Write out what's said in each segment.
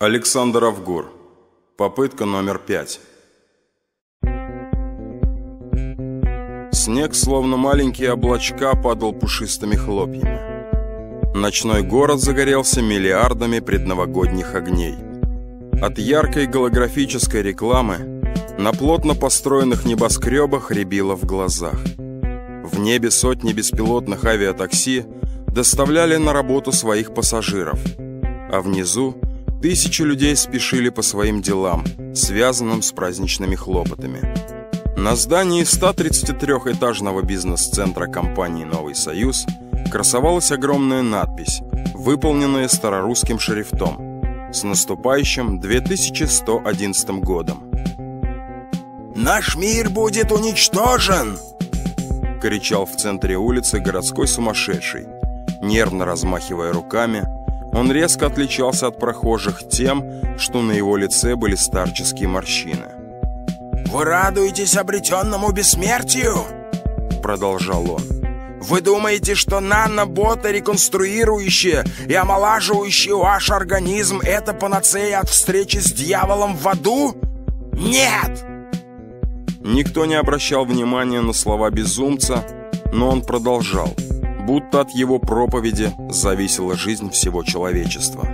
Александр Авгур. Попытка номер пять. Снег, словно маленькие облачка, падал пушистыми хлопьями. Ночной город загорелся миллиардами предновогодних огней. От яркой голографической рекламы на плотно построенных небоскребах рябило в глазах. В небе сотни беспилотных авиатакси доставляли на работу своих пассажиров, а внизу тысячи людей спешили по своим делам, связанным с праздничными хлопотами. На здании 133-этажного бизнес-центра компании «Новый Союз» красовалась огромная надпись, выполненная старорусским шрифтом «С наступающим 2111 годом». «Наш мир будет уничтожен!» — кричал в центре улицы городской сумасшедший. Нервно размахивая руками, он резко отличался от прохожих тем, что на его лице были старческие морщины. «Вы радуетесь обретенному бессмертию?» Продолжал он. «Вы думаете, что наноботы, реконструирующие и омолаживающие ваш организм, это панацея от встречи с дьяволом в аду? Нет!» Никто не обращал внимания на слова безумца, но он продолжал, будто от его проповеди зависела жизнь всего человечества.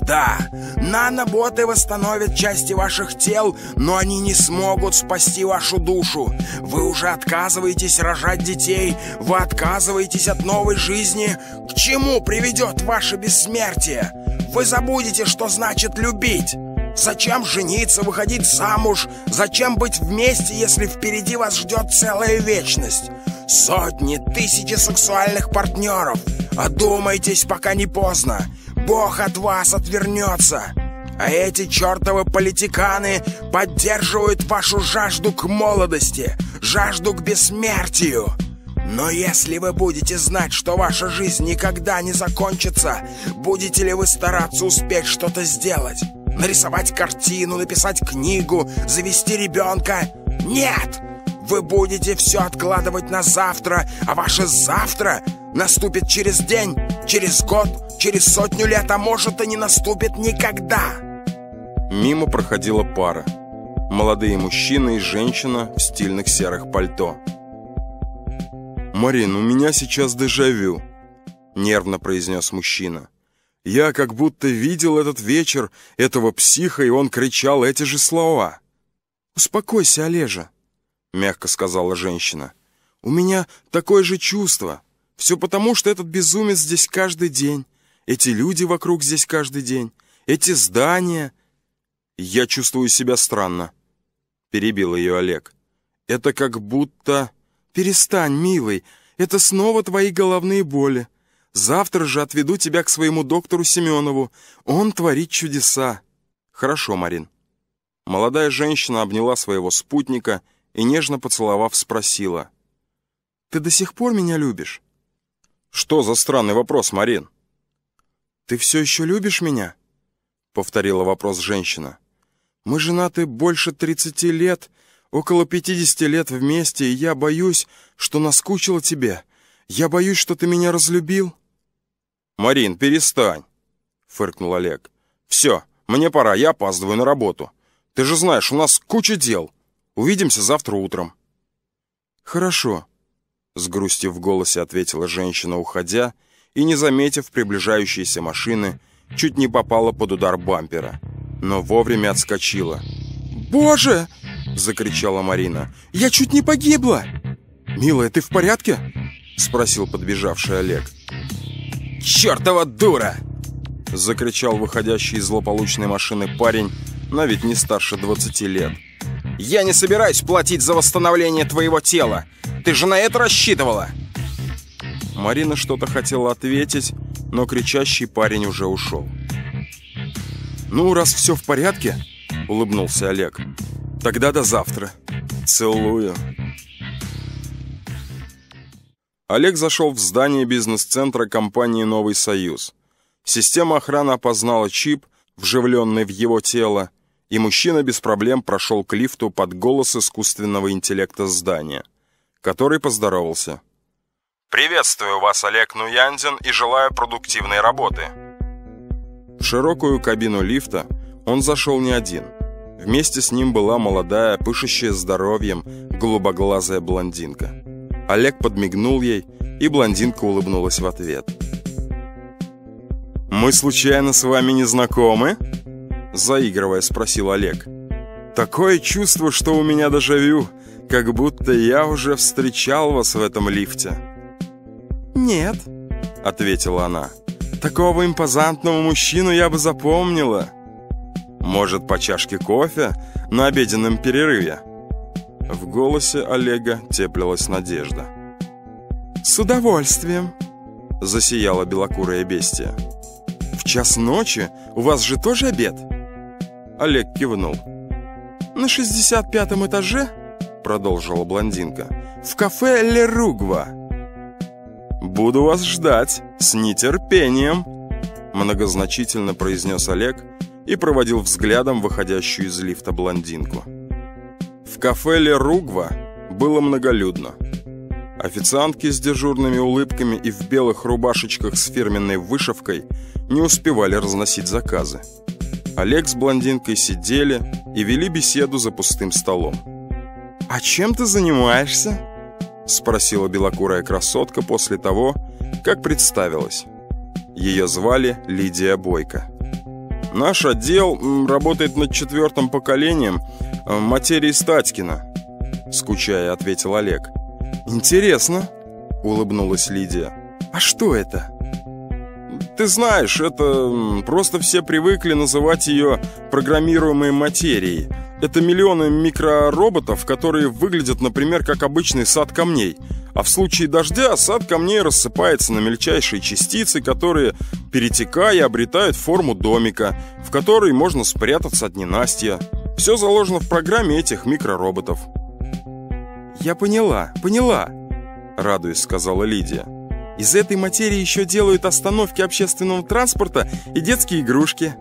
Да, наноботы восстановят части ваших тел, но они не смогут спасти вашу душу. Вы уже отказываетесь рожать детей, вы отказываетесь от новой жизни. К чему приведет ваше бессмертие? Вы забудете, что значит любить. Зачем жениться, выходить замуж? Зачем быть вместе, если впереди вас ждет целая вечность? Сотни, тысячи сексуальных партнеров. Одумайтесь, пока не поздно. Бог от вас отвернется. А эти чертовы политиканы поддерживают вашу жажду к молодости, жажду к бессмертию. Но если вы будете знать, что ваша жизнь никогда не закончится, будете ли вы стараться успеть что-то сделать? Нарисовать картину, написать книгу, завести ребенка. Нет! Вы будете все откладывать на завтра, а ваше завтра наступит через день, через год, через сотню лет, а может и не наступит никогда. Мимо проходила пара. Молодые мужчина и женщина в стильных серых пальто. «Марин, у меня сейчас дежавю», — нервно произнес мужчина. Я как будто видел этот вечер, этого психа, и он кричал эти же слова. «Успокойся, Олежа», — мягко сказала женщина. «У меня такое же чувство. Все потому, что этот безумец здесь каждый день. Эти люди вокруг здесь каждый день. Эти здания...» «Я чувствую себя странно», — перебил ее Олег. «Это как будто...» «Перестань, милый, это снова твои головные боли. Завтра же отведу тебя к своему доктору Семенову. Он творит чудеса». «Хорошо, Марин». Молодая женщина обняла своего спутника и, нежно поцеловав, спросила. «Ты до сих пор меня любишь?» «Что за странный вопрос, Марин?» «Ты все еще любишь меня?» — повторила вопрос женщина. «Мы женаты больше тридцати лет, около пятидесяти лет вместе, и я боюсь, что наскучила тебе. Я боюсь, что ты меня разлюбил». «Марин, перестань!» — фыркнул Олег. «Все, мне пора, я опаздываю на работу. Ты же знаешь, у нас куча дел. Увидимся завтра утром». «Хорошо», — с грустью в голосе ответила женщина, уходя, и, не заметив приближающейся машины, чуть не попала под удар бампера, но вовремя отскочила. «Боже!» — закричала Марина. «Я чуть не погибла!» «Милая, ты в порядке?» — спросил подбежавший Олег. «Чертова дура!» Закричал выходящий из злополучной машины парень, но ведь не старше 20 лет. «Я не собираюсь платить за восстановление твоего тела! Ты же на это рассчитывала!» Марина что-то хотела ответить, но кричащий парень уже ушел. «Ну, раз все в порядке», — улыбнулся Олег, — «тогда до завтра. Целую». Олег зашел в здание бизнес-центра компании «Новый Союз». Система охраны опознала чип, вживленный в его тело, и мужчина без проблем прошел к лифту под голос искусственного интеллекта здания, который поздоровался. «Приветствую вас, Олег Нуяндин, и желаю продуктивной работы». В широкую кабину лифта он зашел не один. Вместе с ним была молодая, пышущая здоровьем, голубоглазая блондинка. Олег подмигнул ей, и блондинка улыбнулась в ответ. «Мы случайно с вами не знакомы?» Заигрывая, спросил Олег. «Такое чувство, что у меня дежавю, как будто я уже встречал вас в этом лифте». «Нет», — ответила она. «Такого импозантного мужчину я бы запомнила». «Может, по чашке кофе на обеденном перерыве?» В голосе Олега теплилась надежда. «С удовольствием», — засияла белокурая бестия. «В час ночи у вас же тоже обед?» Олег кивнул. «На 65-м этаже?» — продолжила блондинка. «В кафе Леругва». «Буду вас ждать с нетерпением», — многозначительно произнес Олег и проводил взглядом выходящую из лифта блондинку. В кафе Леругва было многолюдно. Официантки с дежурными улыбками и в белых рубашечках с фирменной вышивкой не успевали разносить заказы. Олег с блондинкой сидели и вели беседу за пустым столом. «А чем ты занимаешься?» — спросила белокурая красотка после того, как представилась. Ее звали Лидия Бойко. «Наш отдел работает над четвертым поколением э, материи Статькина», — скучая ответил Олег. «Интересно», — улыбнулась Лидия. «А что это?» Ты знаешь, это просто все привыкли называть ее программируемой материей. Это миллионы микророботов, которые выглядят, например, как обычный сад камней. А в случае дождя сад камней рассыпается на мельчайшие частицы, которые, перетекая, обретают форму домика, в который можно спрятаться от ненастья. Все заложено в программе этих микророботов. «Я поняла, поняла», — радуясь, сказала Лидия. Из этой материи еще делают остановки общественного транспорта и детские игрушки.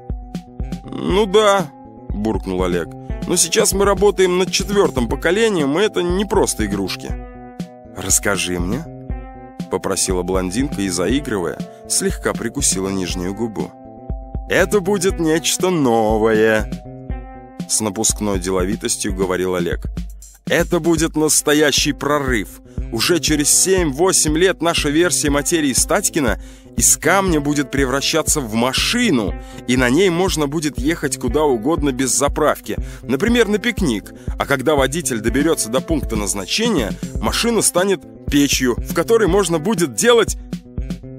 «Ну да», — буркнул Олег. «Но сейчас мы работаем над четвертым поколением, и это не просто игрушки». «Расскажи мне», — попросила блондинка и, заигрывая, слегка прикусила нижнюю губу. «Это будет нечто новое», — с напускной деловитостью говорил Олег. «Это будет настоящий прорыв. Уже через 7-8 лет наша версия материи Статькина из камня будет превращаться в машину, и на ней можно будет ехать куда угодно без заправки, например, на пикник. А когда водитель доберется до пункта назначения, машина станет печью, в которой можно будет делать...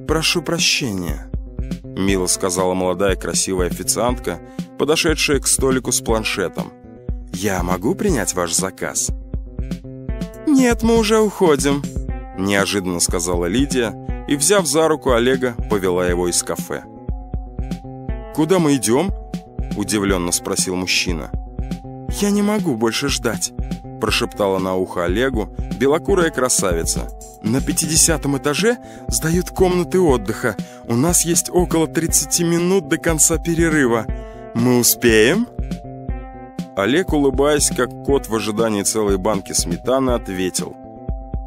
«Прошу прощения», — мило сказала молодая красивая официантка, подошедшая к столику с планшетом. «Я могу принять ваш заказ?» «Нет, мы уже уходим», — неожиданно сказала Лидия и, взяв за руку Олега, повела его из кафе. «Куда мы идем?» — удивленно спросил мужчина. «Я не могу больше ждать», — прошептала на ухо Олегу белокурая красавица. «На 50 этаже сдают комнаты отдыха. У нас есть около 30 минут до конца перерыва. Мы успеем?» Олег, улыбаясь, как кот в ожидании целой банки сметаны, ответил.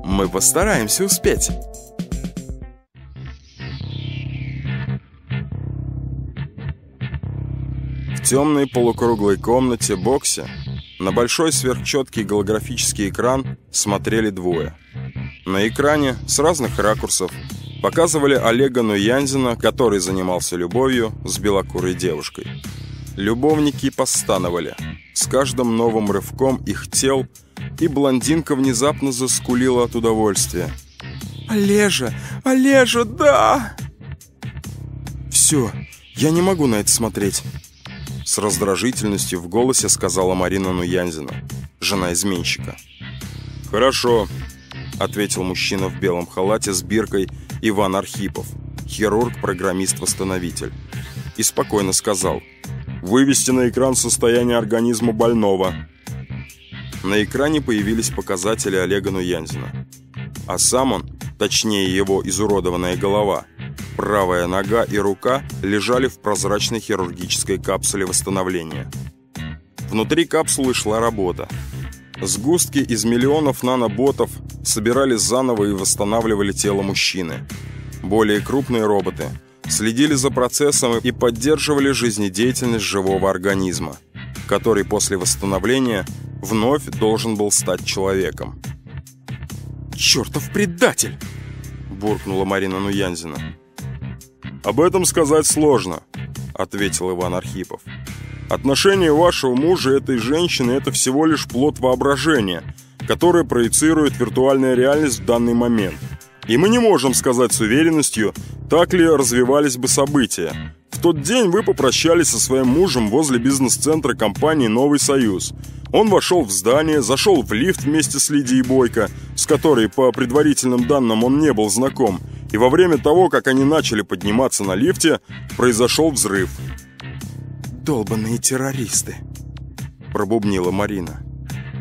«Мы постараемся успеть». В темной полукруглой комнате боксе на большой сверхчеткий голографический экран смотрели двое. На экране с разных ракурсов показывали Олега Нуянзина, который занимался любовью с белокурой девушкой. Любовники постановали – с каждым новым рывком их тел, и блондинка внезапно заскулила от удовольствия. «Олежа! Олежа, да!» «Все, я не могу на это смотреть!» С раздражительностью в голосе сказала Марина Нуянзина, жена изменщика. «Хорошо», — ответил мужчина в белом халате с биркой Иван Архипов, хирург-программист-восстановитель, и спокойно сказал — Вывести на экран состояние организма больного. На экране появились показатели Олега Нуянзина. А сам он, точнее его изуродованная голова, правая нога и рука лежали в прозрачной хирургической капсуле восстановления. Внутри капсулы шла работа. Сгустки из миллионов наноботов собирали заново и восстанавливали тело мужчины. Более крупные роботы следили за процессом и поддерживали жизнедеятельность живого организма, который после восстановления вновь должен был стать человеком. «Чертов предатель!» – буркнула Марина Нуянзина. «Об этом сказать сложно», – ответил Иван Архипов. «Отношение вашего мужа и этой женщины – это всего лишь плод воображения, которое проецирует виртуальная реальность в данный момент. И мы не можем сказать с уверенностью, так ли развивались бы события. В тот день вы попрощались со своим мужем возле бизнес-центра компании «Новый Союз». Он вошел в здание, зашел в лифт вместе с Лидией Бойко, с которой, по предварительным данным, он не был знаком, и во время того, как они начали подниматься на лифте, произошел взрыв. «Долбанные террористы», — пробубнила Марина.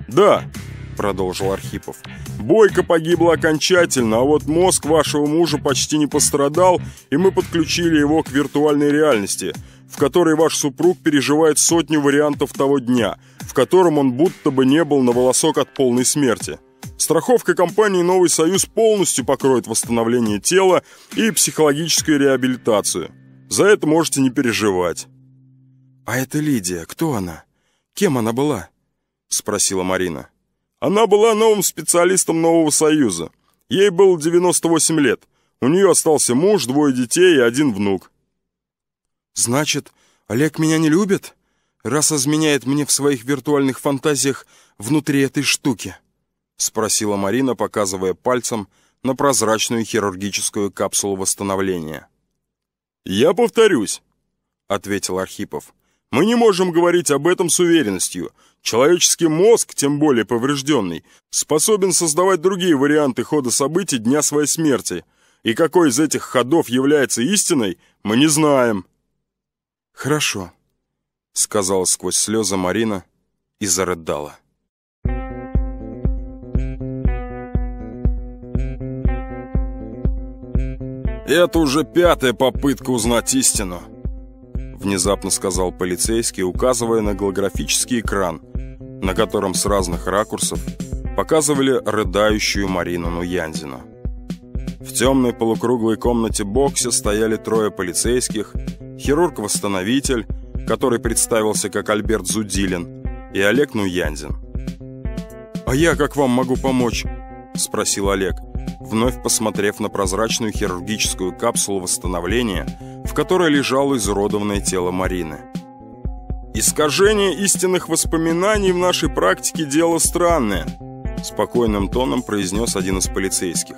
«Да», — продолжил Архипов, — «Бойко погибла окончательно, а вот мозг вашего мужа почти не пострадал, и мы подключили его к виртуальной реальности, в которой ваш супруг переживает сотню вариантов того дня, в котором он будто бы не был на волосок от полной смерти». Страховка компании «Новый Союз» полностью покроет восстановление тела и психологическую реабилитацию. За это можете не переживать. «А это Лидия, кто она? Кем она была?» — спросила Марина. «Она была новым специалистом Нового Союза. Ей было 98 лет. У нее остался муж, двое детей и один внук». «Значит, Олег меня не любит, раз изменяет мне в своих виртуальных фантазиях внутри этой штуки?» — спросила Марина, показывая пальцем на прозрачную хирургическую капсулу восстановления. «Я повторюсь», — ответил Архипов. «Мы не можем говорить об этом с уверенностью. Человеческий мозг, тем более поврежденный, способен создавать другие варианты хода событий дня своей смерти. И какой из этих ходов является истиной, мы не знаем». «Хорошо», — сказала сквозь слезы Марина и зарыдала. «Это уже пятая попытка узнать истину», — внезапно сказал полицейский, указывая на голографический экран, на котором с разных ракурсов показывали рыдающую Марину Нуянзину. В темной полукруглой комнате боксе стояли трое полицейских, хирург-восстановитель, который представился как Альберт Зудилин, и Олег Нуянзин. «А я как вам могу помочь?» — спросил Олег вновь посмотрев на прозрачную хирургическую капсулу восстановления, в которой лежало изуродованное тело Марины. «Искажение истинных воспоминаний в нашей практике – дело странное», – спокойным тоном произнес один из полицейских.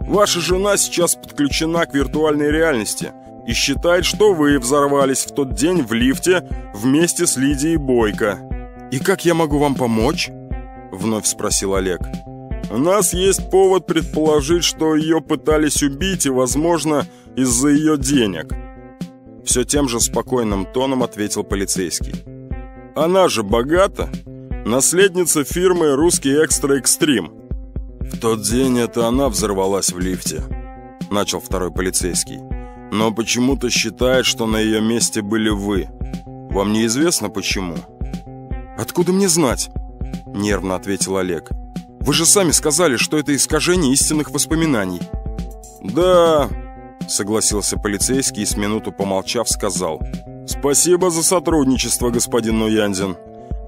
«Ваша жена сейчас подключена к виртуальной реальности и считает, что вы взорвались в тот день в лифте вместе с Лидией Бойко». «И как я могу вам помочь?» – вновь спросил Олег. У нас есть повод предположить, что ее пытались убить, и, возможно, из-за ее денег. Все тем же спокойным тоном ответил полицейский. Она же богата. Наследница фирмы «Русский Экстра Экстрим». В тот день это она взорвалась в лифте, начал второй полицейский. Но почему-то считает, что на ее месте были вы. Вам неизвестно почему? Откуда мне знать? Нервно ответил Олег. Вы же сами сказали, что это искажение истинных воспоминаний». «Да», — согласился полицейский и с минуту помолчав сказал. «Спасибо за сотрудничество, господин Нуянзин.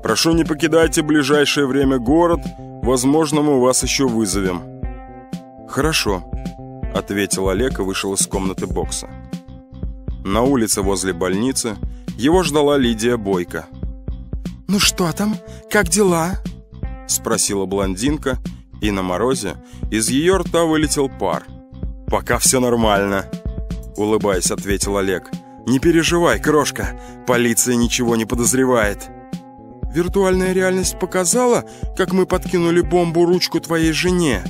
Прошу, не покидайте ближайшее время город. Возможно, мы вас еще вызовем». «Хорошо», — ответил Олег и вышел из комнаты бокса. На улице возле больницы его ждала Лидия Бойко. «Ну что там? Как дела?» — спросила блондинка, и на морозе из ее рта вылетел пар. «Пока все нормально», — улыбаясь, ответил Олег. «Не переживай, крошка, полиция ничего не подозревает». «Виртуальная реальность показала, как мы подкинули бомбу-ручку твоей жене?»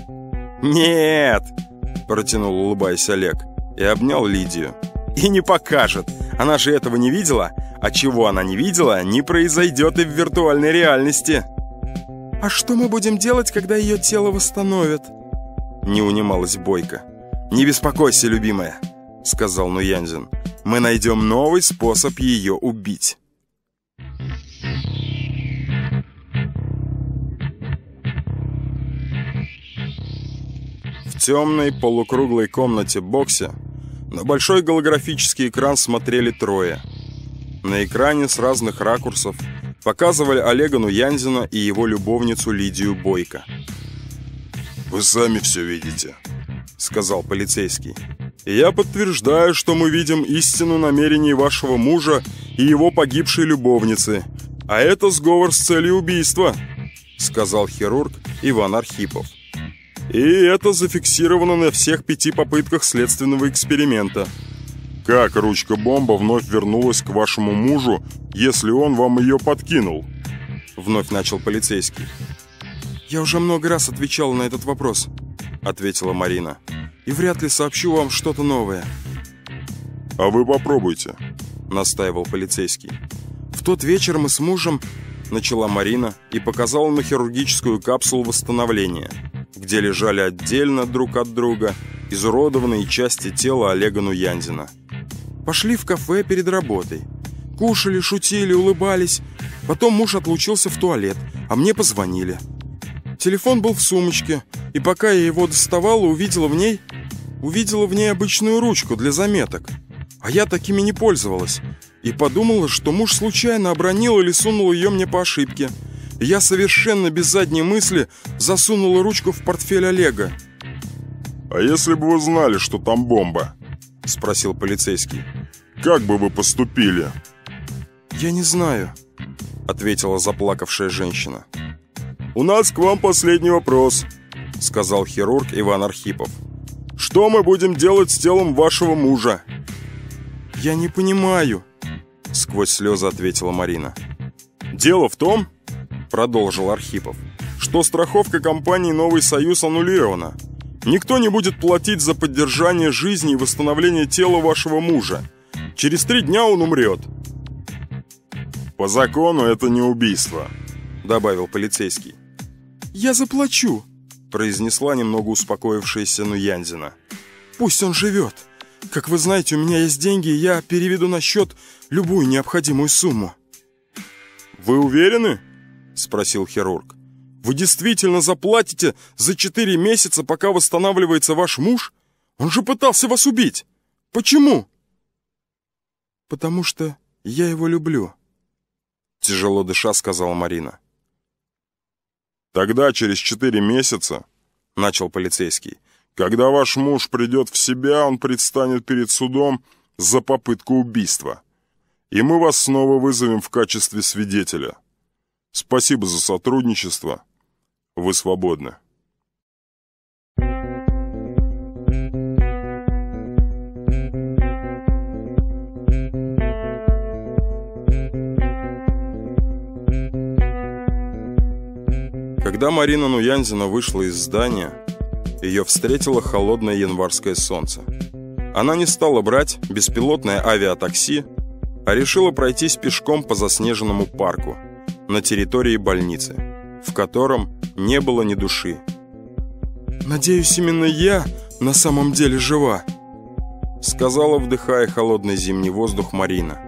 «Нет!» — протянул, улыбаясь Олег, и обнял Лидию. «И не покажет! Она же этого не видела, а чего она не видела, не произойдет и в виртуальной реальности!» «А что мы будем делать, когда ее тело восстановят?» Не унималась Бойко. «Не беспокойся, любимая», — сказал Нуянзин. «Мы найдем новый способ ее убить». В темной полукруглой комнате боксе На большой голографический экран смотрели трое. На экране с разных ракурсов показывали Олега Нуянзина и его любовницу Лидию Бойко. «Вы сами все видите», — сказал полицейский. «Я подтверждаю, что мы видим истину намерений вашего мужа и его погибшей любовницы. А это сговор с целью убийства», — сказал хирург Иван Архипов. «И это зафиксировано на всех пяти попытках следственного эксперимента». «Как ручка-бомба вновь вернулась к вашему мужу, если он вам ее подкинул?» Вновь начал полицейский. «Я уже много раз отвечала на этот вопрос», — ответила Марина. «И вряд ли сообщу вам что-то новое». «А вы попробуйте», — настаивал полицейский. «В тот вечер мы с мужем...» — начала Марина и показала на хирургическую капсулу восстановления, где лежали отдельно друг от друга изуродованные части тела Олега Нуянзина. Пошли в кафе перед работой. Кушали, шутили, улыбались. Потом муж отлучился в туалет, а мне позвонили. Телефон был в сумочке, и пока я его доставала, увидела в ней... Увидела в ней обычную ручку для заметок. А я такими не пользовалась. И подумала, что муж случайно обронил или сунул ее мне по ошибке. Я совершенно без задней мысли засунула ручку в портфель Олега. «А если бы вы знали, что там бомба?» — спросил полицейский. «Как бы вы поступили?» «Я не знаю», — ответила заплакавшая женщина. «У нас к вам последний вопрос», — сказал хирург Иван Архипов. «Что мы будем делать с телом вашего мужа?» «Я не понимаю», — сквозь слезы ответила Марина. «Дело в том», — продолжил Архипов, «что страховка компании «Новый Союз» аннулирована. Никто не будет платить за поддержание жизни и восстановление тела вашего мужа. Через три дня он умрет». «По закону это не убийство», — добавил полицейский. «Я заплачу», — произнесла немного успокоившаяся Нуянзина. «Пусть он живет. Как вы знаете, у меня есть деньги, и я переведу на счет любую необходимую сумму». «Вы уверены?» — спросил хирург. «Вы действительно заплатите за четыре месяца, пока восстанавливается ваш муж? Он же пытался вас убить. Почему?» «Потому что я его люблю», — тяжело дыша сказала Марина. «Тогда через четыре месяца, — начал полицейский, — когда ваш муж придет в себя, он предстанет перед судом за попытку убийства, и мы вас снова вызовем в качестве свидетеля. Спасибо за сотрудничество. Вы свободны». Когда Марина Нуянзина вышла из здания, ее встретило холодное январское солнце. Она не стала брать беспилотное авиатакси, а решила пройтись пешком по заснеженному парку на территории больницы, в котором не было ни души. «Надеюсь, именно я на самом деле жива», сказала, вдыхая холодный зимний воздух Марина.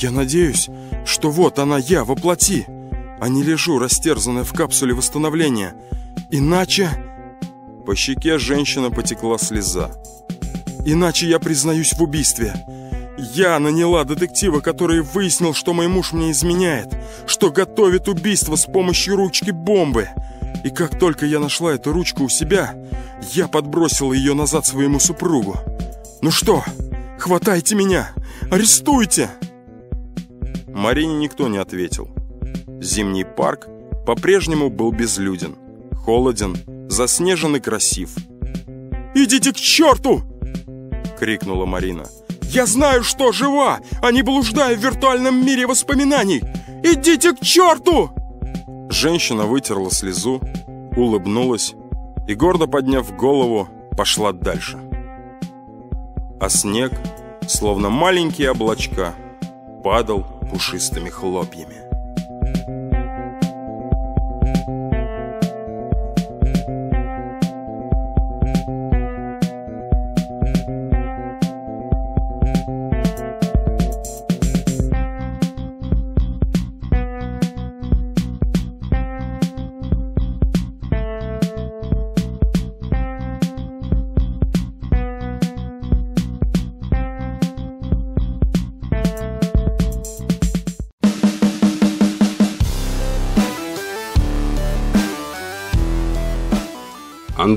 «Я надеюсь, что вот она я воплоти, а не лежу растерзанная в капсуле восстановления. Иначе...» По щеке женщина потекла слеза. «Иначе я признаюсь в убийстве. Я наняла детектива, который выяснил, что мой муж мне изменяет, что готовит убийство с помощью ручки бомбы. И как только я нашла эту ручку у себя, я подбросила ее назад своему супругу. Ну что, хватайте меня! Арестуйте!» Марине никто не ответил. Зимний парк по-прежнему был безлюден, холоден, заснежен и красив. «Идите к черту!» — крикнула Марина. «Я знаю, что жива, а не блуждаю в виртуальном мире воспоминаний! Идите к черту!» Женщина вытерла слезу, улыбнулась и, гордо подняв голову, пошла дальше. А снег, словно маленькие облачка, падал пушистыми хлопьями.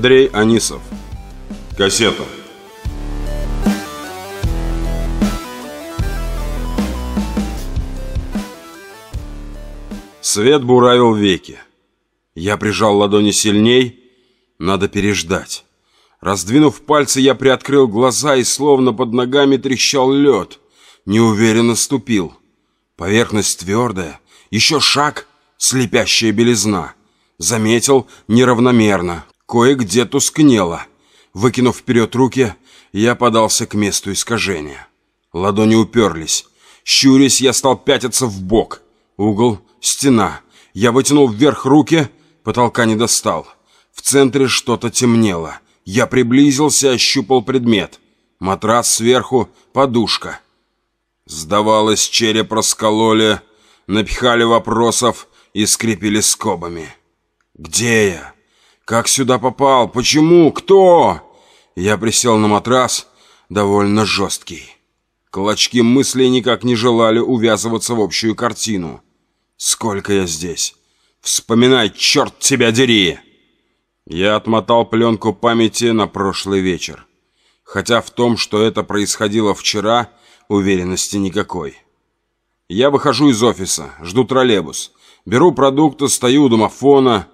Андрей Анисов. Кассета. Свет буравил веки. Я прижал ладони сильней. Надо переждать. Раздвинув пальцы, я приоткрыл глаза и словно под ногами трещал лед. Неуверенно ступил. Поверхность твердая. Еще шаг — слепящая белизна. Заметил неравномерно. Кое-где тускнело. Выкинув вперед руки, я подался к месту искажения. Ладони уперлись. Щурясь, я стал пятиться в бок. Угол, стена. Я вытянул вверх руки, потолка не достал. В центре что-то темнело. Я приблизился, ощупал предмет. Матрас сверху, подушка. Сдавалось, череп раскололи, напихали вопросов и скрепили скобами. «Где я? Как сюда попал? Почему? Кто?» Я присел на матрас, довольно жесткий. Клочки мыслей никак не желали увязываться в общую картину. «Сколько я здесь? Вспоминай, черт тебя дери!» Я отмотал пленку памяти на прошлый вечер. Хотя в том, что это происходило вчера, уверенности никакой. Я выхожу из офиса, жду троллейбус. Беру продукты, стою у домофона.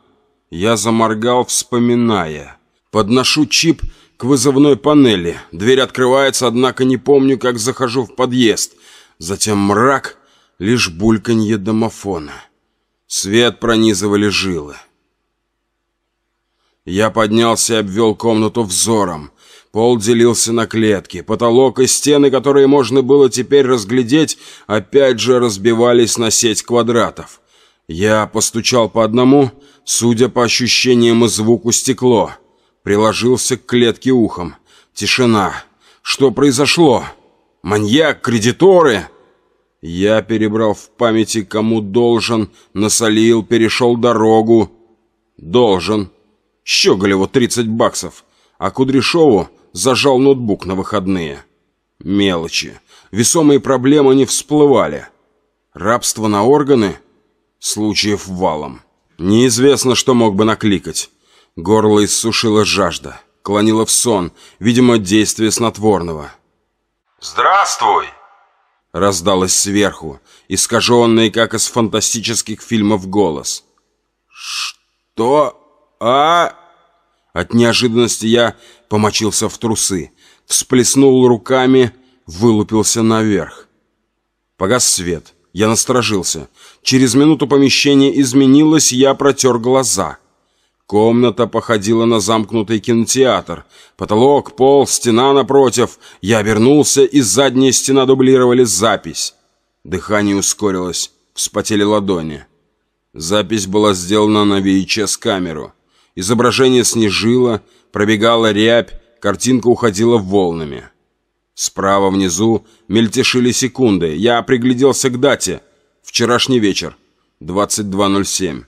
Я заморгал, вспоминая. Подношу чип к вызовной панели. Дверь открывается, однако не помню, как захожу в подъезд. Затем мрак, лишь бульканье домофона. Свет пронизывали жилы. Я поднялся и обвел комнату взором. Пол делился на клетки. Потолок и стены, которые можно было теперь разглядеть, опять же разбивались на сеть квадратов. Я постучал по одному, судя по ощущениям и звуку стекло. Приложился к клетке ухом. Тишина. Что произошло? Маньяк? Кредиторы? Я перебрал в памяти, кому должен, насолил, перешел дорогу. Должен. Щеголеву 30 баксов, а Кудряшову зажал ноутбук на выходные. Мелочи. Весомые проблемы не всплывали. Рабство на органы? Случаев валом. Неизвестно, что мог бы накликать. Горло иссушила жажда. Клонило в сон, видимо, действие снотворного. «Здравствуй!» Раздалось сверху, искаженный, как из фантастических фильмов, голос. «Что?» «А...» От неожиданности я помочился в трусы, всплеснул руками, вылупился наверх. Погас свет. Я насторожился. Через минуту помещение изменилось, я протер глаза. Комната походила на замкнутый кинотеатр. Потолок, пол, стена напротив. Я обернулся, и задняя стена дублировали запись. Дыхание ускорилось, вспотели ладони. Запись была сделана на VHS-камеру. Изображение снежило, пробегала рябь, картинка уходила волнами. Справа внизу мельтешили секунды. Я пригляделся к дате. Вчерашний вечер. 22.07.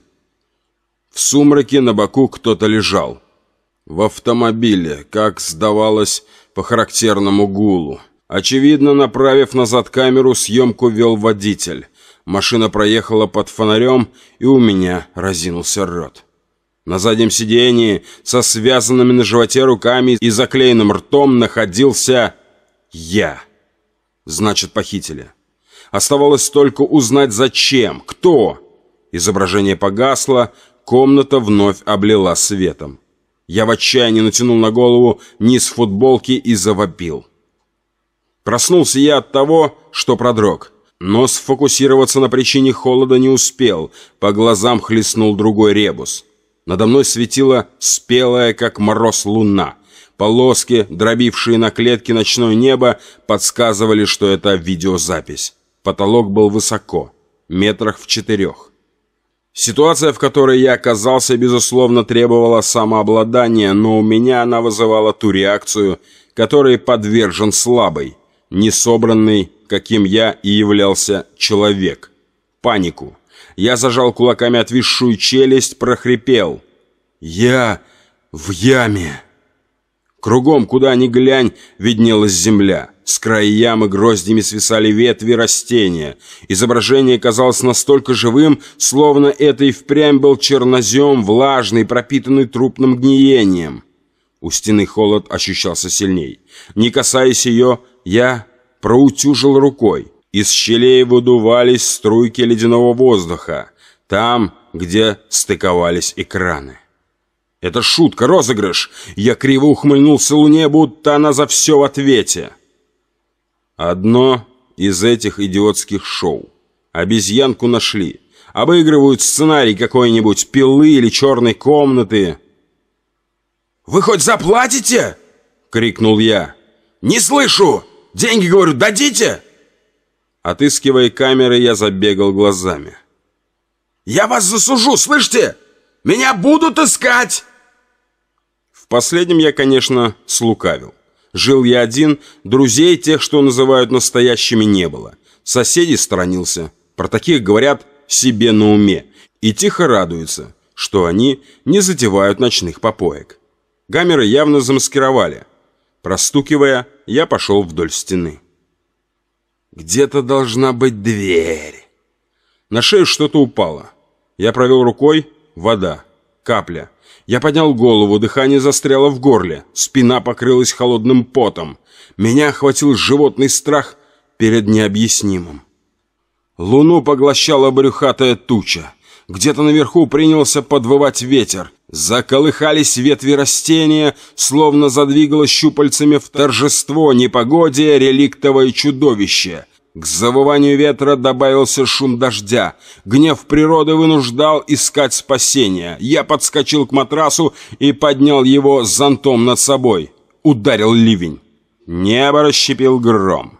В сумраке на боку кто-то лежал. В автомобиле, как сдавалось по характерному гулу. Очевидно, направив назад камеру, съемку вел водитель. Машина проехала под фонарем, и у меня разинулся рот. На заднем сидении со связанными на животе руками и заклеенным ртом находился я. Значит, похитили. Оставалось только узнать, зачем, кто. Изображение погасло, комната вновь облила светом. Я в отчаянии натянул на голову низ футболки и завопил. Проснулся я от того, что продрог. Но сфокусироваться на причине холода не успел. По глазам хлестнул другой ребус. Надо мной светила спелая, как мороз, луна. Полоски, дробившие на клетке ночное небо, подсказывали, что это видеозапись. Потолок был высоко, метрах в четырех. Ситуация, в которой я оказался, безусловно, требовала самообладания, но у меня она вызывала ту реакцию, которой подвержен слабый, несобранный, каким я и являлся, человек. Панику. Я зажал кулаками отвисшую челюсть, прохрипел. «Я в яме!» Кругом, куда ни глянь, виднелась земля. С края ямы гроздями свисали ветви растения. Изображение казалось настолько живым, словно это и впрямь был чернозем, влажный, пропитанный трупным гниением. У стены холод ощущался сильней. Не касаясь ее, я проутюжил рукой. Из щелей выдувались струйки ледяного воздуха. Там, где стыковались экраны. Это шутка, розыгрыш. Я криво ухмыльнулся луне, будто она за все в ответе. Одно из этих идиотских шоу. Обезьянку нашли. Обыгрывают сценарий какой-нибудь пилы или черной комнаты. «Вы хоть заплатите?» — крикнул я. «Не слышу! Деньги, говорю, дадите?» Отыскивая камеры, я забегал глазами. «Я вас засужу, слышите? Меня будут искать!» В последнем я, конечно, слукавил. Жил я один, друзей тех, что называют настоящими, не было. Соседей сторонился. Про таких говорят себе на уме. И тихо радуются, что они не затевают ночных попоек. Гамеры явно замаскировали. Простукивая, я пошел вдоль стены. Где-то должна быть дверь. На шею что-то упало. Я провел рукой. Вода. Капля. Я поднял голову, дыхание застряло в горле. Спина покрылась холодным потом. Меня охватил животный страх перед необъяснимым. Луну поглощала брюхатая туча. Где-то наверху принялся подвывать ветер. Заколыхались ветви растения, словно задвигалось щупальцами в торжество непогодия реликтовое чудовище. К завыванию ветра добавился шум дождя. Гнев природы вынуждал искать спасения. Я подскочил к матрасу и поднял его зонтом над собой. Ударил ливень. Небо расщепил гром.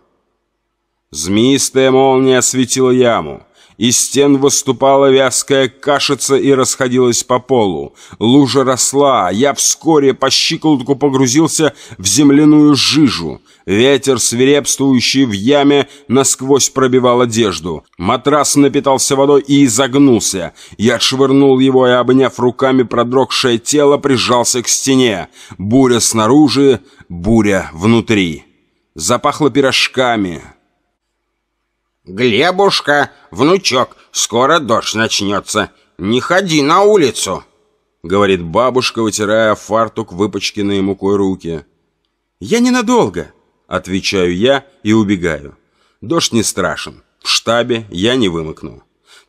Змеистая молния осветила яму. Из стен выступала вязкая кашица и расходилась по полу. Лужа росла, я вскоре по щиколотку погрузился в земляную жижу. Ветер, свирепствующий в яме, насквозь пробивал одежду. Матрас напитался водой и изогнулся. Я отшвырнул его и, обняв руками продрогшее тело, прижался к стене. Буря снаружи, буря внутри. Запахло пирожками, «Глебушка, внучок, скоро дождь начнется. Не ходи на улицу!» Говорит бабушка, вытирая фартук выпачканные мукой руки. «Я ненадолго!» Отвечаю я и убегаю. Дождь не страшен. В штабе я не вымокну.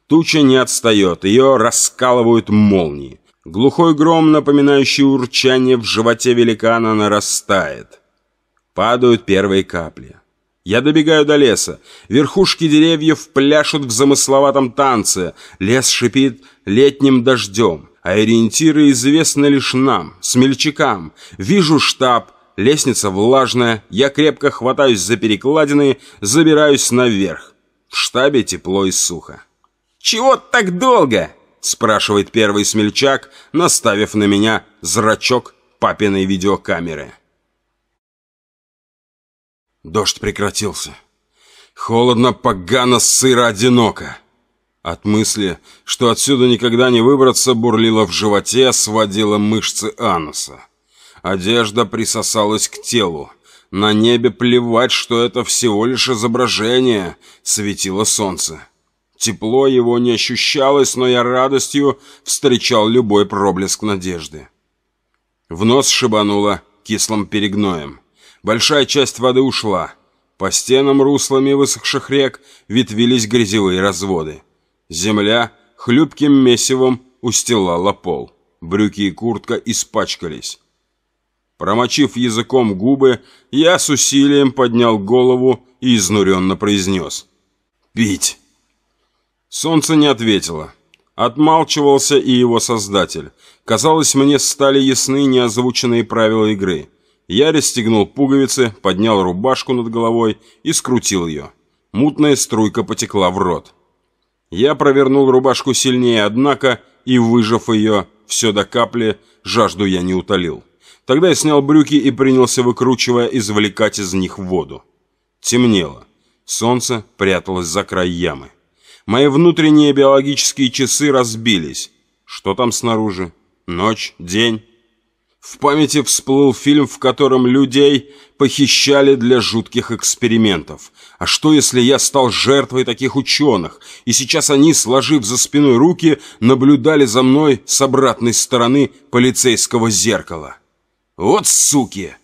Туча не отстает, ее раскалывают молнии. Глухой гром, напоминающий урчание в животе великана, нарастает. Падают первые капли. Я добегаю до леса. Верхушки деревьев пляшут в замысловатом танце. Лес шипит летним дождем. А ориентиры известны лишь нам, смельчакам. Вижу штаб, лестница влажная. Я крепко хватаюсь за перекладины, забираюсь наверх. В штабе тепло и сухо. «Чего так долго?» спрашивает первый смельчак, наставив на меня зрачок папиной видеокамеры. Дождь прекратился. Холодно, погано, сыро, одиноко. От мысли, что отсюда никогда не выбраться, бурлило в животе, сводило мышцы ануса. Одежда присосалась к телу. На небе плевать, что это всего лишь изображение, светило солнце. Тепло его не ощущалось, но я радостью встречал любой проблеск надежды. В нос шибануло кислым перегноем. Большая часть воды ушла. По стенам руслами высохших рек ветвились грязевые разводы. Земля хлюпким месивом устилала пол. Брюки и куртка испачкались. Промочив языком губы, я с усилием поднял голову и изнуренно произнес. «Пить!» Солнце не ответило. Отмалчивался и его создатель. Казалось, мне стали ясны неозвученные правила игры – я расстегнул пуговицы, поднял рубашку над головой и скрутил ее. Мутная струйка потекла в рот. Я провернул рубашку сильнее, однако, и, выжав ее все до капли, жажду я не утолил. Тогда я снял брюки и принялся, выкручивая, извлекать из них воду. Темнело. Солнце пряталось за край ямы. Мои внутренние биологические часы разбились. Что там снаружи? Ночь? День? В памяти всплыл фильм, в котором людей похищали для жутких экспериментов. А что, если я стал жертвой таких ученых, и сейчас они, сложив за спиной руки, наблюдали за мной с обратной стороны полицейского зеркала? Вот суки!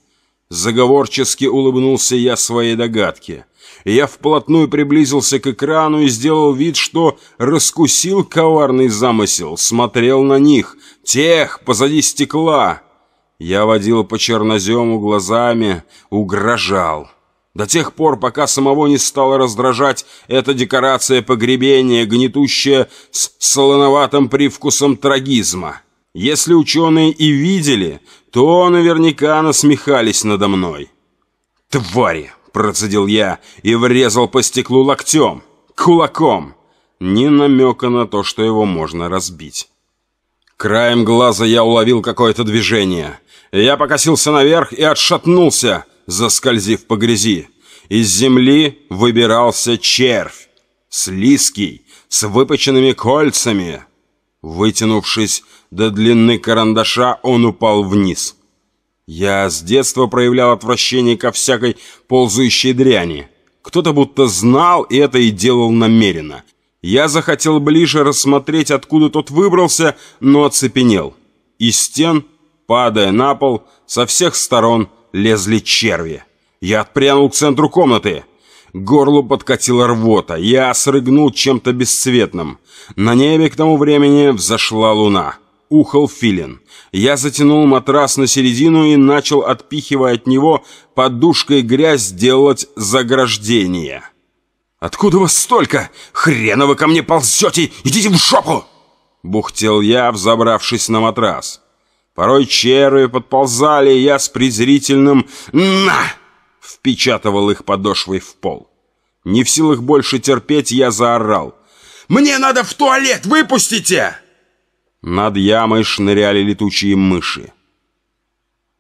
Заговорчески улыбнулся я своей догадке. Я вплотную приблизился к экрану и сделал вид, что раскусил коварный замысел, смотрел на них, тех позади стекла, я водил по чернозему глазами, угрожал. До тех пор, пока самого не стала раздражать эта декорация погребения, гнетущая с солоноватым привкусом трагизма. Если ученые и видели, то наверняка насмехались надо мной. «Твари!» – процедил я и врезал по стеклу локтем, кулаком. Ни намека на то, что его можно разбить. Краем глаза я уловил какое-то движение – я покосился наверх и отшатнулся, заскользив по грязи. Из земли выбирался червь, слизкий, с выпеченными кольцами. Вытянувшись до длины карандаша, он упал вниз. Я с детства проявлял отвращение ко всякой ползающей дряни. Кто-то будто знал и это и делал намеренно. Я захотел ближе рассмотреть, откуда тот выбрался, но оцепенел. Из стен Падая на пол, со всех сторон лезли черви. Я отпрянул к центру комнаты. К горлу подкатила рвота. Я срыгнул чем-то бесцветным. На небе к тому времени взошла луна. Ухал филин. Я затянул матрас на середину и начал, отпихивая от него подушкой грязь, делать заграждение. «Откуда вас столько? Хрена вы ко мне ползете! Идите в жопу!» Бухтел я, взобравшись на матрас. Порой черви подползали, и я с презрительным «На!» впечатывал их подошвой в пол. Не в силах больше терпеть, я заорал. «Мне надо в туалет! Выпустите!» Над ямой шныряли летучие мыши.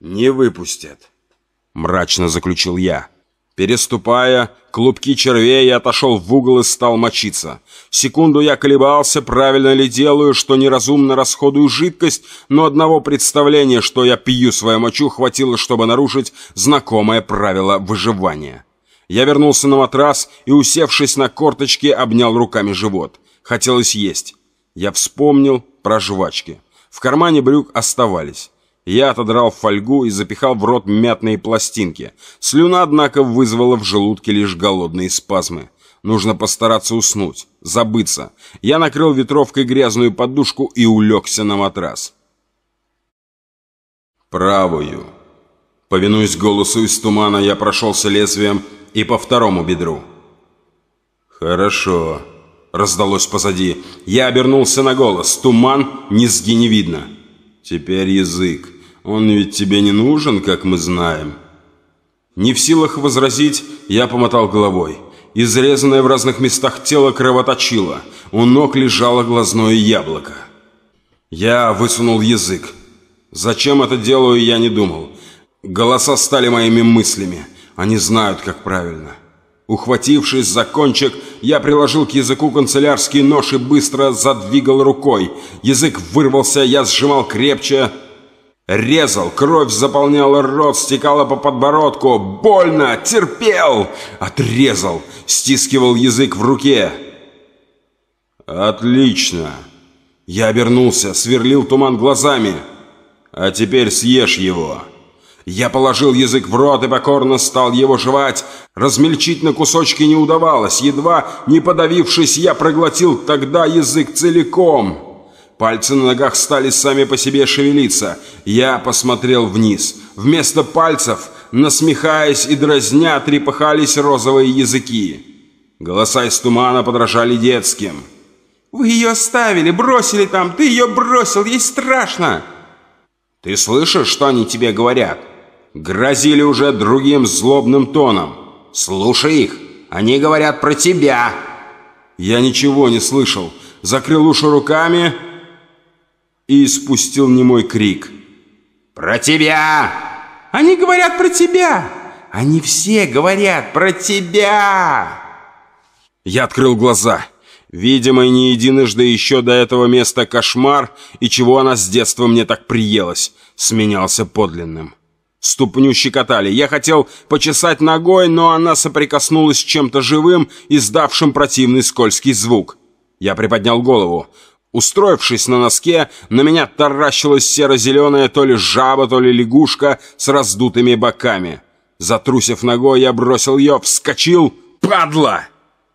«Не выпустят», — мрачно заключил я. Переступая, клубки червей, я отошел в угол и стал мочиться. Секунду я колебался, правильно ли делаю, что неразумно расходую жидкость, но одного представления, что я пью свою мочу, хватило, чтобы нарушить знакомое правило выживания. Я вернулся на матрас и, усевшись на корточки, обнял руками живот. Хотелось есть. Я вспомнил про жвачки. В кармане брюк оставались. Я отодрал фольгу и запихал в рот мятные пластинки. Слюна, однако, вызвала в желудке лишь голодные спазмы. Нужно постараться уснуть, забыться. Я накрыл ветровкой грязную подушку и улегся на матрас. Правую. Повинуясь голосу из тумана, я прошелся лезвием и по второму бедру. «Хорошо», — раздалось позади. Я обернулся на голос. Туман, низги не видно. «Теперь язык». Он ведь тебе не нужен, как мы знаем». Не в силах возразить, я помотал головой. Изрезанное в разных местах тело кровоточило. У ног лежало глазное яблоко. Я высунул язык. Зачем это делаю, я не думал. Голоса стали моими мыслями. Они знают, как правильно. Ухватившись за кончик, я приложил к языку канцелярский нож и быстро задвигал рукой. Язык вырвался, я сжимал крепче, Резал, кровь заполняла рот, стекала по подбородку. Больно, терпел. Отрезал, стискивал язык в руке. Отлично. Я обернулся, сверлил туман глазами. А теперь съешь его. Я положил язык в рот и покорно стал его жевать. Размельчить на кусочки не удавалось. Едва не подавившись, я проглотил тогда язык целиком. Пальцы на ногах стали сами по себе шевелиться. Я посмотрел вниз. Вместо пальцев, насмехаясь и дразня, трепыхались розовые языки. Голоса из тумана подражали детским. «Вы ее оставили, бросили там, ты ее бросил, ей страшно!» «Ты слышишь, что они тебе говорят?» Грозили уже другим злобным тоном. «Слушай их, они говорят про тебя!» Я ничего не слышал. Закрыл уши руками и испустил немой крик. «Про тебя! Они говорят про тебя! Они все говорят про тебя!» Я открыл глаза. Видимо, не единожды еще до этого места кошмар, и чего она с детства мне так приелась, сменялся подлинным. Ступню щекотали. Я хотел почесать ногой, но она соприкоснулась с чем-то живым, издавшим противный скользкий звук. Я приподнял голову. Устроившись на носке, на меня таращилась серо-зеленая то ли жаба, то ли лягушка с раздутыми боками. Затрусив ногой, я бросил ее, вскочил. «Падла!»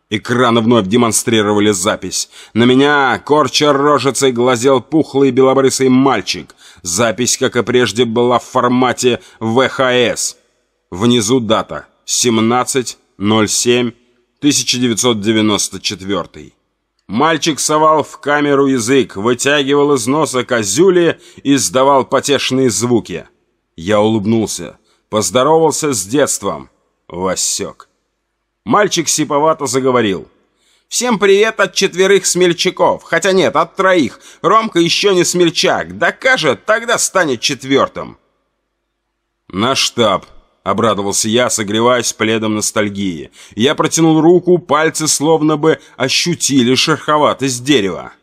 Экраны вновь демонстрировали запись. На меня, корча рожицей, глазел пухлый белобрысый мальчик. Запись, как и прежде, была в формате ВХС. Внизу дата 17.07.1994. Мальчик совал в камеру язык, вытягивал из носа козюли и издавал потешные звуки. Я улыбнулся, поздоровался с детством. Васек. Мальчик сиповато заговорил. «Всем привет от четверых смельчаков. Хотя нет, от троих. Ромка еще не смельчак. Докажет, тогда станет четвертым». «На штаб», — обрадовался я, согреваясь пледом ностальгии. Я протянул руку, пальцы словно бы ощутили шероховатость дерева.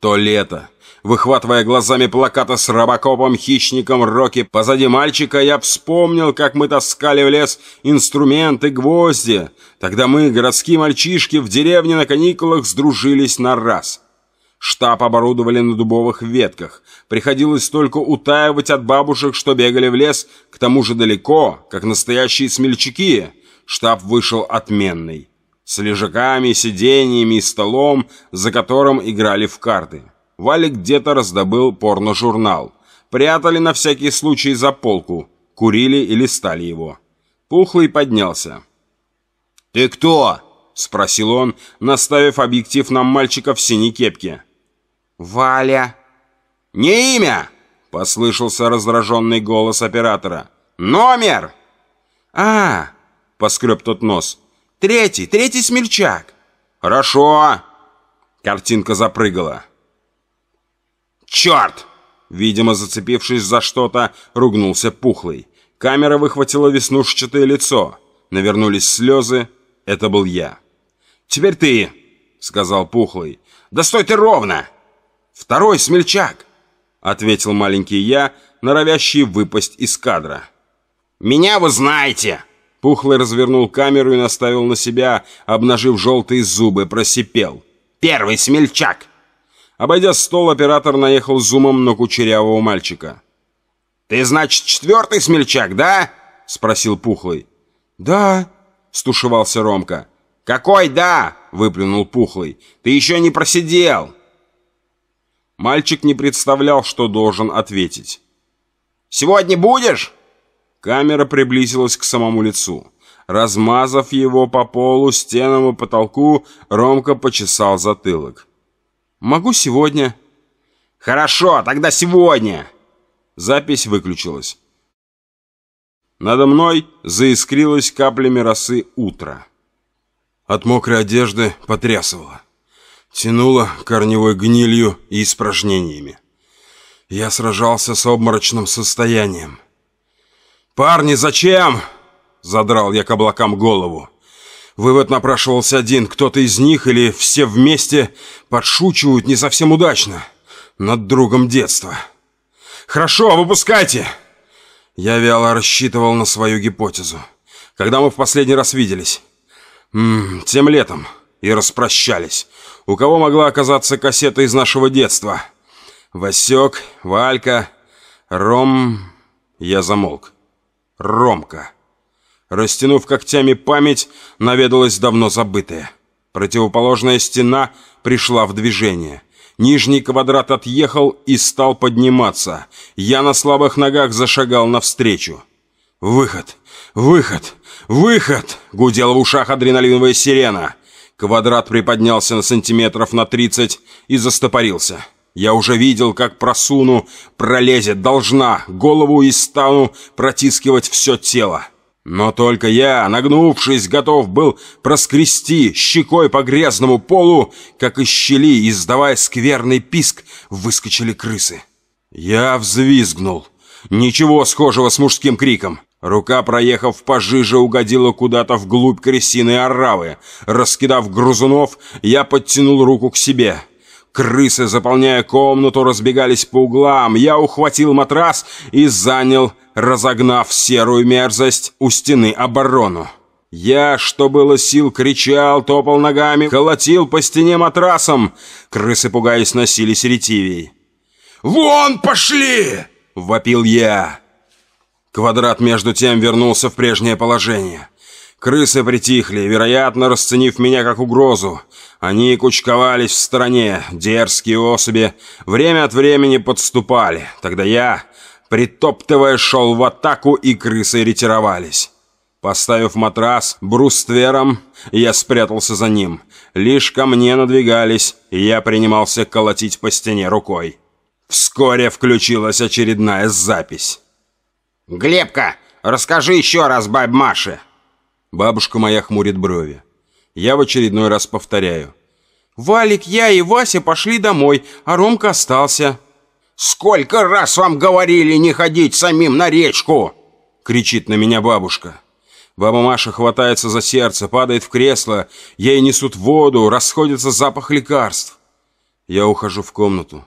То лето, Выхватывая глазами плаката с робокопом, хищником Рокки позади мальчика, я вспомнил, как мы таскали в лес инструменты, гвозди. Тогда мы, городские мальчишки, в деревне на каникулах сдружились на раз. Штаб оборудовали на дубовых ветках. Приходилось только утаивать от бабушек, что бегали в лес, к тому же далеко, как настоящие смельчаки. Штаб вышел отменный. С лежаками, сиденьями и столом, за которым играли в карты. Валик где-то раздобыл порно-журнал. Прятали на всякий случай за полку. Курили и листали его. Пухлый поднялся. «Ты кто?» — спросил он, наставив объектив на мальчика в синей кепке. «Валя». «Не имя!» — послышался раздраженный голос оператора. «Номер!» «А!» — поскреб тот нос. «Третий, третий смельчак!» «Хорошо!» Картинка запрыгала. «Черт!» Видимо, зацепившись за что-то, ругнулся Пухлый. Камера выхватила веснушчатое лицо. Навернулись слезы. Это был я. «Теперь ты!» — сказал Пухлый. «Да стой ты ровно!» «Второй смельчак!» — ответил маленький я, норовящий выпасть из кадра. «Меня вы знаете!» Пухлый развернул камеру и наставил на себя, обнажив желтые зубы, просипел. «Первый смельчак!» Обойдя стол, оператор наехал зумом на кучерявого мальчика. «Ты, значит, четвертый смельчак, да?» — спросил Пухлый. «Да», — стушевался Ромка. «Какой «да»?» — выплюнул Пухлый. «Ты еще не просидел!» Мальчик не представлял, что должен ответить. «Сегодня будешь?» Камера приблизилась к самому лицу. Размазав его по полу, стенам и потолку, Ромка почесал затылок. Могу сегодня. Хорошо, тогда сегодня. Запись выключилась. Надо мной заискрилось каплями росы утро. От мокрой одежды потрясывало. Тянуло корневой гнилью и испражнениями. Я сражался с обморочным состоянием. «Парни, зачем?» — задрал я к облакам голову. Вывод напрашивался один. Кто-то из них или все вместе подшучивают не совсем удачно над другом детства. «Хорошо, выпускайте!» Я вяло рассчитывал на свою гипотезу. Когда мы в последний раз виделись? М тем летом. И распрощались. У кого могла оказаться кассета из нашего детства? Васек, Валька, Ром... Я замолк. Ромка. Растянув когтями память, наведалась давно забытая. Противоположная стена пришла в движение. Нижний квадрат отъехал и стал подниматься. Я на слабых ногах зашагал навстречу. «Выход! Выход! Выход!» — гудела в ушах адреналиновая сирена. Квадрат приподнялся на сантиметров на тридцать и застопорился. Я уже видел, как просуну, пролезет, должна, голову и стану протискивать все тело. Но только я, нагнувшись, готов был проскрести щекой по грязному полу, как из щели, издавая скверный писк, выскочили крысы. Я взвизгнул. Ничего схожего с мужским криком. Рука, проехав пожиже, угодила куда-то вглубь крысиной оравы. Раскидав грузунов, я подтянул руку к себе. Крысы, заполняя комнату, разбегались по углам. Я ухватил матрас и занял, разогнав серую мерзость у стены оборону. Я, что было сил, кричал, топал ногами, колотил по стене матрасом. Крысы, пугаясь, носились ретивей. «Вон пошли!» — вопил я. Квадрат между тем вернулся в прежнее положение. Крысы притихли, вероятно, расценив меня как угрозу. Они кучковались в стороне, дерзкие особи, время от времени подступали. Тогда я, притоптывая, шел в атаку, и крысы ретировались. Поставив матрас бруствером, я спрятался за ним. Лишь ко мне надвигались, и я принимался колотить по стене рукой. Вскоре включилась очередная запись. «Глебка, расскажи еще раз бабь Маше!» Бабушка моя хмурит брови. Я в очередной раз повторяю. «Валик, я и Вася пошли домой, а Ромка остался». «Сколько раз вам говорили не ходить самим на речку?» Кричит на меня бабушка. Баба Маша хватается за сердце, падает в кресло, ей несут воду, расходится запах лекарств. Я ухожу в комнату.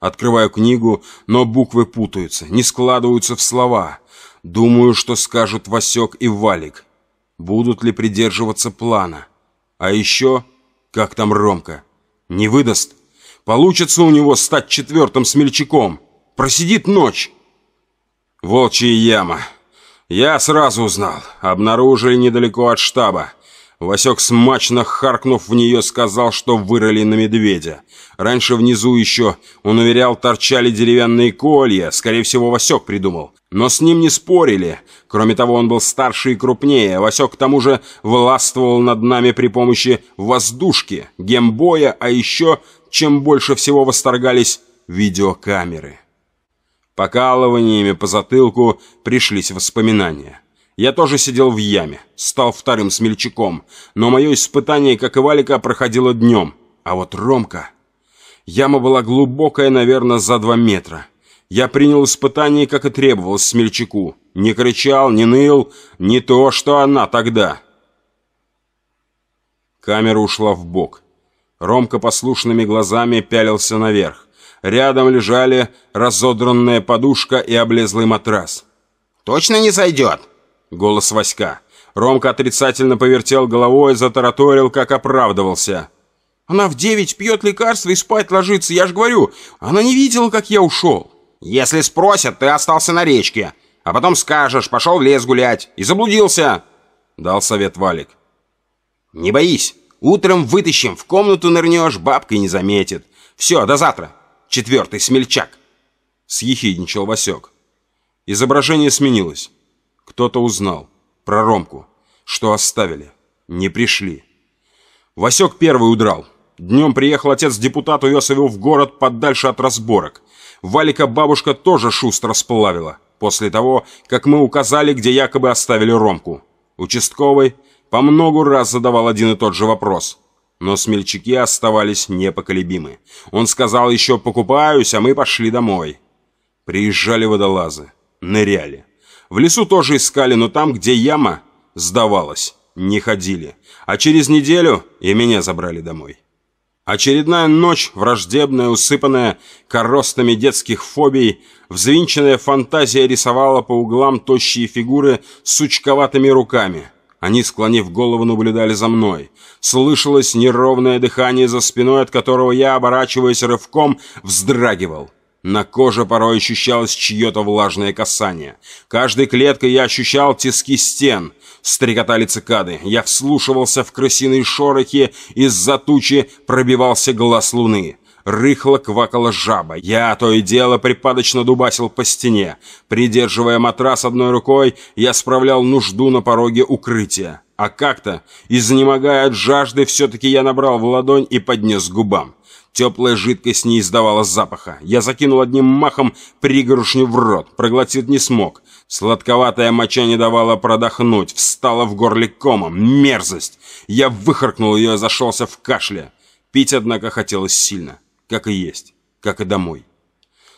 Открываю книгу, но буквы путаются, не складываются в слова. Думаю, что скажут Васек и Валик. Будут ли придерживаться плана? А еще, как там Ромка? Не выдаст? Получится у него стать четвертым смельчаком. Просидит ночь. Волчья яма. Я сразу узнал. Обнаружили недалеко от штаба. Васек, смачно харкнув в нее, сказал, что вырыли на медведя. Раньше внизу еще, он уверял, торчали деревянные колья. Скорее всего, Васек придумал. Но с ним не спорили. Кроме того, он был старше и крупнее. Васек, к тому же, властвовал над нами при помощи воздушки, гембоя, а еще, чем больше всего восторгались, видеокамеры. Покалываниями по затылку пришлись воспоминания. Я тоже сидел в яме, стал вторым смельчаком, но мое испытание, как и Валика, проходило днем. А вот Ромка... Яма была глубокая, наверное, за два метра. Я принял испытание, как и требовалось смельчаку. Не кричал, не ныл, не то, что она тогда. Камера ушла в бок. Ромка послушными глазами пялился наверх. Рядом лежали разодранная подушка и облезлый матрас. «Точно не сойдет?» Голос Васька. Ромка отрицательно повертел головой, затараторил, как оправдывался. «Она в девять пьет лекарства и спать ложится, я же говорю, она не видела, как я ушел». «Если спросят, ты остался на речке, а потом скажешь, пошел в лес гулять и заблудился», — дал совет Валик. «Не боись, утром вытащим, в комнату нырнешь, бабка не заметит. Все, до завтра» четвертый смельчак!» Съехидничал Васек. Изображение сменилось. Кто-то узнал. Про Ромку. Что оставили. Не пришли. Васек первый удрал. Днем приехал отец депутат, увез его в город подальше от разборок. Валика бабушка тоже шустро сплавила. После того, как мы указали, где якобы оставили Ромку. Участковый по многу раз задавал один и тот же вопрос – но смельчаки оставались непоколебимы. Он сказал еще «покупаюсь», а мы пошли домой. Приезжали водолазы, ныряли. В лесу тоже искали, но там, где яма, сдавалось, не ходили. А через неделю и меня забрали домой. Очередная ночь, враждебная, усыпанная коростами детских фобий, взвинченная фантазия рисовала по углам тощие фигуры с сучковатыми руками – они, склонив голову, наблюдали за мной. Слышалось неровное дыхание за спиной, от которого я, оборачиваясь рывком, вздрагивал. На коже порой ощущалось чье-то влажное касание. Каждой клеткой я ощущал тиски стен. Стрекотали цикады. Я вслушивался в крысиные шорохи, из-за тучи пробивался глаз луны. Рыхло квакала жаба. Я то и дело припадочно дубасил по стене. Придерживая матрас одной рукой, я справлял нужду на пороге укрытия. А как-то, изнемогая от жажды, все-таки я набрал в ладонь и поднес к губам. Теплая жидкость не издавала запаха. Я закинул одним махом пригоршню в рот. Проглотить не смог. Сладковатая моча не давала продохнуть. Встала в горле комом. Мерзость! Я выхаркнул ее и зашелся в кашле. Пить, однако, хотелось сильно как и есть, как и домой.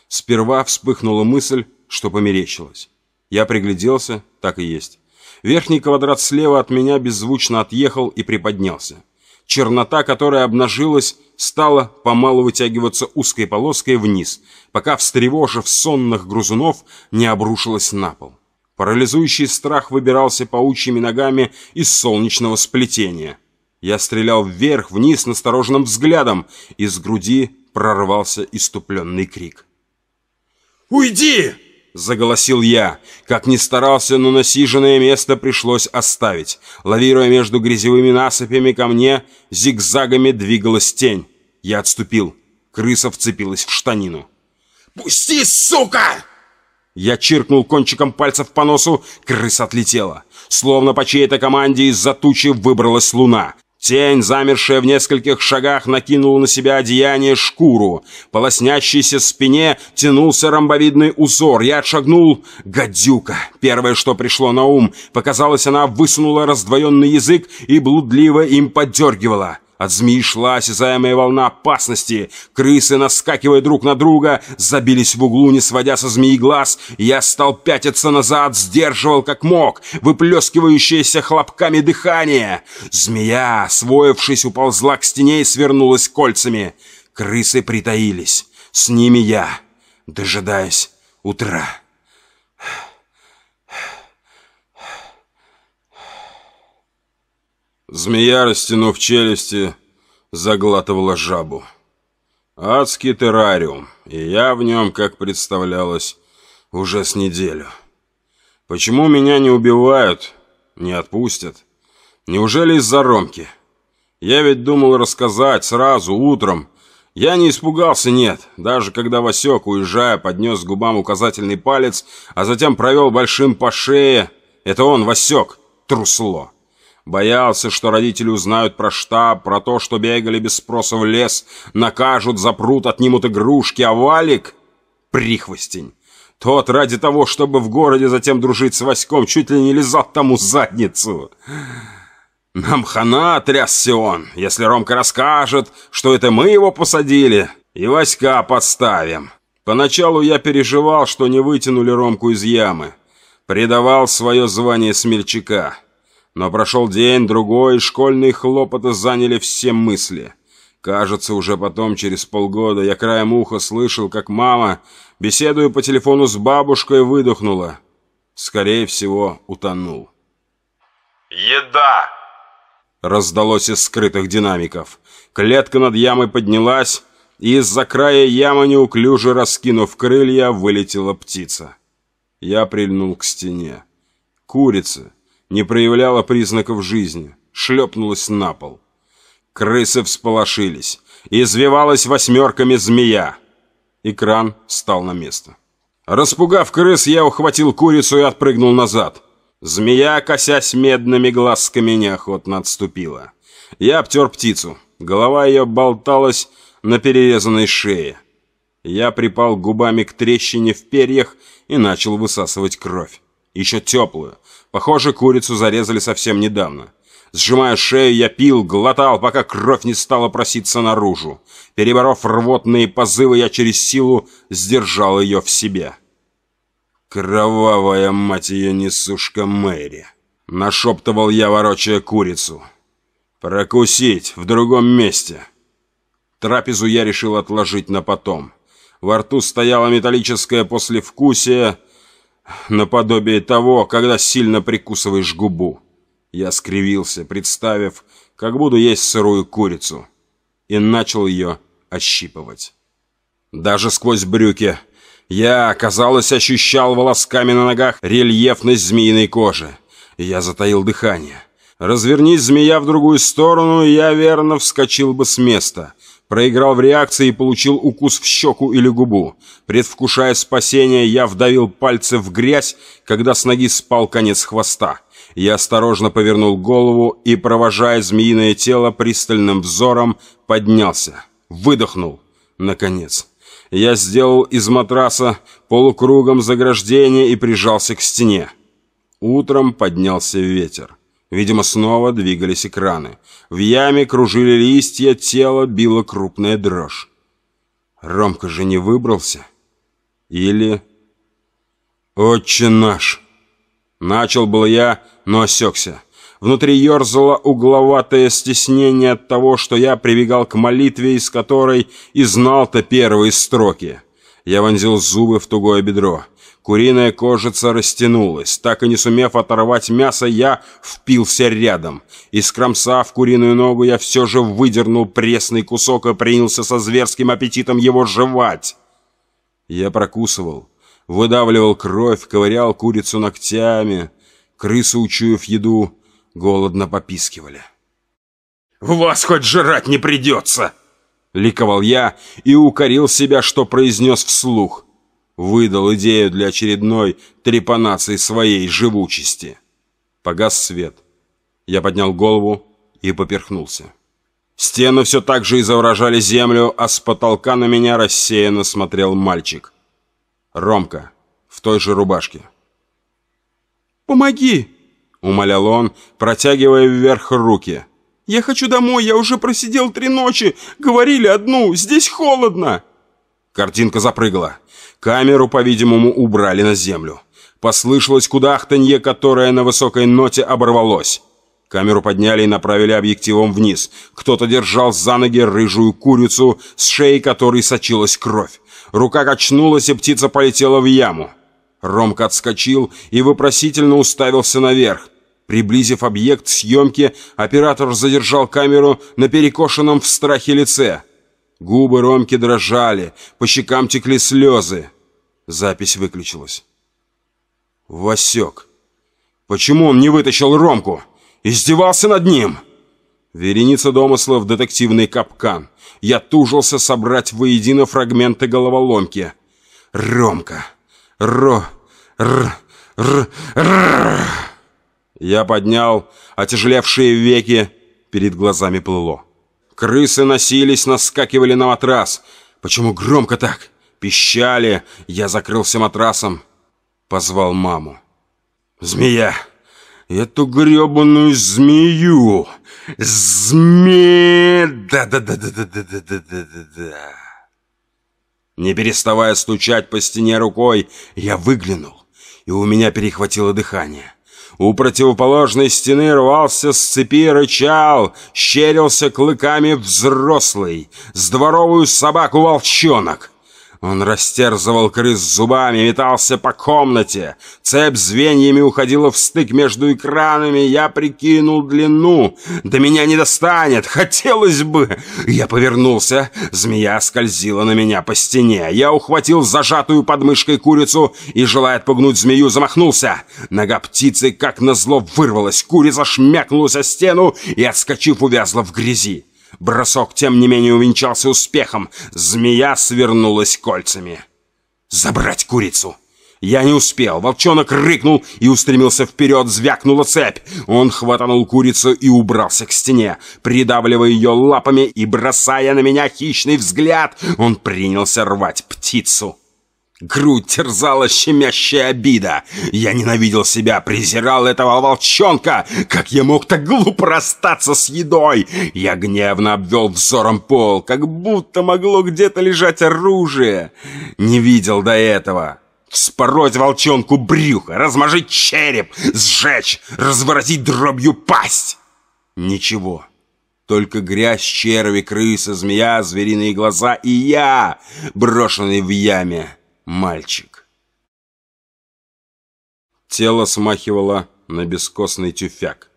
Сперва вспыхнула мысль, что померещилось. Я пригляделся, так и есть. Верхний квадрат слева от меня беззвучно отъехал и приподнялся. Чернота, которая обнажилась, стала помалу вытягиваться узкой полоской вниз, пока, встревожив сонных грузунов, не обрушилась на пол. Парализующий страх выбирался паучьими ногами из солнечного сплетения. Я стрелял вверх-вниз настороженным взглядом, из груди прорвался иступленный крик. «Уйди!» — заголосил я. Как ни старался, но насиженное место пришлось оставить. Лавируя между грязевыми насыпями ко мне, зигзагами двигалась тень. Я отступил. Крыса вцепилась в штанину. «Пусти, сука!» Я чиркнул кончиком пальцев по носу, крыса отлетела. Словно по чьей-то команде из-за тучи выбралась луна. Тень, замершая в нескольких шагах, накинула на себя одеяние шкуру. По лоснящейся спине тянулся ромбовидный узор. Я отшагнул. Гадюка. Первое, что пришло на ум. Показалось, она высунула раздвоенный язык и блудливо им поддергивала. От змеи шла осязаемая волна опасности. Крысы, наскакивая друг на друга, забились в углу, не сводя со змеи глаз. Я стал пятиться назад, сдерживал как мог, выплескивающееся хлопками дыхание. Змея, освоившись, уползла к стене и свернулась кольцами. Крысы притаились. С ними я, дожидаясь утра. Змея, растянув челюсти, заглатывала жабу. Адский террариум, и я в нем, как представлялось, уже с неделю. Почему меня не убивают, не отпустят? Неужели из-за Ромки? Я ведь думал рассказать сразу, утром. Я не испугался, нет, даже когда Васек, уезжая, поднес к губам указательный палец, а затем провел большим по шее. Это он, Васек, трусло. Боялся, что родители узнают про штаб, про то, что бегали без спроса в лес, накажут, запрут, отнимут игрушки, а Валик — прихвостень. Тот ради того, чтобы в городе затем дружить с Васьком, чуть ли не лизал тому задницу. Нам хана трясся он, если Ромка расскажет, что это мы его посадили, и Васька подставим. Поначалу я переживал, что не вытянули Ромку из ямы. Предавал свое звание смельчака. Но прошел день, другой, и школьные хлопоты заняли все мысли. Кажется, уже потом, через полгода, я краем уха слышал, как мама, беседуя по телефону с бабушкой, выдохнула. Скорее всего, утонул. «Еда!» Раздалось из скрытых динамиков. Клетка над ямой поднялась, и из-за края ямы, неуклюже раскинув крылья, вылетела птица. Я прильнул к стене. Курица не проявляла признаков жизни, шлепнулась на пол. Крысы всполошились. Извивалась восьмерками змея. Экран стал на место. Распугав крыс, я ухватил курицу и отпрыгнул назад. Змея, косясь медными глазками, неохотно отступила. Я обтер птицу. Голова ее болталась на перерезанной шее. Я припал губами к трещине в перьях и начал высасывать кровь. Еще теплую, Похоже, курицу зарезали совсем недавно. Сжимая шею, я пил, глотал, пока кровь не стала проситься наружу. Переборов рвотные позывы, я через силу сдержал ее в себе. «Кровавая, мать ее, несушка Мэри!» Нашептывал я, ворочая курицу. «Прокусить в другом месте!» Трапезу я решил отложить на потом. Во рту стояло металлическое послевкусие, наподобие того, когда сильно прикусываешь губу. Я скривился, представив, как буду есть сырую курицу, и начал ее ощипывать. Даже сквозь брюки я, казалось, ощущал волосками на ногах рельефность змеиной кожи. Я затаил дыхание. Развернись змея в другую сторону, я верно вскочил бы с места. Проиграл в реакции и получил укус в щеку или губу. Предвкушая спасение, я вдавил пальцы в грязь, когда с ноги спал конец хвоста. Я осторожно повернул голову и, провожая змеиное тело пристальным взором, поднялся. Выдохнул. Наконец. Я сделал из матраса полукругом заграждение и прижался к стене. Утром поднялся ветер. Видимо, снова двигались экраны. В яме кружили листья, тело било крупная дрожь. Ромка же не выбрался. Или... «Отче наш!» Начал был я, но осекся. Внутри ерзало угловатое стеснение от того, что я прибегал к молитве, из которой и знал-то первые строки. Я вонзил зубы в тугое бедро. Куриная кожица растянулась. Так и не сумев оторвать мясо, я впился рядом. И скромсав куриную ногу, я все же выдернул пресный кусок и принялся со зверским аппетитом его жевать. Я прокусывал, выдавливал кровь, ковырял курицу ногтями. Крысы, учуяв еду, голодно попискивали. «Вас хоть жрать не придется!» Ликовал я и укорил себя, что произнес вслух. Выдал идею для очередной трепанации своей живучести. Погас свет. Я поднял голову и поперхнулся. Стены все так же изображали землю, а с потолка на меня рассеянно смотрел мальчик. Ромка в той же рубашке. «Помоги!» — умолял он, протягивая вверх руки. «Я хочу домой, я уже просидел три ночи. Говорили одну, здесь холодно!» Картинка запрыгала. Камеру, по-видимому, убрали на землю. Послышалось кудахтанье, которое на высокой ноте оборвалось. Камеру подняли и направили объективом вниз. Кто-то держал за ноги рыжую курицу, с шеи которой сочилась кровь. Рука качнулась, и птица полетела в яму. Ромка отскочил и вопросительно уставился наверх. Приблизив объект съемки, оператор задержал камеру на перекошенном в страхе лице. Губы Ромки дрожали, по щекам текли слезы. Запись выключилась. Васек. Почему он не вытащил Ромку? Издевался над ним? Вереница домыслов детективный капкан. Я тужился собрать воедино фрагменты головоломки. Ромка. Ро... Р... Р... Р... Я поднял отяжелевшие веки, перед глазами плыло. Крысы носились, наскакивали на матрас. Почему громко так? Пищали. Я закрылся матрасом. Позвал маму. «Змея! Эту гребаную змею! Змея! Да-да-да-да-да-да-да-да-да!» Не переставая стучать по стене рукой, я выглянул, и у меня перехватило дыхание. У противоположной стены рвался с цепи, рычал, щерился клыками взрослый, с дворовую собаку волчонок. Он растерзывал крыс зубами, метался по комнате. Цепь звеньями уходила в стык между экранами. Я прикинул длину. До меня не достанет. Хотелось бы. Я повернулся. Змея скользила на меня по стене. Я ухватил зажатую подмышкой курицу и, желая отпугнуть змею, замахнулся. Нога птицы, как назло, вырвалась. Курица шмякнулась о стену и, отскочив, увязла в грязи. Бросок, тем не менее, увенчался успехом. Змея свернулась кольцами. «Забрать курицу!» Я не успел. Волчонок рыкнул и устремился вперед, звякнула цепь. Он хватанул курицу и убрался к стене. Придавливая ее лапами и бросая на меня хищный взгляд, он принялся рвать птицу. Грудь терзала щемящая обида. Я ненавидел себя, презирал этого волчонка. Как я мог так глупо расстаться с едой? Я гневно обвел взором пол, как будто могло где-то лежать оружие. Не видел до этого. Вспороть волчонку брюхо, размажить череп, сжечь, разворотить дробью пасть. Ничего. Только грязь, черви, крыса, змея, звериные глаза и я, брошенный в яме мальчик. Тело смахивало на бескостный тюфяк.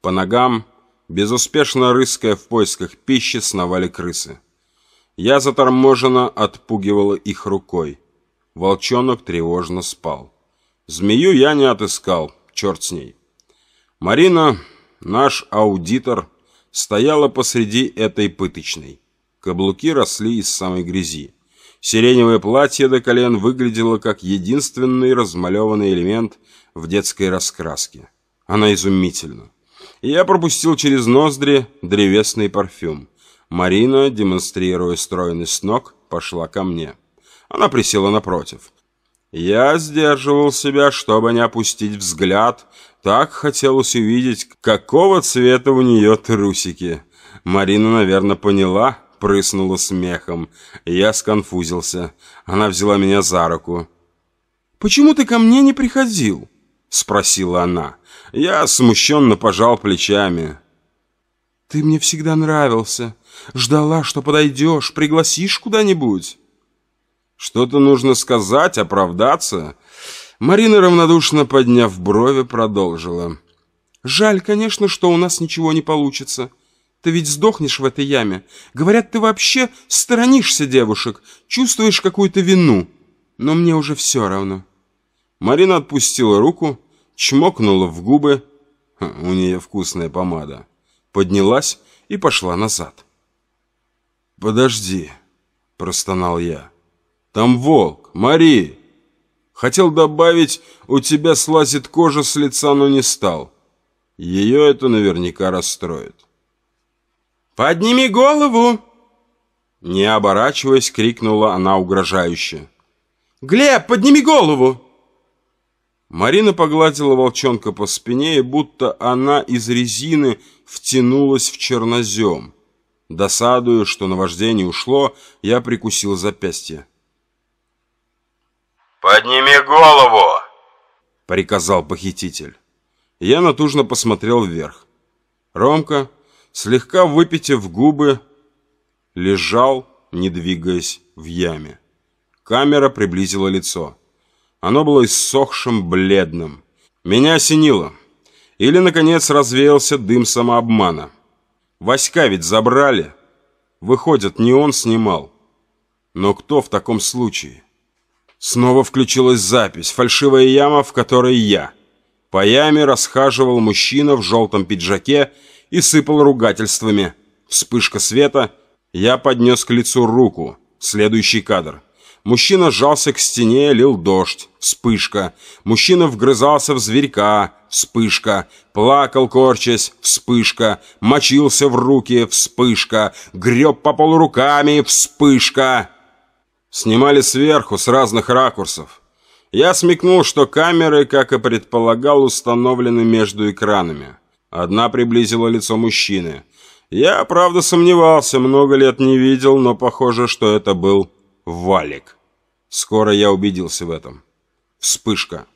По ногам, безуспешно рыская в поисках пищи, сновали крысы. Я заторможенно отпугивала их рукой. Волчонок тревожно спал. Змею я не отыскал, черт с ней. Марина, наш аудитор, стояла посреди этой пыточной. Каблуки росли из самой грязи. Сиреневое платье до колен выглядело как единственный размалеванный элемент в детской раскраске. Она изумительна. Я пропустил через ноздри древесный парфюм. Марина, демонстрируя стройность ног, пошла ко мне. Она присела напротив. Я сдерживал себя, чтобы не опустить взгляд. Так хотелось увидеть, какого цвета у нее трусики. Марина, наверное, поняла, прыснула смехом. Я сконфузился. Она взяла меня за руку. почему ты ко мне не приходил?» — спросила она. Я смущенно пожал плечами. «Ты мне всегда нравился. Ждала, что подойдешь, пригласишь куда-нибудь». «Что-то нужно сказать, оправдаться?» Марина, равнодушно подняв брови, продолжила. «Жаль, конечно, что у нас ничего не получится. Ты ведь сдохнешь в этой яме. Говорят, ты вообще сторонишься девушек, чувствуешь какую-то вину. Но мне уже все равно». Марина отпустила руку, чмокнула в губы. У нее вкусная помада. Поднялась и пошла назад. «Подожди», — простонал я. «Там волк, Мари!» Хотел добавить, у тебя слазит кожа с лица, но не стал. Ее это наверняка расстроит. «Подними голову!» Не оборачиваясь, крикнула она угрожающе. «Глеб, подними голову!» Марина погладила волчонка по спине, и будто она из резины втянулась в чернозем. Досадуя, что наваждение ушло, я прикусил запястье. «Подними голову!» — приказал похититель. Я натужно посмотрел вверх. Ромка, слегка выпитив губы, лежал, не двигаясь, в яме. Камера приблизила лицо. Оно было иссохшим, бледным. Меня осенило. Или, наконец, развеялся дым самообмана. Васька ведь забрали. Выходит, не он снимал. Но кто в таком случае? Снова включилась запись. Фальшивая яма, в которой я. По яме расхаживал мужчина в желтом пиджаке и сыпал ругательствами. Вспышка света. Я поднес к лицу руку. Следующий кадр. Мужчина сжался к стене, лил дождь. Вспышка. Мужчина вгрызался в зверька. Вспышка. Плакал, корчась. Вспышка. Мочился в руки. Вспышка. Греб по полу руками. Вспышка. Снимали сверху, с разных ракурсов. Я смекнул, что камеры, как и предполагал, установлены между экранами. Одна приблизила лицо мужчины. Я, правда, сомневался, много лет не видел, но похоже, что это был валик. Скоро я убедился в этом. Вспышка.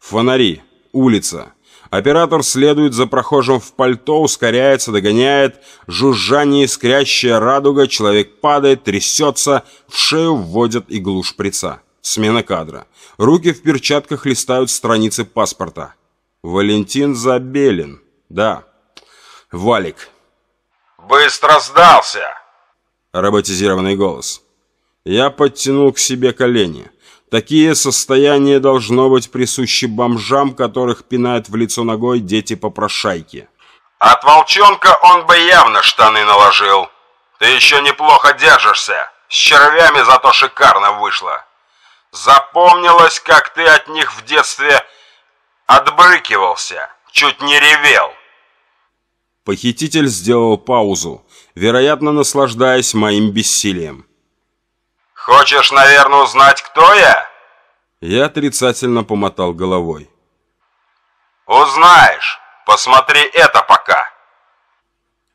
Фонари. Улица. Оператор следует за прохожим в пальто, ускоряется, догоняет. Жужжание, искрящая радуга. Человек падает, трясется. В шею вводят иглу шприца. Смена кадра. Руки в перчатках листают страницы паспорта. Валентин Забелин. Да. Валик. «Быстро сдался!» Роботизированный голос. Я подтянул к себе колени. Такие состояния должно быть присущи бомжам, которых пинают в лицо ногой дети-попрошайки. От волчонка он бы явно штаны наложил. Ты еще неплохо держишься. С червями зато шикарно вышло. Запомнилось, как ты от них в детстве отбрыкивался, чуть не ревел. Похититель сделал паузу, вероятно, наслаждаясь моим бессилием. Хочешь, наверное, узнать, кто я? Я отрицательно помотал головой. Узнаешь. Посмотри это пока.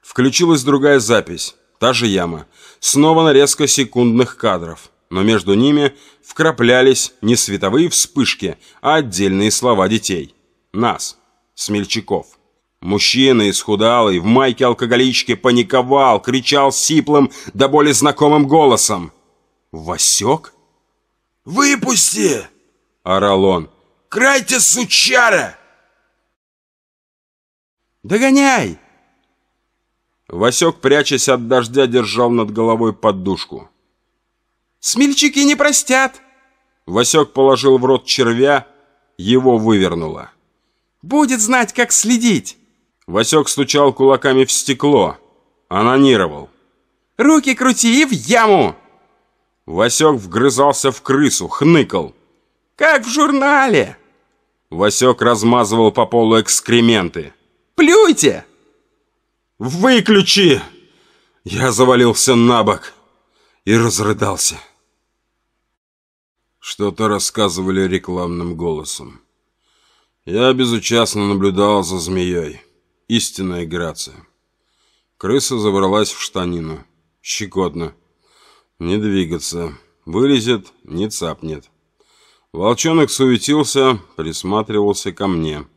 Включилась другая запись. Та же яма. Снова нарезка секундных кадров. Но между ними вкраплялись не световые вспышки, а отдельные слова детей. Нас, смельчаков. Мужчина исхудалый, в майке алкоголички, паниковал, кричал сиплым, да более знакомым голосом. «Васек?» «Выпусти!» — орал он. «Крайте, сучара!» «Догоняй!» Васек, прячась от дождя, держал над головой подушку. «Смельчаки не простят!» Васек положил в рот червя, его вывернуло. «Будет знать, как следить!» Васек стучал кулаками в стекло, анонировал. «Руки крути и в яму!» Васек вгрызался в крысу, хныкал. «Как в журнале!» Васек размазывал по полу экскременты. «Плюйте!» «Выключи!» Я завалился на бок и разрыдался. Что-то рассказывали рекламным голосом. Я безучастно наблюдал за змеей. Истинная грация. Крыса забралась в штанину. Щекотно. Не двигаться. Вылезет, не цапнет. Волчонок суетился, присматривался ко мне.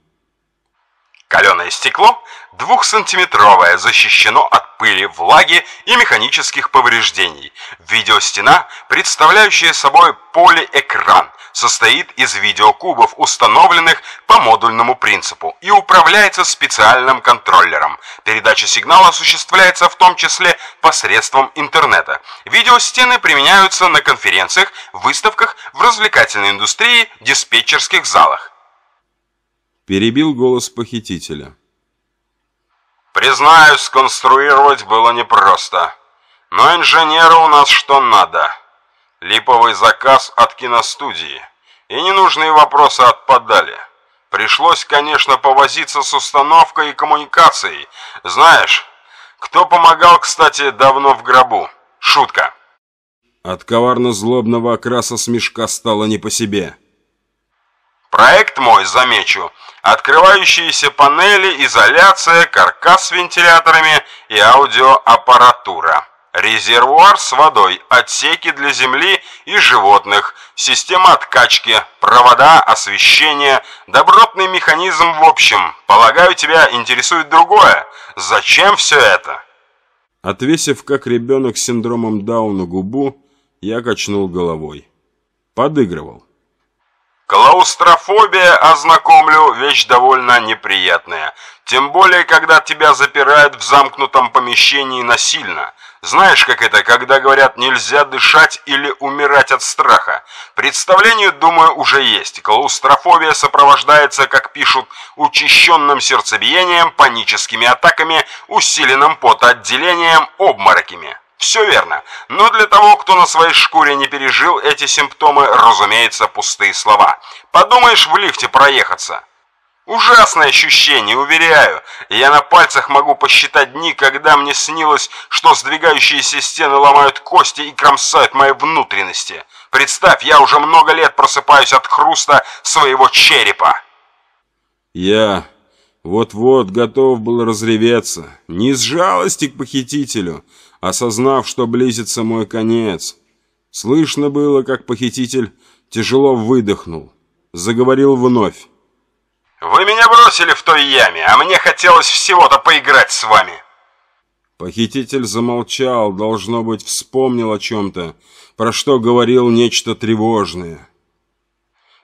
Каленое стекло двухсантиметровое, защищено от пыли, влаги и механических повреждений. Видеостена, представляющая собой полиэкран, состоит из видеокубов, установленных по модульному принципу, и управляется специальным контроллером. Передача сигнала осуществляется в том числе посредством интернета. Видеостены применяются на конференциях, выставках, в развлекательной индустрии, диспетчерских залах. Перебил голос похитителя. Признаюсь, сконструировать было непросто. Но инженеры у нас что надо. Липовый заказ от киностудии. И ненужные вопросы отпадали. Пришлось, конечно, повозиться с установкой и коммуникацией. Знаешь, кто помогал, кстати, давно в гробу? Шутка. От коварно-злобного окраса смешка стало не по себе. Проект мой, замечу, открывающиеся панели, изоляция, каркас с вентиляторами и аудиоаппаратура. Резервуар с водой, отсеки для земли и животных, система откачки, провода, освещение, добротный механизм в общем. Полагаю, тебя интересует другое. Зачем все это? Отвесив, как ребенок с синдромом Дауна губу, я качнул головой. Подыгрывал. Клаустрофобия, ознакомлю, вещь довольно неприятная. Тем более, когда тебя запирают в замкнутом помещении насильно. Знаешь, как это, когда говорят «нельзя дышать» или «умирать от страха»? Представление, думаю, уже есть. Клаустрофобия сопровождается, как пишут, учащенным сердцебиением, паническими атаками, усиленным потоотделением, обмороками. Все верно, но для того, кто на своей шкуре не пережил эти симптомы, разумеется, пустые слова. Подумаешь, в лифте проехаться. Ужасное ощущение, уверяю. Я на пальцах могу посчитать дни, когда мне снилось, что сдвигающиеся стены ломают кости и кромсают мои внутренности. Представь, я уже много лет просыпаюсь от хруста своего черепа. Я вот-вот готов был разреветься. Не из жалости к похитителю, осознав, что близится мой конец. Слышно было, как похититель тяжело выдохнул. Заговорил вновь. «Вы меня бросили в той яме, а мне хотелось всего-то поиграть с вами». Похититель замолчал, должно быть, вспомнил о чем-то, про что говорил нечто тревожное.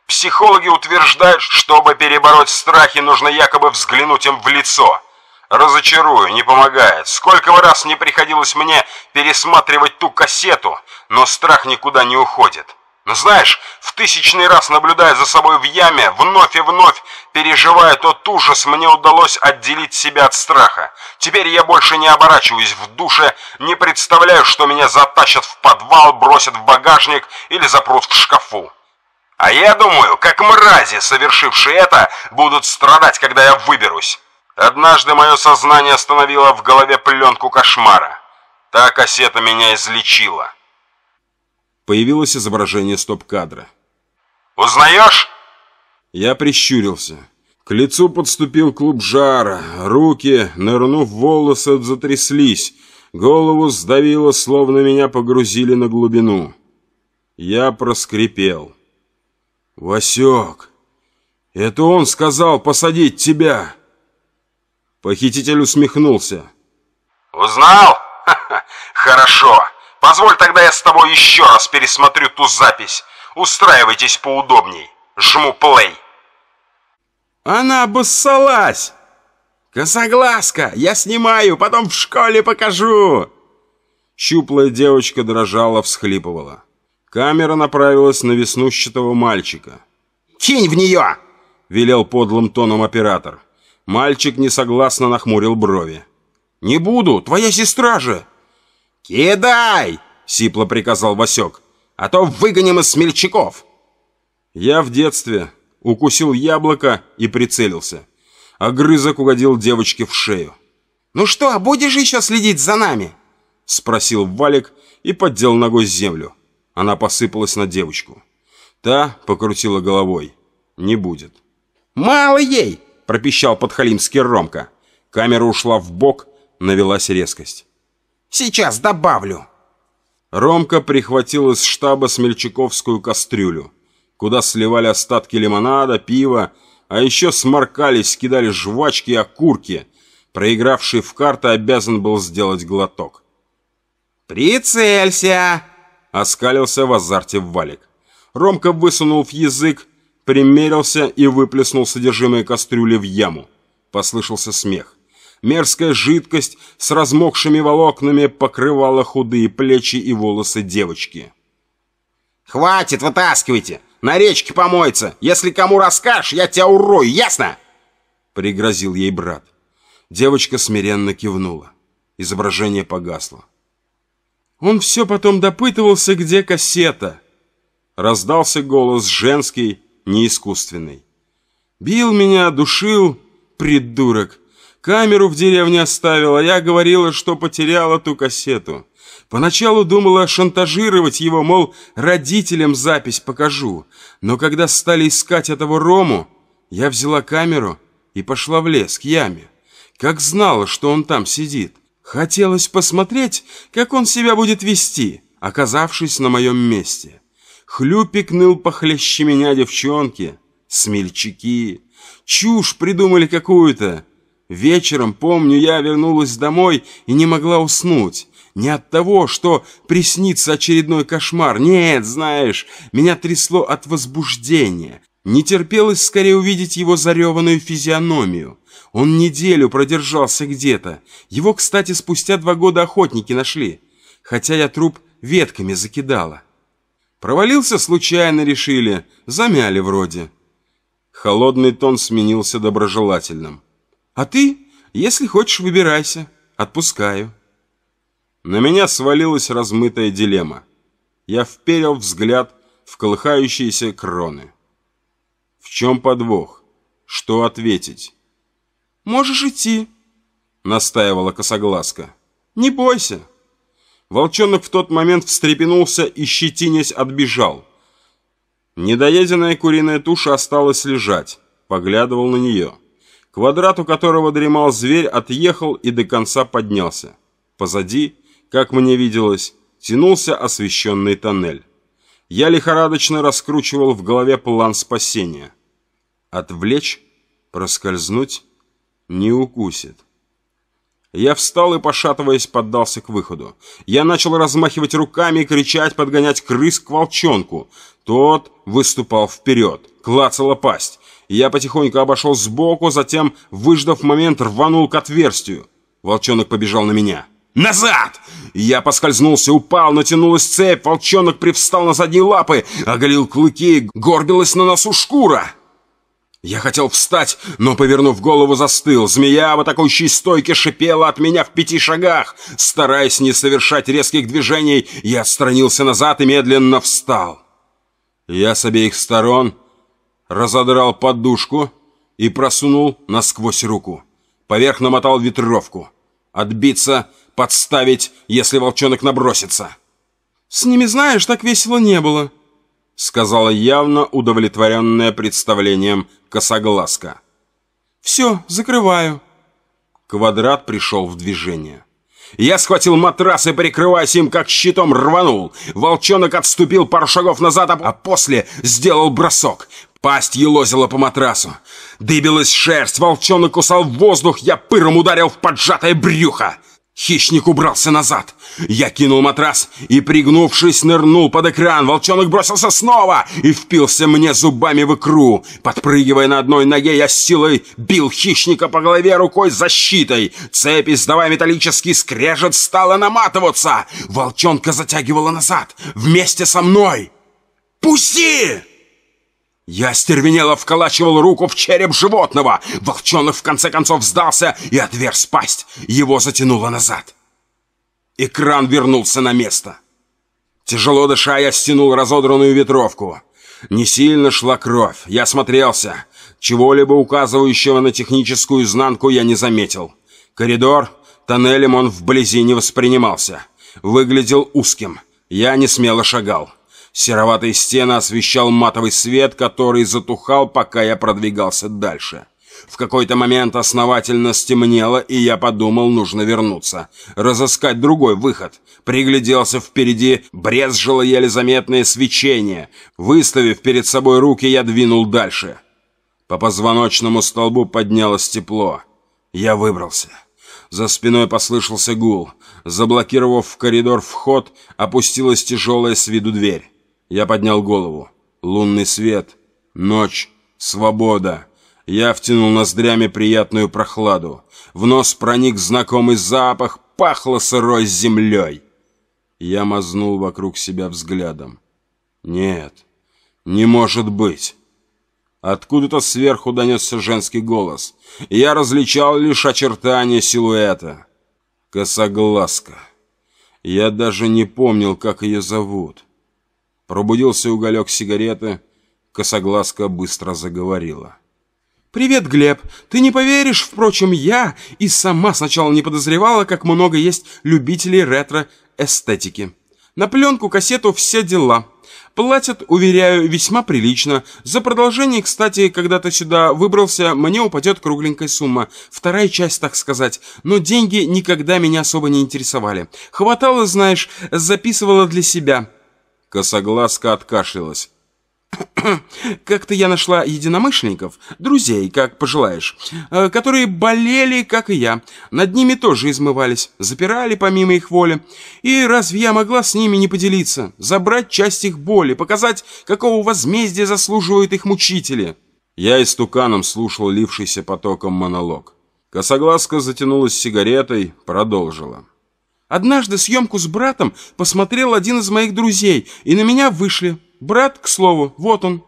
Психологи утверждают, чтобы перебороть страхи, нужно якобы взглянуть им в лицо. Разочарую, не помогает. Сколько раз не приходилось мне пересматривать ту кассету, но страх никуда не уходит. Знаешь, в тысячный раз наблюдая за собой в яме, вновь и вновь переживая тот ужас, мне удалось отделить себя от страха. Теперь я больше не оборачиваюсь в душе, не представляю, что меня затащат в подвал, бросят в багажник или запрут в шкафу. А я думаю, как мрази, совершившие это, будут страдать, когда я выберусь. Однажды мое сознание остановило в голове пленку кошмара. Та кассета меня излечила. Появилось изображение стоп-кадра. «Узнаешь?» Я прищурился. К лицу подступил клуб жара. Руки, нырнув волосы, затряслись. Голову сдавило, словно меня погрузили на глубину. Я проскрипел. «Васек, это он сказал посадить тебя!» Похититель усмехнулся. «Узнал? Хорошо. Позволь тогда я с тобой еще раз пересмотрю ту запись. Устраивайтесь поудобней. Жму плей». «Она обоссалась!» «Косоглазка! Я снимаю, потом в школе покажу!» Щуплая девочка дрожала, всхлипывала. Камера направилась на веснущатого мальчика. «Кинь в нее!» — велел подлым тоном оператор. Мальчик несогласно нахмурил брови. «Не буду, твоя сестра же!» «Кидай!» — сипло приказал Васек. «А то выгоним из смельчаков!» Я в детстве укусил яблоко и прицелился. Огрызок угодил девочке в шею. «Ну что, будешь еще следить за нами?» — спросил Валик и поддел ногой землю. Она посыпалась на девочку. Та покрутила головой. «Не будет». «Мало ей!» — пропищал подхалимский Ромка. Камера ушла в бок, навелась резкость. «Сейчас добавлю!» Ромка прихватил из штаба смельчаковскую кастрюлю. куда сливали остатки лимонада, пива, а еще сморкались, кидали жвачки и окурки. Проигравший в карты обязан был сделать глоток. «Прицелься!» — оскалился в азарте Валик. Ромка высунул в язык, примерился и выплеснул содержимое кастрюли в яму. Послышался смех. Мерзкая жидкость с размокшими волокнами покрывала худые плечи и волосы девочки. «Хватит, вытаскивайте! На речке помоется! Если кому расскажешь, я тебя урою, ясно?» Пригрозил ей брат. Девочка смиренно кивнула. Изображение погасло. Он все потом допытывался, где кассета. Раздался голос женский, неискусственный. Бил меня, душил, придурок. Камеру в деревне оставил, а я говорила, что потеряла ту кассету. Поначалу думала шантажировать его, мол, родителям запись покажу. Но когда стали искать этого Рому, я взяла камеру и пошла в лес, к яме. Как знала, что он там сидит. Хотелось посмотреть, как он себя будет вести, оказавшись на моем месте. Хлюпик ныл похлеще меня девчонки, смельчаки. Чушь придумали какую-то. Вечером, помню, я вернулась домой и не могла уснуть. Не от того, что приснится очередной кошмар. Нет, знаешь, меня трясло от возбуждения. Не терпелось скорее увидеть его зареванную физиономию. Он неделю продержался где-то. Его, кстати, спустя два года охотники нашли. Хотя я труп ветками закидала. Провалился случайно, решили. Замяли вроде. Холодный тон сменился доброжелательным. А ты, если хочешь, выбирайся. Отпускаю. На меня свалилась размытая дилемма. Я вперил взгляд в колыхающиеся кроны. В чем подвох? Что ответить? «Можешь идти», — настаивала косоглазка. «Не бойся». Волчонок в тот момент встрепенулся и, щетинясь, отбежал. Недоеденная куриная туша осталась лежать, поглядывал на нее. Квадрат, у которого дремал зверь, отъехал и до конца поднялся. Позади, как мне виделось, тянулся освещенный тоннель. Я лихорадочно раскручивал в голове план спасения. Отвлечь, проскользнуть, не укусит. Я встал и, пошатываясь, поддался к выходу. Я начал размахивать руками, кричать, подгонять крыс к волчонку. Тот выступал вперед, клацала пасть. Я потихоньку обошел сбоку, затем, выждав момент, рванул к отверстию. Волчонок побежал на меня. «Назад!» Я поскользнулся, упал, натянулась цепь, волчонок привстал на задние лапы, оголил клыки, горбилась на носу шкура. Я хотел встать, но, повернув голову, застыл. Змея в атакующей стойке шипела от меня в пяти шагах. Стараясь не совершать резких движений, я отстранился назад и медленно встал. Я с обеих сторон разодрал подушку и просунул насквозь руку. Поверх намотал ветровку. Отбиться, подставить, если волчонок набросится. «С ними, знаешь, так весело не было», — сказала явно удовлетворенная представлением косоглазка. «Все, закрываю». Квадрат пришел в движение. Я схватил матрас и, прикрываясь им как щитом, рванул. Волчонок отступил пару шагов назад, а после сделал бросок. Пасть елозила по матрасу. Дыбилась шерсть, волчонок кусал воздух, я пыром ударил в поджатое брюхо. Хищник убрался назад. Я кинул матрас и, пригнувшись, нырнул под экран. Волчонок бросился снова и впился мне зубами в икру. Подпрыгивая на одной ноге, я с силой бил хищника по голове рукой защитой. Цепь, издавая металлический скрежет, стала наматываться. Волчонка затягивала назад, вместе со мной. «Пусти!» Я стервенело вколачивал руку в череп животного. Волчонок в конце концов сдался и отверз пасть. Его затянуло назад. Экран вернулся на место. Тяжело дыша, я стянул разодранную ветровку. Не сильно шла кровь. Я смотрелся. Чего-либо указывающего на техническую изнанку я не заметил. Коридор, тоннелем он вблизи не воспринимался. Выглядел узким. Я не смело шагал. Сероватые стены освещал матовый свет, который затухал, пока я продвигался дальше. В какой-то момент основательно стемнело, и я подумал, нужно вернуться. Разыскать другой выход. Пригляделся впереди, брезжило еле заметное свечение. Выставив перед собой руки, я двинул дальше. По позвоночному столбу поднялось тепло. Я выбрался. За спиной послышался гул. Заблокировав в коридор вход, опустилась тяжелая с виду дверь. Я поднял голову. Лунный свет. Ночь. Свобода. Я втянул ноздрями приятную прохладу. В нос проник знакомый запах, пахло сырой землей. Я мазнул вокруг себя взглядом. Нет, не может быть. Откуда-то сверху донесся женский голос. Я различал лишь очертания силуэта. Косоглазка. Я даже не помнил, как ее зовут. Пробудился уголек сигареты. Косоглазка быстро заговорила. «Привет, Глеб. Ты не поверишь, впрочем, я и сама сначала не подозревала, как много есть любителей ретро-эстетики. На пленку, кассету все дела. Платят, уверяю, весьма прилично. За продолжение, кстати, когда ты сюда выбрался, мне упадет кругленькая сумма. Вторая часть, так сказать. Но деньги никогда меня особо не интересовали. Хватало, знаешь, записывала для себя». Косоглазка откашлялась. Как-то я нашла единомышленников, друзей, как пожелаешь, э, которые болели, как и я. Над ними тоже измывались, запирали помимо их воли. И разве я могла с ними не поделиться, забрать часть их боли, показать, какого возмездия заслуживают их мучители? Я истуканом слушал лившийся потоком монолог. Косоглазка затянулась сигаретой, продолжила. Однажды съемку с братом посмотрел один из моих друзей, и на меня вышли. Брат, к слову, вот он.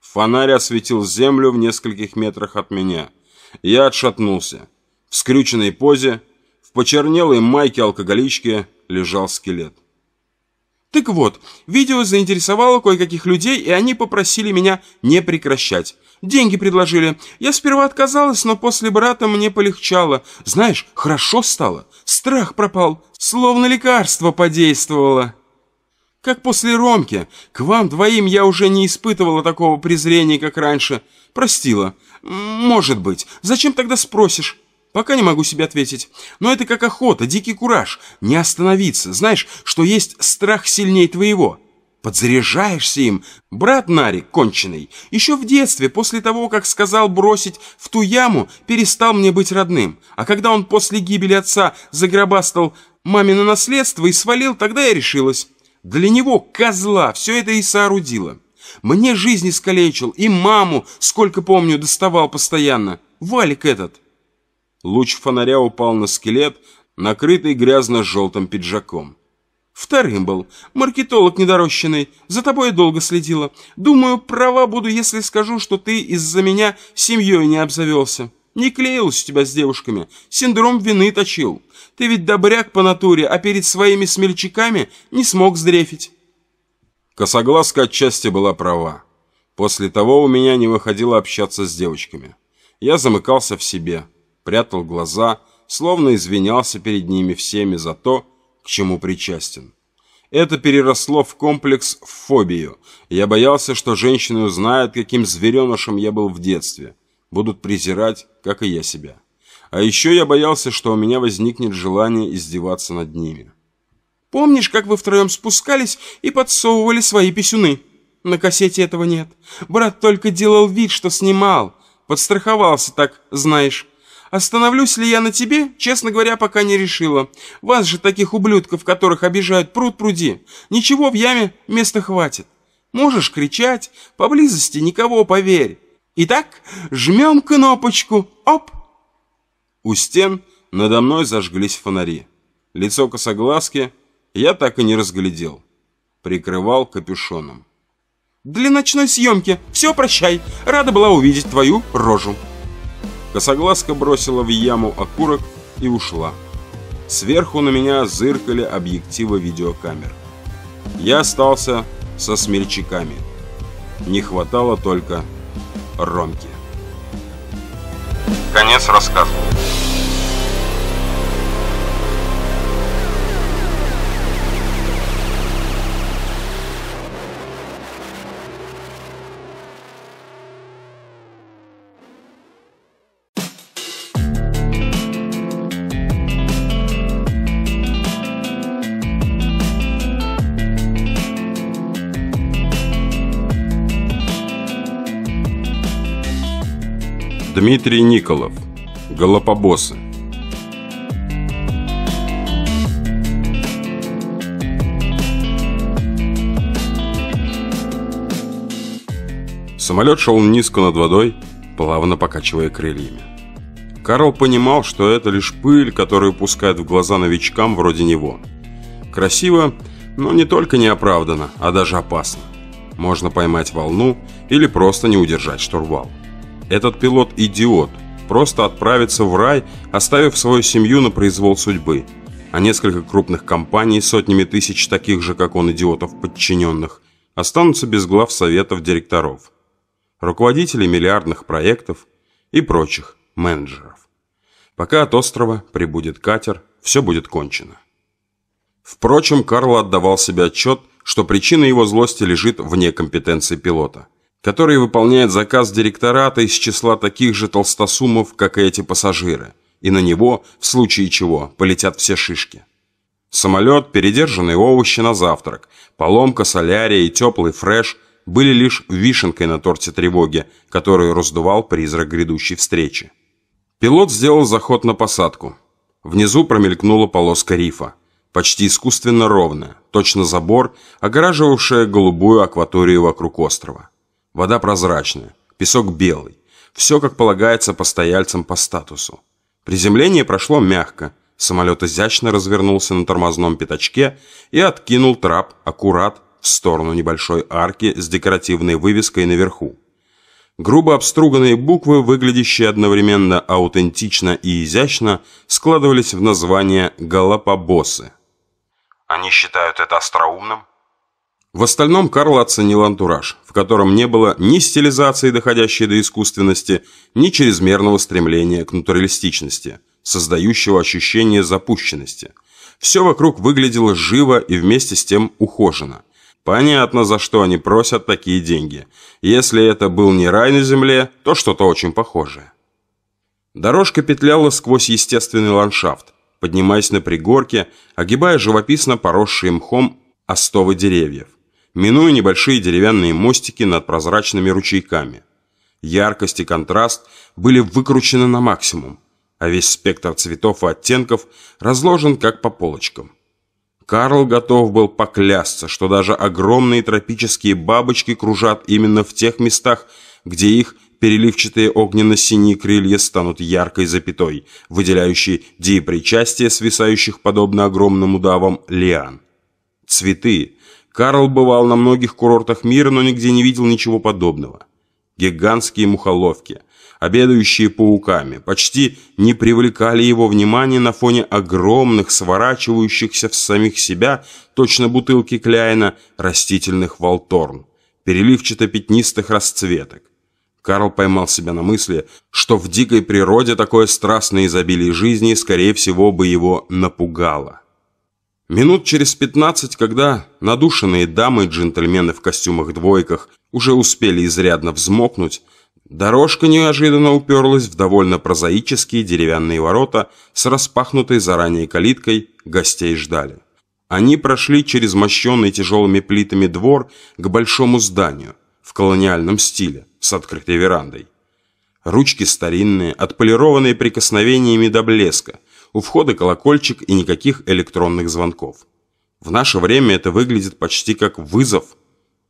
Фонарь осветил землю в нескольких метрах от меня. Я отшатнулся. В скрюченной позе, в почернелой майке алкоголички лежал скелет. Так вот, видео заинтересовало кое-каких людей, и они попросили меня не прекращать. Деньги предложили. Я сперва отказалась, но после брата мне полегчало. Знаешь, хорошо стало. Страх пропал. Словно лекарство подействовало. Как после Ромки. К вам двоим я уже не испытывала такого презрения, как раньше. Простила. Может быть. Зачем тогда спросишь? Пока не могу себе ответить. Но это как охота, дикий кураж. Не остановиться. Знаешь, что есть страх сильнее твоего. Подзаряжаешься им. Брат Нарик, конченый, еще в детстве, после того, как сказал бросить в ту яму, перестал мне быть родным. А когда он после гибели отца загробастал мамино наследство и свалил, тогда я решилась. Для него, козла, все это и соорудила. Мне жизнь искалечил, и маму, сколько помню, доставал постоянно. Валик этот. Луч фонаря упал на скелет, накрытый грязно-желтым пиджаком. Вторым был. Маркетолог недорощенный. За тобой долго следила. Думаю, права буду, если скажу, что ты из-за меня семьей не обзавелся. Не клеилась у тебя с девушками. Синдром вины точил. Ты ведь добряк по натуре, а перед своими смельчаками не смог сдрефить. Косоглазка отчасти была права. После того у меня не выходило общаться с девочками. Я замыкался в себе, прятал глаза, словно извинялся перед ними всеми за то, к чему причастен. Это переросло в комплекс в фобию. Я боялся, что женщины узнают, каким зверенышем я был в детстве – будут презирать, как и я себя. А еще я боялся, что у меня возникнет желание издеваться над ними. Помнишь, как вы втроем спускались и подсовывали свои писюны? На кассете этого нет. Брат только делал вид, что снимал. Подстраховался так, знаешь. Остановлюсь ли я на тебе, честно говоря, пока не решила. Вас же таких ублюдков, которых обижают пруд пруди. Ничего в яме места хватит. Можешь кричать, поблизости никого, поверь. Итак, жмем кнопочку. Оп! У стен надо мной зажглись фонари. Лицо косоглазки я так и не разглядел. Прикрывал капюшоном. Для ночной съемки. Все, прощай. Рада была увидеть твою рожу. Косоглазка бросила в яму окурок и ушла. Сверху на меня зыркали объективы видеокамер. Я остался со смельчаками. Не хватало только Ромки. Конец рассказа. Дмитрий Николов. Голопобосы. Самолет шел низко над водой, плавно покачивая крыльями. Карл понимал, что это лишь пыль, которую пускают в глаза новичкам вроде него. Красиво, но не только неоправданно, а даже опасно. Можно поймать волну или просто не удержать штурвал. Этот пилот – идиот, просто отправится в рай, оставив свою семью на произвол судьбы. А несколько крупных компаний, сотнями тысяч таких же, как он, идиотов подчиненных, останутся без глав советов директоров руководителей миллиардных проектов и прочих менеджеров. Пока от острова прибудет катер, все будет кончено. Впрочем, Карл отдавал себе отчет, что причина его злости лежит вне компетенции пилота, который выполняет заказ директората из числа таких же толстосумов, как и эти пассажиры, и на него, в случае чего, полетят все шишки. Самолет, передержанные овощи на завтрак, поломка солярия и теплый фреш были лишь вишенкой на торте тревоги, которую раздувал призрак грядущей встречи. Пилот сделал заход на посадку. Внизу промелькнула полоска рифа, почти искусственно ровная, точно забор, огораживавшая голубую акваторию вокруг острова. Вода прозрачная, песок белый, все как полагается постояльцам по статусу. Приземление прошло мягко, самолет изящно развернулся на тормозном пятачке и откинул трап аккурат в сторону небольшой арки с декоративной вывеской наверху. Грубо обструганные буквы, выглядящие одновременно аутентично и изящно, складывались в название «Галапабосы». Они считают это остроумным? В остальном Карл оценил антураж, в котором не было ни стилизации, доходящей до искусственности, ни чрезмерного стремления к натуралистичности, создающего ощущение запущенности. Все вокруг выглядело живо и вместе с тем ухоженно – Понятно, за что они просят такие деньги. Если это был не рай на земле, то что-то очень похожее. Дорожка петляла сквозь естественный ландшафт, поднимаясь на пригорке, огибая живописно поросшие мхом остовы деревьев, минуя небольшие деревянные мостики над прозрачными ручейками. Яркость и контраст были выкручены на максимум, а весь спектр цветов и оттенков разложен как по полочкам. Карл готов был поклясться, что даже огромные тропические бабочки кружат именно в тех местах, где их переливчатые огненно-синие крылья станут яркой запятой, выделяющей деепричастие свисающих подобно огромным удавам лиан. Цветы. Карл бывал на многих курортах мира, но нигде не видел ничего подобного. Гигантские мухоловки, обедающие пауками, почти не привлекали его внимания на фоне огромных, сворачивающихся в самих себя, точно бутылки Кляйна, растительных волторн, переливчато-пятнистых расцветок. Карл поймал себя на мысли, что в дикой природе такое страстное изобилие жизни, скорее всего, бы его напугало. Минут через пятнадцать, когда надушенные дамы и джентльмены в костюмах-двойках уже успели изрядно взмокнуть, Дорожка неожиданно уперлась в довольно прозаические деревянные ворота с распахнутой заранее калиткой, гостей ждали. Они прошли через мощенный тяжелыми плитами двор к большому зданию в колониальном стиле с открытой верандой. Ручки старинные, отполированные прикосновениями до блеска, у входа колокольчик и никаких электронных звонков. В наше время это выглядит почти как вызов,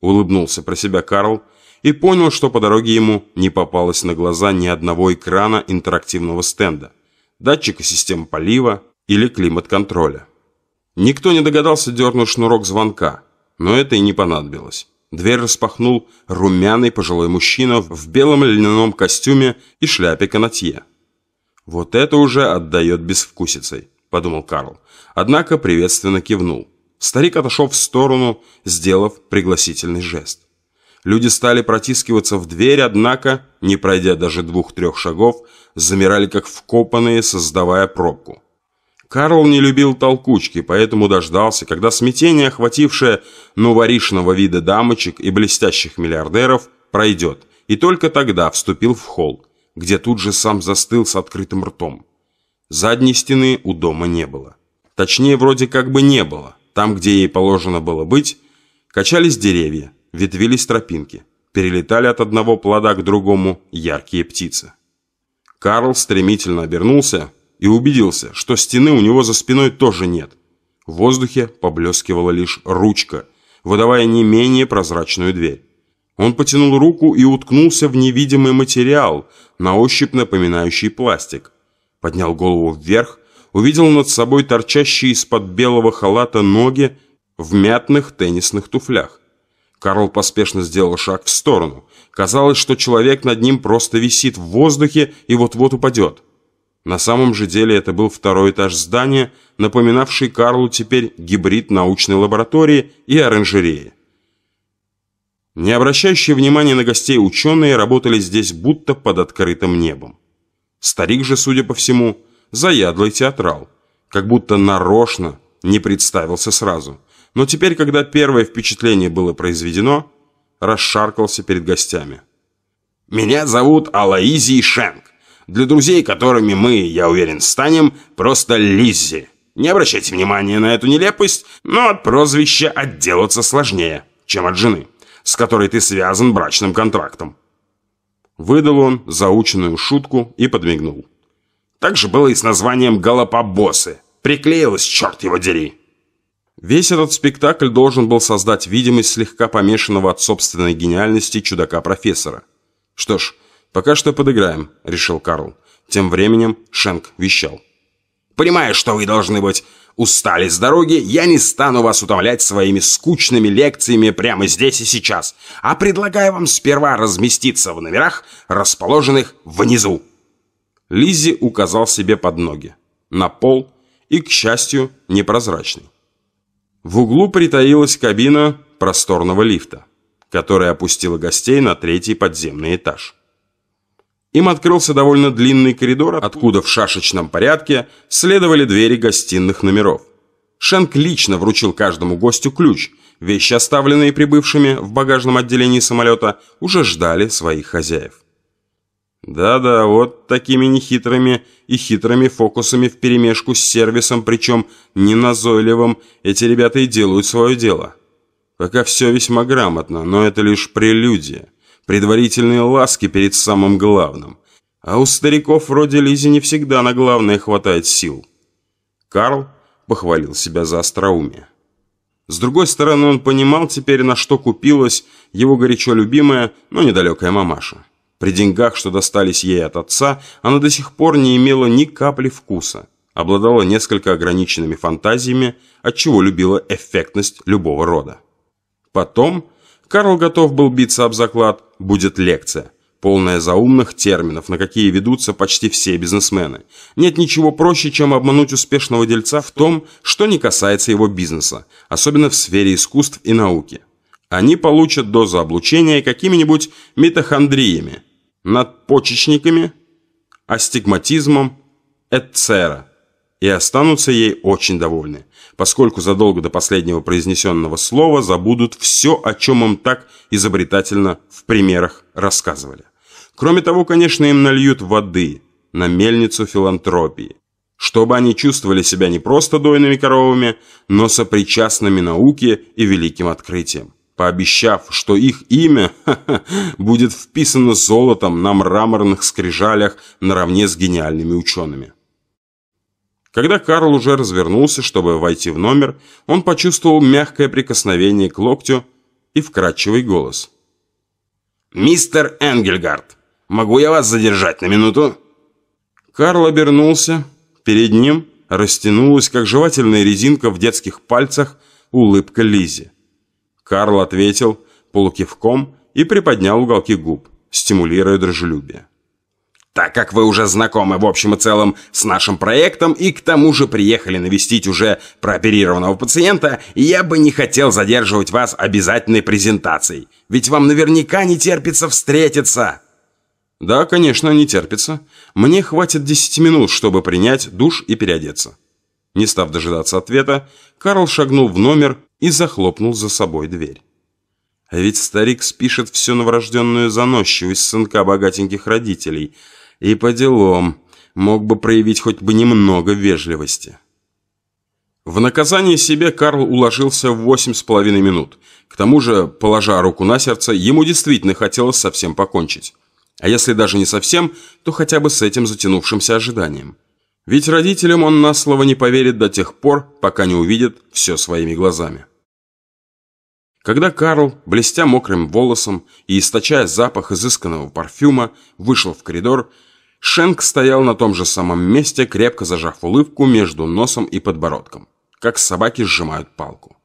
улыбнулся про себя Карл, и понял, что по дороге ему не попалось на глаза ни одного экрана интерактивного стенда, датчика систем полива или климат-контроля. Никто не догадался дернуть шнурок звонка, но это и не понадобилось. Дверь распахнул румяный пожилой мужчина в белом льняном костюме и шляпе канатье. «Вот это уже отдает безвкусицей», – подумал Карл. Однако приветственно кивнул. Старик отошел в сторону, сделав пригласительный жест. Люди стали протискиваться в дверь, однако, не пройдя даже двух-трех шагов, замирали как вкопанные, создавая пробку. Карл не любил толкучки, поэтому дождался, когда смятение, охватившее новоришного вида дамочек и блестящих миллиардеров, пройдет, и только тогда вступил в холл, где тут же сам застыл с открытым ртом. Задней стены у дома не было. Точнее, вроде как бы не было. Там, где ей положено было быть, качались деревья, ветвились тропинки, перелетали от одного плода к другому яркие птицы. Карл стремительно обернулся и убедился, что стены у него за спиной тоже нет. В воздухе поблескивала лишь ручка, выдавая не менее прозрачную дверь. Он потянул руку и уткнулся в невидимый материал, на ощупь напоминающий пластик. Поднял голову вверх, увидел над собой торчащие из-под белого халата ноги в мятных теннисных туфлях. Карл поспешно сделал шаг в сторону. Казалось, что человек над ним просто висит в воздухе и вот-вот упадет. На самом же деле это был второй этаж здания, напоминавший Карлу теперь гибрид научной лаборатории и оранжереи. Не обращающие внимания на гостей ученые работали здесь будто под открытым небом. Старик же, судя по всему, заядлый театрал, как будто нарочно не представился сразу. Но теперь, когда первое впечатление было произведено, расшаркался перед гостями. «Меня зовут Алаизий Шенк. Для друзей, которыми мы, я уверен, станем, просто Лиззи. Не обращайте внимания на эту нелепость, но от прозвища отделаться сложнее, чем от жены» с которой ты связан брачным контрактом». Выдал он заученную шутку и подмигнул. Так же было и с названием «Галапабосы». Приклеилось, черт его дери. Весь этот спектакль должен был создать видимость слегка помешанного от собственной гениальности чудака-профессора. «Что ж, пока что подыграем», — решил Карл. Тем временем Шенк вещал. «Понимаю, что вы должны быть устали с дороги, я не стану вас утомлять своими скучными лекциями прямо здесь и сейчас, а предлагаю вам сперва разместиться в номерах, расположенных внизу». Лиззи указал себе под ноги, на пол и, к счастью, непрозрачный. В углу притаилась кабина просторного лифта, которая опустила гостей на третий подземный этаж. Им открылся довольно длинный коридор, откуда в шашечном порядке следовали двери гостиных номеров. Шенк лично вручил каждому гостю ключ. Вещи, оставленные прибывшими в багажном отделении самолета, уже ждали своих хозяев. Да-да, вот такими нехитрыми и хитрыми фокусами вперемешку с сервисом, причем неназойливым, эти ребята и делают свое дело. Пока все весьма грамотно, но это лишь прелюдия предварительные ласки перед самым главным. А у стариков вроде Лизи не всегда на главное хватает сил. Карл похвалил себя за остроумие. С другой стороны, он понимал теперь, на что купилась его горячо любимая, но недалекая мамаша. При деньгах, что достались ей от отца, она до сих пор не имела ни капли вкуса, обладала несколько ограниченными фантазиями, отчего любила эффектность любого рода. Потом Карл готов был биться об заклад, будет лекция, полная заумных терминов, на какие ведутся почти все бизнесмены. Нет ничего проще, чем обмануть успешного дельца в том, что не касается его бизнеса, особенно в сфере искусств и науки. Они получат дозу облучения какими-нибудь митохондриями, надпочечниками, астигматизмом, etc. И останутся ей очень довольны поскольку задолго до последнего произнесенного слова забудут все, о чем им так изобретательно в примерах рассказывали. Кроме того, конечно, им нальют воды на мельницу филантропии, чтобы они чувствовали себя не просто дойными коровами, но сопричастными науке и великим открытиям, пообещав, что их имя будет вписано золотом на мраморных скрижалях наравне с гениальными учеными. Когда Карл уже развернулся, чтобы войти в номер, он почувствовал мягкое прикосновение к локтю и вкрадчивый голос. «Мистер Энгельгард, могу я вас задержать на минуту?» Карл обернулся. Перед ним растянулась, как жевательная резинка в детских пальцах, улыбка Лизи. Карл ответил полукивком и приподнял уголки губ, стимулируя дружелюбие. Так как вы уже знакомы в общем и целом с нашим проектом и к тому же приехали навестить уже прооперированного пациента, я бы не хотел задерживать вас обязательной презентацией. Ведь вам наверняка не терпится встретиться. Да, конечно, не терпится. Мне хватит 10 минут, чтобы принять душ и переодеться. Не став дожидаться ответа, Карл шагнул в номер и захлопнул за собой дверь. А ведь старик спишет всю новорожденную заносчивость сынка богатеньких родителей – и по делам. Мог бы проявить хоть бы немного вежливости. В наказание себе Карл уложился в восемь с половиной минут. К тому же, положа руку на сердце, ему действительно хотелось совсем покончить. А если даже не совсем, то хотя бы с этим затянувшимся ожиданием. Ведь родителям он на слово не поверит до тех пор, пока не увидит все своими глазами. Когда Карл, блестя мокрым волосом и источая запах изысканного парфюма, вышел в коридор, Шенк стоял на том же самом месте, крепко зажав улыбку между носом и подбородком, как собаки сжимают палку.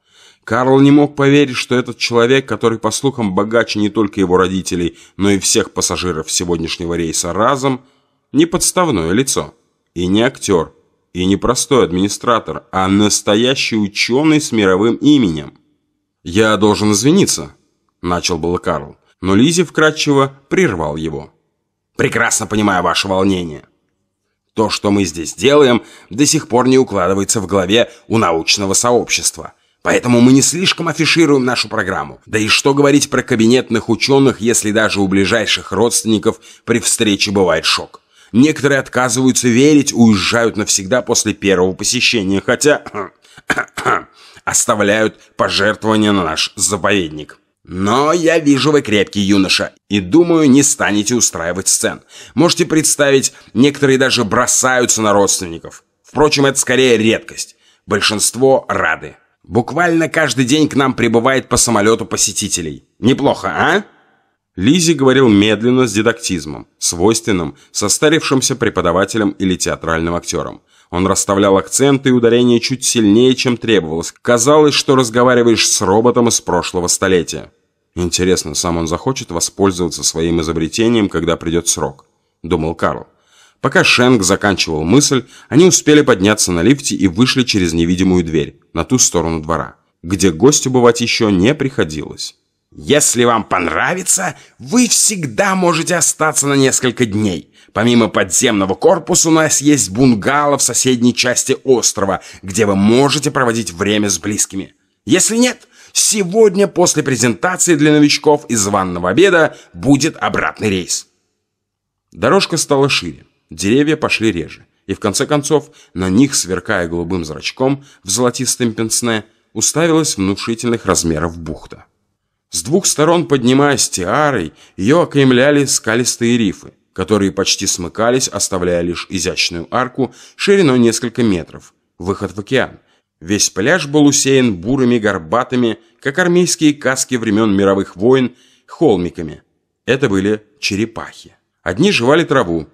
Карл не мог поверить, что этот человек, который, по слухам, богаче не только его родителей, но и всех пассажиров сегодняшнего рейса разом, не подставное лицо, и не актер, и не простой администратор, а настоящий ученый с мировым именем. «Я должен извиниться», – начал было Карл, но Лизи вкратчиво прервал его. «Прекрасно понимаю ваше волнение. То, что мы здесь делаем, до сих пор не укладывается в голове у научного сообщества. Поэтому мы не слишком афишируем нашу программу. Да и что говорить про кабинетных ученых, если даже у ближайших родственников при встрече бывает шок. Некоторые отказываются верить, уезжают навсегда после первого посещения, хотя оставляют пожертвования на наш заповедник. Но я вижу, вы крепкий юноша, и думаю, не станете устраивать сцен. Можете представить, некоторые даже бросаются на родственников. Впрочем, это скорее редкость. Большинство рады. Буквально каждый день к нам прибывает по самолету посетителей. Неплохо, а? Лизи говорил медленно с дидактизмом, свойственным состарившимся преподавателям или театральным актерам. Он расставлял акценты и ударения чуть сильнее, чем требовалось. Казалось, что разговариваешь с роботом из прошлого столетия. Интересно, сам он захочет воспользоваться своим изобретением, когда придет срок, думал Карл. Пока Шенк заканчивал мысль, они успели подняться на лифте и вышли через невидимую дверь на ту сторону двора, где гостю бывать еще не приходилось. Если вам понравится, вы всегда можете остаться на несколько дней. Помимо подземного корпуса у нас есть бунгало в соседней части острова, где вы можете проводить время с близкими. Если нет, сегодня после презентации для новичков из ванного обеда будет обратный рейс. Дорожка стала шире, деревья пошли реже, и в конце концов на них, сверкая голубым зрачком в золотистом пенсне, уставилась внушительных размеров бухта. С двух сторон, поднимаясь тиарой, ее окаймляли скалистые рифы, которые почти смыкались, оставляя лишь изящную арку шириной несколько метров, выход в океан. Весь пляж был усеян бурыми горбатыми, как армейские каски времен мировых войн, холмиками. Это были черепахи. Одни жевали траву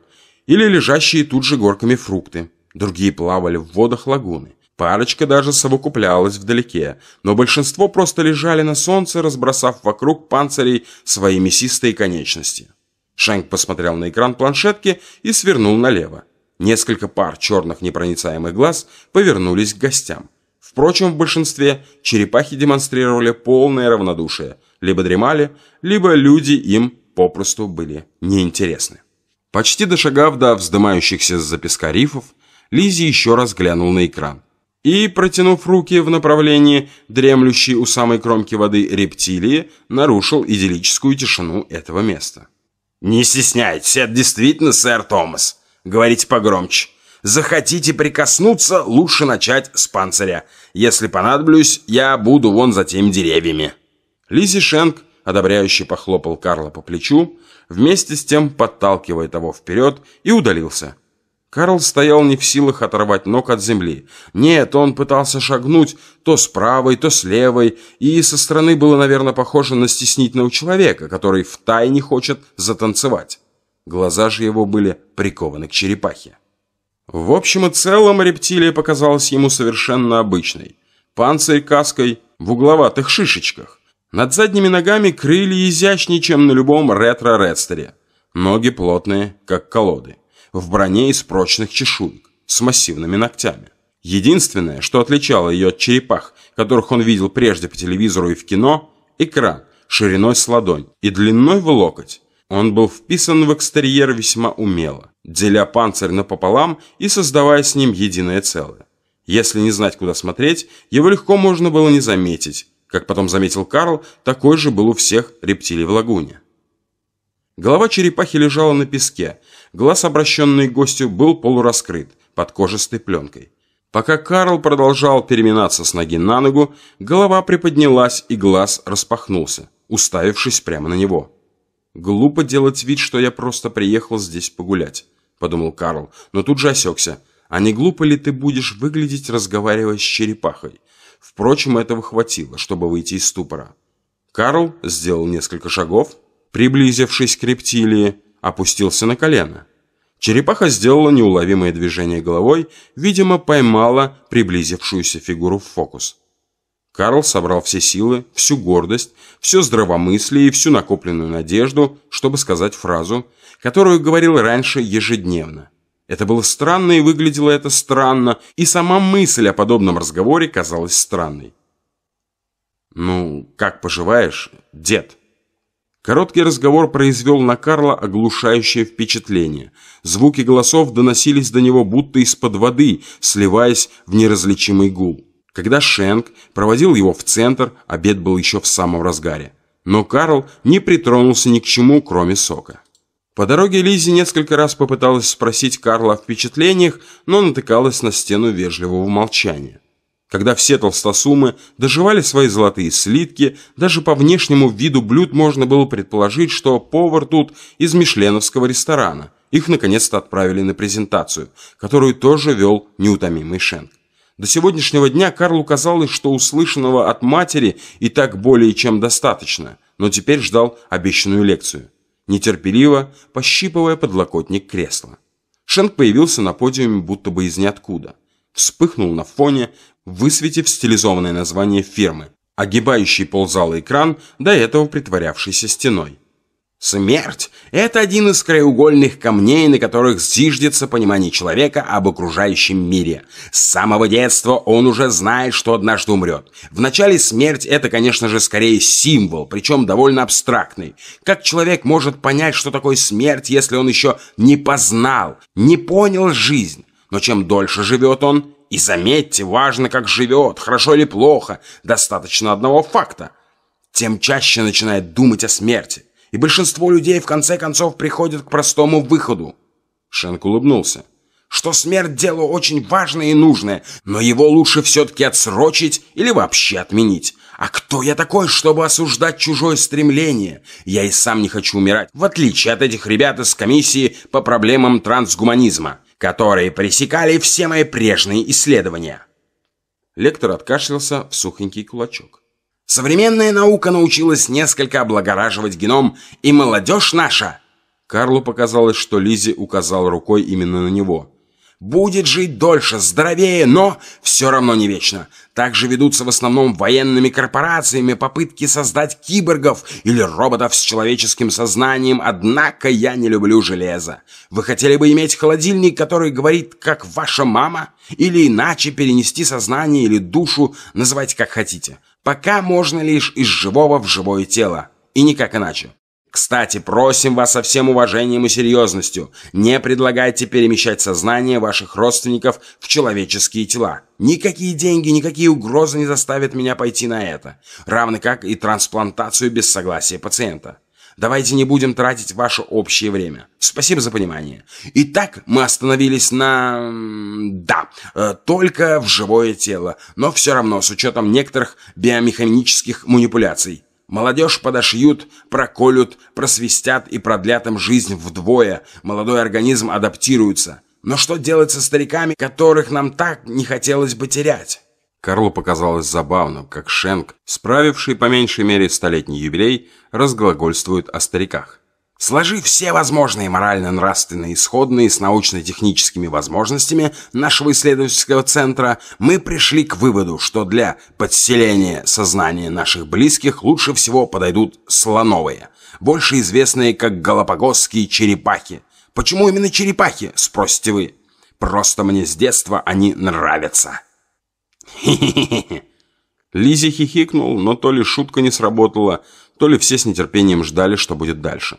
или лежащие тут же горками фрукты, другие плавали в водах лагуны. Парочка даже совокуплялась вдалеке, но большинство просто лежали на солнце, разбросав вокруг панцирей свои мясистые конечности. Шенк посмотрел на экран планшетки и свернул налево. Несколько пар черных непроницаемых глаз повернулись к гостям. Впрочем, в большинстве черепахи демонстрировали полное равнодушие. Либо дремали, либо люди им попросту были неинтересны. Почти дошагав до вздымающихся с-за песка рифов, Лизи еще раз глянул на экран и, протянув руки в направлении дремлющей у самой кромки воды рептилии, нарушил идиллическую тишину этого места. «Не стесняйтесь, это действительно сэр Томас. Говорите погромче. Захотите прикоснуться, лучше начать с панциря. Если понадоблюсь, я буду вон за теми деревьями». Лизи Шенк, одобряюще похлопал Карла по плечу, вместе с тем подталкивая того вперед и удалился – Карл стоял не в силах оторвать ног от земли. Нет, он пытался шагнуть то с правой, то с левой, и со стороны было, наверное, похоже на стеснительного человека, который втайне хочет затанцевать. Глаза же его были прикованы к черепахе. В общем и целом рептилия показалась ему совершенно обычной. Панцирь каской в угловатых шишечках. Над задними ногами крылья изящнее, чем на любом ретро-редстере. Ноги плотные, как колоды в броне из прочных чешуек, с массивными ногтями. Единственное, что отличало ее от черепах, которых он видел прежде по телевизору и в кино, экран шириной с ладонь и длиной в локоть. Он был вписан в экстерьер весьма умело, деля панцирь напополам и создавая с ним единое целое. Если не знать, куда смотреть, его легко можно было не заметить. Как потом заметил Карл, такой же был у всех рептилий в лагуне. Голова черепахи лежала на песке, Глаз, обращенный к гостю, был полураскрыт, под кожистой пленкой. Пока Карл продолжал переминаться с ноги на ногу, голова приподнялась и глаз распахнулся, уставившись прямо на него. Глупо делать вид, что я просто приехал здесь погулять, подумал Карл, но тут же осекся. А не глупо ли ты будешь выглядеть, разговаривая с черепахой? Впрочем, этого хватило, чтобы выйти из ступора. Карл сделал несколько шагов, приблизившись к рептилии, опустился на колено. Черепаха сделала неуловимое движение головой, видимо, поймала приблизившуюся фигуру в фокус. Карл собрал все силы, всю гордость, все здравомыслие и всю накопленную надежду, чтобы сказать фразу, которую говорил раньше ежедневно. Это было странно и выглядело это странно, и сама мысль о подобном разговоре казалась странной. «Ну, как поживаешь, дед?» Короткий разговор произвел на Карла оглушающее впечатление. Звуки голосов доносились до него будто из-под воды, сливаясь в неразличимый гул. Когда Шенк проводил его в центр, обед был еще в самом разгаре. Но Карл не притронулся ни к чему, кроме сока. По дороге Лизи несколько раз попыталась спросить Карла о впечатлениях, но натыкалась на стену вежливого молчания. Когда все толстосумы доживали свои золотые слитки, даже по внешнему виду блюд можно было предположить, что повар тут из мишленовского ресторана. Их наконец-то отправили на презентацию, которую тоже вел неутомимый Шенк. До сегодняшнего дня Карлу казалось, что услышанного от матери и так более чем достаточно, но теперь ждал обещанную лекцию, нетерпеливо пощипывая подлокотник кресла. Шенк появился на подиуме будто бы из ниоткуда. Вспыхнул на фоне, высветив стилизованное название фирмы, огибающий ползала экран, до этого притворявшийся стеной. Смерть – это один из краеугольных камней, на которых зиждется понимание человека об окружающем мире. С самого детства он уже знает, что однажды умрет. Вначале смерть – это, конечно же, скорее символ, причем довольно абстрактный. Как человек может понять, что такое смерть, если он еще не познал, не понял жизнь? Но чем дольше живет он, и заметьте, важно, как живет, хорошо или плохо, достаточно одного факта, тем чаще начинает думать о смерти. И большинство людей в конце концов приходят к простому выходу. Шенк улыбнулся. Что смерть дело очень важное и нужное, но его лучше все-таки отсрочить или вообще отменить. А кто я такой, чтобы осуждать чужое стремление? Я и сам не хочу умирать, в отличие от этих ребят из комиссии по проблемам трансгуманизма которые пресекали все мои прежние исследования. Лектор откашлялся в сухонький кулачок. Современная наука научилась несколько облагораживать геном, и молодежь наша... Карлу показалось, что Лизи указал рукой именно на него будет жить дольше, здоровее, но все равно не вечно. Также ведутся в основном военными корпорациями попытки создать киборгов или роботов с человеческим сознанием, однако я не люблю железо. Вы хотели бы иметь холодильник, который говорит, как ваша мама? Или иначе перенести сознание или душу, называйте как хотите. Пока можно лишь из живого в живое тело. И никак иначе. Кстати, просим вас со всем уважением и серьезностью, не предлагайте перемещать сознание ваших родственников в человеческие тела. Никакие деньги, никакие угрозы не заставят меня пойти на это. Равно как и трансплантацию без согласия пациента. Давайте не будем тратить ваше общее время. Спасибо за понимание. Итак, мы остановились на... Да, э, только в живое тело, но все равно с учетом некоторых биомеханических манипуляций. Молодежь подошьют, проколют, просвистят и продлят им жизнь вдвое. Молодой организм адаптируется. Но что делать со стариками, которых нам так не хотелось бы терять? Карлу показалось забавным, как Шенк, справивший по меньшей мере столетний юбилей, разглагольствует о стариках. Сложив все возможные морально-нравственные исходные с научно-техническими возможностями нашего исследовательского центра, мы пришли к выводу, что для подселения сознания наших близких лучше всего подойдут слоновые, больше известные как галапагосские черепахи. Почему именно черепахи, спросите вы? Просто мне с детства они нравятся. Хе-хе-хе. Лизи хихикнул, но то ли шутка не сработала, то ли все с нетерпением ждали, что будет дальше.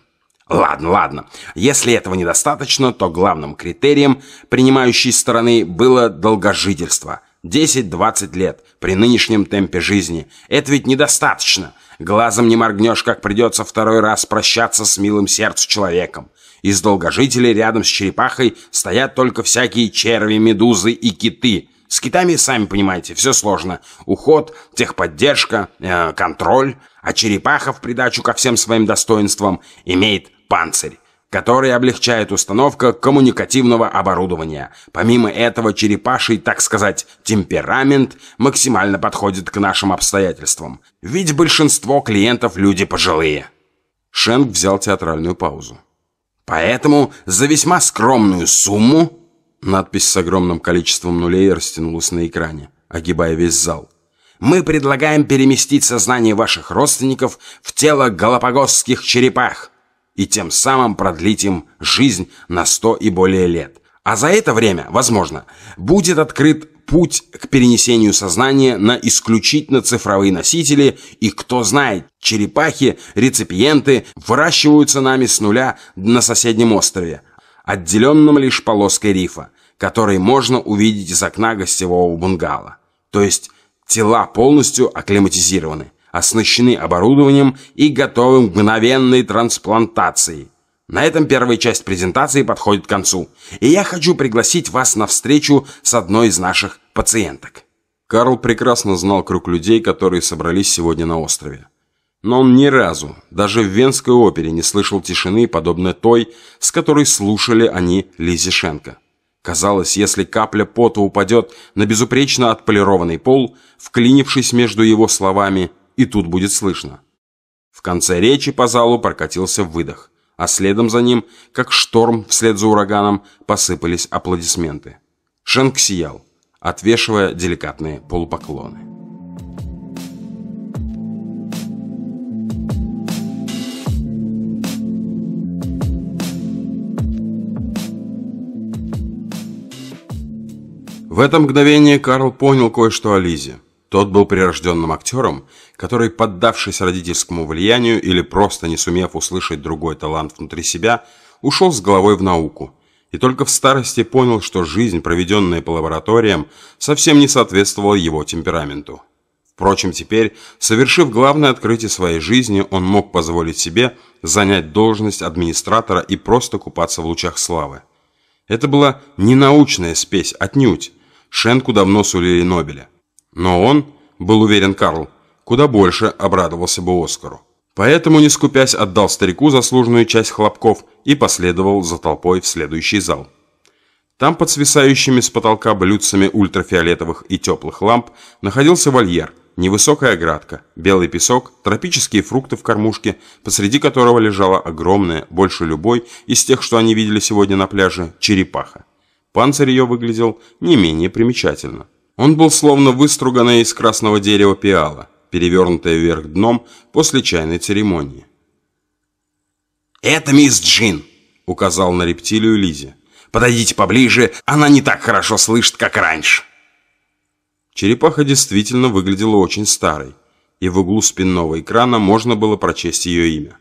Ладно, ладно. Если этого недостаточно, то главным критерием принимающей стороны было долгожительство. 10-20 лет при нынешнем темпе жизни. Это ведь недостаточно. Глазом не моргнешь, как придется второй раз прощаться с милым сердцу человеком. Из долгожителей рядом с черепахой стоят только всякие черви, медузы и киты. С китами, сами понимаете, все сложно. Уход, техподдержка, э, контроль. А черепаха в придачу ко всем своим достоинствам имеет панцирь, который облегчает установка коммуникативного оборудования. Помимо этого, черепаший, так сказать, темперамент максимально подходит к нашим обстоятельствам. Ведь большинство клиентов люди пожилые. Шенк взял театральную паузу. Поэтому за весьма скромную сумму... Надпись с огромным количеством нулей растянулась на экране, огибая весь зал. Мы предлагаем переместить сознание ваших родственников в тело галапагосских черепах и тем самым продлить им жизнь на сто и более лет. А за это время, возможно, будет открыт путь к перенесению сознания на исключительно цифровые носители, и кто знает, черепахи, реципиенты выращиваются нами с нуля на соседнем острове, отделенном лишь полоской рифа, который можно увидеть из окна гостевого бунгало. То есть тела полностью акклиматизированы оснащены оборудованием и готовы к мгновенной трансплантации. На этом первая часть презентации подходит к концу, и я хочу пригласить вас на встречу с одной из наших пациенток. Карл прекрасно знал круг людей, которые собрались сегодня на острове. Но он ни разу, даже в Венской опере, не слышал тишины, подобной той, с которой слушали они Лизи Шенко. Казалось, если капля пота упадет на безупречно отполированный пол, вклинившись между его словами, и тут будет слышно. В конце речи по залу прокатился выдох, а следом за ним, как шторм вслед за ураганом, посыпались аплодисменты. Шенк сиял, отвешивая деликатные полупоклоны. В это мгновение Карл понял кое-что о Лизе. Тот был прирожденным актером, который, поддавшись родительскому влиянию или просто не сумев услышать другой талант внутри себя, ушел с головой в науку. И только в старости понял, что жизнь, проведенная по лабораториям, совсем не соответствовала его темпераменту. Впрочем, теперь, совершив главное открытие своей жизни, он мог позволить себе занять должность администратора и просто купаться в лучах славы. Это была не научная спесь, отнюдь. Шенку давно сулили Нобеля. Но он, был уверен Карл, куда больше обрадовался бы Оскару. Поэтому, не скупясь, отдал старику заслуженную часть хлопков и последовал за толпой в следующий зал. Там, под свисающими с потолка блюдцами ультрафиолетовых и теплых ламп, находился вольер, невысокая оградка, белый песок, тропические фрукты в кормушке, посреди которого лежала огромная, больше любой из тех, что они видели сегодня на пляже, черепаха. Панцирь ее выглядел не менее примечательно. Он был словно выструганная из красного дерева пиала, перевернутая вверх дном после чайной церемонии. «Это мисс Джин», — указал на рептилию Лизе. «Подойдите поближе, она не так хорошо слышит, как раньше». Черепаха действительно выглядела очень старой, и в углу спинного экрана можно было прочесть ее имя.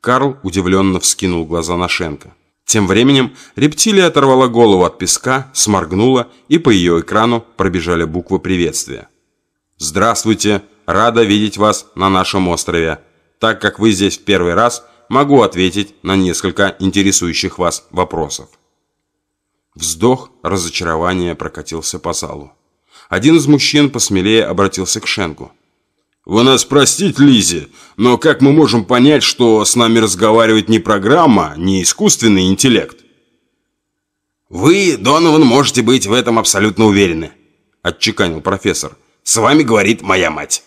Карл удивленно вскинул глаза на Шенка. Тем временем рептилия оторвала голову от песка, сморгнула, и по ее экрану пробежали буквы приветствия. «Здравствуйте! Рада видеть вас на нашем острове. Так как вы здесь в первый раз, могу ответить на несколько интересующих вас вопросов». Вздох разочарования прокатился по залу. Один из мужчин посмелее обратился к Шенку. Вы нас простите, Лизи, но как мы можем понять, что с нами разговаривает не программа, не искусственный интеллект? Вы, Донован, можете быть в этом абсолютно уверены, отчеканил профессор. С вами говорит моя мать.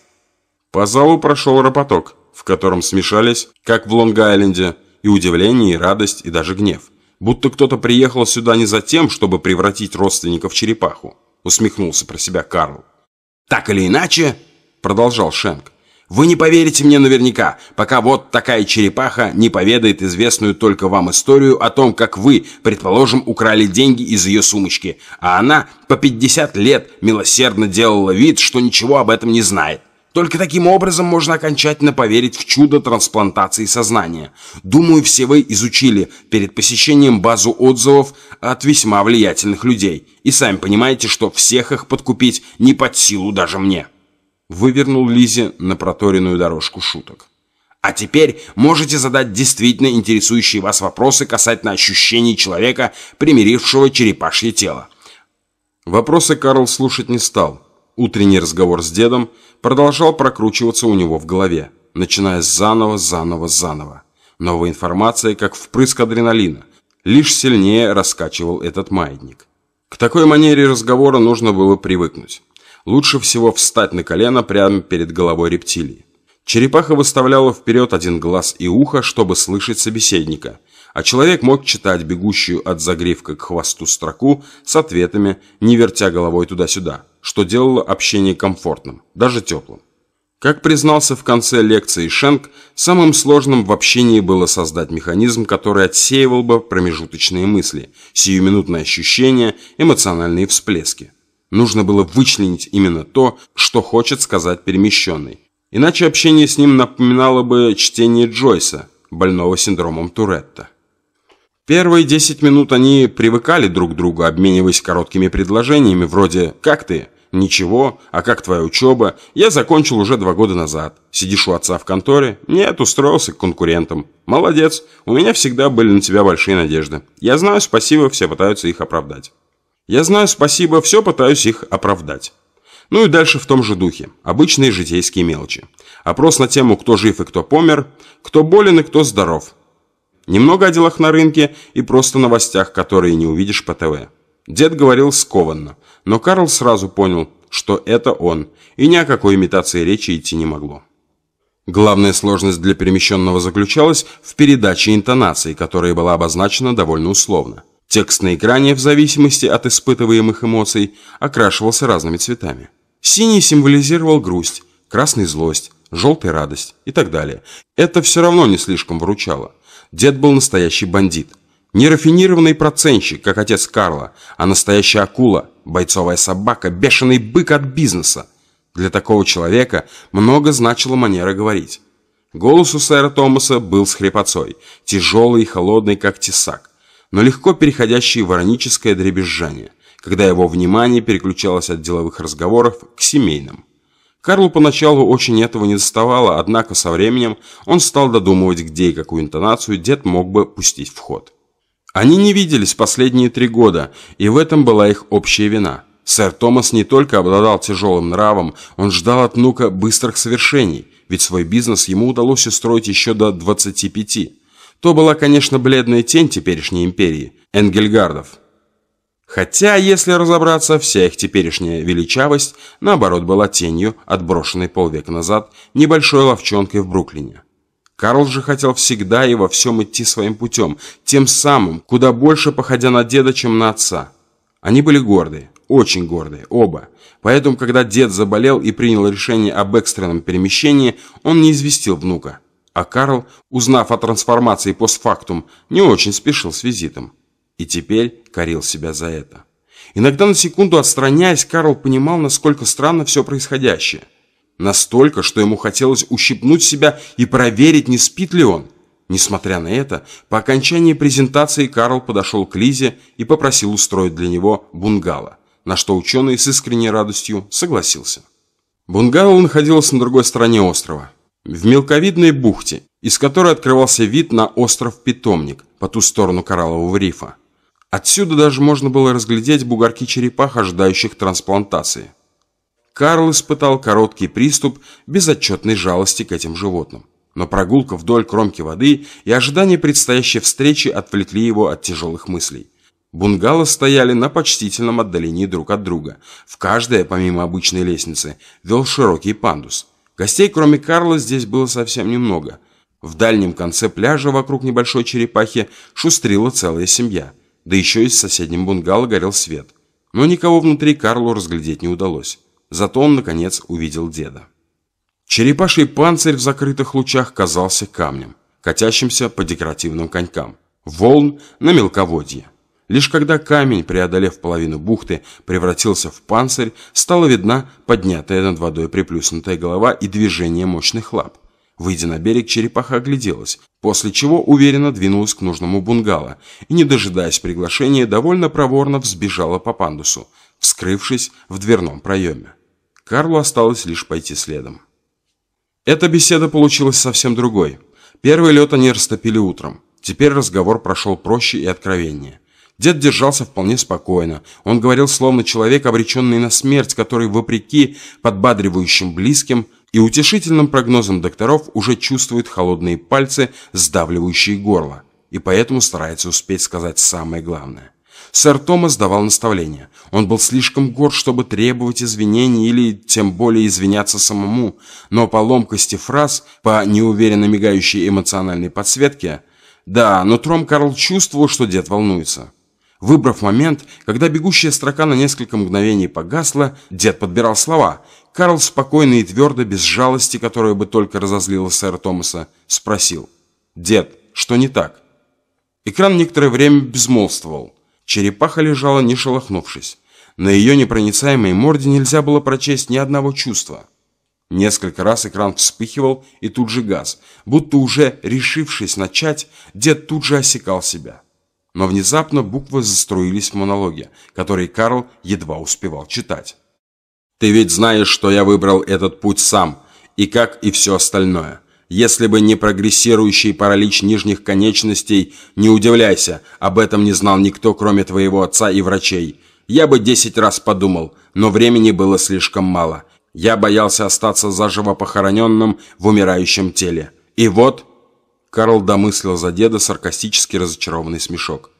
По залу прошел ропоток, в котором смешались, как в Лонг-Айленде, и удивление, и радость, и даже гнев. Будто кто-то приехал сюда не за тем, чтобы превратить родственников в черепаху, усмехнулся про себя Карл. Так или иначе, продолжал Шенк. Вы не поверите мне наверняка, пока вот такая черепаха не поведает известную только вам историю о том, как вы, предположим, украли деньги из ее сумочки, а она по 50 лет милосердно делала вид, что ничего об этом не знает. Только таким образом можно окончательно поверить в чудо трансплантации сознания. Думаю, все вы изучили перед посещением базу отзывов от весьма влиятельных людей. И сами понимаете, что всех их подкупить не под силу даже мне вывернул Лизе на проторенную дорожку шуток. А теперь можете задать действительно интересующие вас вопросы касательно ощущений человека, примирившего черепашье тело. Вопросы Карл слушать не стал. Утренний разговор с дедом продолжал прокручиваться у него в голове. начиная заново, заново, заново. Новая информация, как впрыск адреналина, лишь сильнее раскачивал этот маятник. К такой манере разговора нужно было привыкнуть. Лучше всего встать на колено прямо перед головой рептилии. Черепаха выставляла вперед один глаз и ухо, чтобы слышать собеседника, а человек мог читать бегущую от загривка к хвосту строку с ответами, не вертя головой туда-сюда, что делало общение комфортным, даже теплым. Как признался в конце лекции Шенк, самым сложным в общении было создать механизм, который отсеивал бы промежуточные мысли, сиюминутные ощущения, эмоциональные всплески. Нужно было вычленить именно то, что хочет сказать перемещенный. Иначе общение с ним напоминало бы чтение Джойса, больного синдромом Туретта. Первые 10 минут они привыкали друг к другу, обмениваясь короткими предложениями вроде «Как ты?», «Ничего», «А как твоя учеба?», «Я закончил уже два года назад». «Сидишь у отца в конторе?» «Нет, устроился к конкурентам». «Молодец, у меня всегда были на тебя большие надежды». «Я знаю, спасибо, все пытаются их оправдать». «Я знаю, спасибо, все пытаюсь их оправдать». Ну и дальше в том же духе. Обычные житейские мелочи. Опрос на тему, кто жив и кто помер, кто болен и кто здоров. Немного о делах на рынке и просто новостях, которые не увидишь по ТВ. Дед говорил скованно, но Карл сразу понял, что это он, и ни о какой имитации речи идти не могло. Главная сложность для перемещенного заключалась в передаче интонации, которая была обозначена довольно условно. Текст на экране, в зависимости от испытываемых эмоций, окрашивался разными цветами. Синий символизировал грусть, красный – злость, желтый – радость и так далее. Это все равно не слишком выручало. Дед был настоящий бандит. Не рафинированный процентщик, как отец Карла, а настоящая акула, бойцовая собака, бешеный бык от бизнеса. Для такого человека много значила манера говорить. Голос у сэра Томаса был с хрипотцой, тяжелый и холодный, как тесак, но легко переходящий в ироническое дребезжание когда его внимание переключалось от деловых разговоров к семейным. Карлу поначалу очень этого не доставало, однако со временем он стал додумывать, где и какую интонацию дед мог бы пустить в ход. Они не виделись последние три года, и в этом была их общая вина. Сэр Томас не только обладал тяжелым нравом, он ждал от внука быстрых совершений, ведь свой бизнес ему удалось устроить еще до 25. То была, конечно, бледная тень теперешней империи, Энгельгардов. Хотя, если разобраться, вся их теперешняя величавость, наоборот, была тенью, отброшенной полвека назад небольшой ловчонкой в Бруклине. Карл же хотел всегда и во всем идти своим путем, тем самым, куда больше походя на деда, чем на отца. Они были гордые, очень гордые, оба. Поэтому, когда дед заболел и принял решение об экстренном перемещении, он не известил внука. А Карл, узнав о трансформации постфактум, не очень спешил с визитом. И теперь корил себя за это. Иногда на секунду отстраняясь, Карл понимал, насколько странно все происходящее. Настолько, что ему хотелось ущипнуть себя и проверить, не спит ли он. Несмотря на это, по окончании презентации Карл подошел к Лизе и попросил устроить для него бунгало, на что ученый с искренней радостью согласился. Бунгало находилось на другой стороне острова, в мелковидной бухте, из которой открывался вид на остров-питомник по ту сторону кораллового рифа. Отсюда даже можно было разглядеть бугорки черепах, ожидающих трансплантации. Карл испытал короткий приступ безотчетной жалости к этим животным. Но прогулка вдоль кромки воды и ожидание предстоящей встречи отвлекли его от тяжелых мыслей. Бунгало стояли на почтительном отдалении друг от друга. В каждое, помимо обычной лестницы, вел широкий пандус. Гостей, кроме Карла, здесь было совсем немного. В дальнем конце пляжа вокруг небольшой черепахи шустрила целая семья – да еще и в соседнем бунгало горел свет. Но никого внутри Карлу разглядеть не удалось. Зато он, наконец, увидел деда. Черепаший панцирь в закрытых лучах казался камнем, катящимся по декоративным конькам. Волн на мелководье. Лишь когда камень, преодолев половину бухты, превратился в панцирь, стала видна поднятая над водой приплюснутая голова и движение мощных лап. Выйдя на берег, черепаха огляделась, после чего уверенно двинулась к нужному бунгало и, не дожидаясь приглашения, довольно проворно взбежала по пандусу, вскрывшись в дверном проеме. Карлу осталось лишь пойти следом. Эта беседа получилась совсем другой. Первый лед они растопили утром. Теперь разговор прошел проще и откровеннее. Дед держался вполне спокойно. Он говорил словно человек, обреченный на смерть, который, вопреки подбадривающим близким, и утешительным прогнозом докторов уже чувствует холодные пальцы, сдавливающие горло, и поэтому старается успеть сказать самое главное. Сэр Томас давал наставления. Он был слишком горд, чтобы требовать извинений или тем более извиняться самому, но по ломкости фраз, по неуверенно мигающей эмоциональной подсветке, да, но Тром Карл чувствовал, что дед волнуется. Выбрав момент, когда бегущая строка на несколько мгновений погасла, дед подбирал слова. Карл спокойно и твердо, без жалости, которая бы только разозлила сэра Томаса, спросил. «Дед, что не так?» Экран некоторое время безмолвствовал. Черепаха лежала, не шелохнувшись. На ее непроницаемой морде нельзя было прочесть ни одного чувства. Несколько раз экран вспыхивал и тут же газ. Будто уже решившись начать, дед тут же осекал себя. Но внезапно буквы заструились в монологе, который Карл едва успевал читать. «Ты ведь знаешь, что я выбрал этот путь сам, и как и все остальное. Если бы не прогрессирующий паралич нижних конечностей, не удивляйся, об этом не знал никто, кроме твоего отца и врачей. Я бы десять раз подумал, но времени было слишком мало. Я боялся остаться заживо похороненным в умирающем теле. И вот...» Карл домыслил за деда саркастически разочарованный смешок.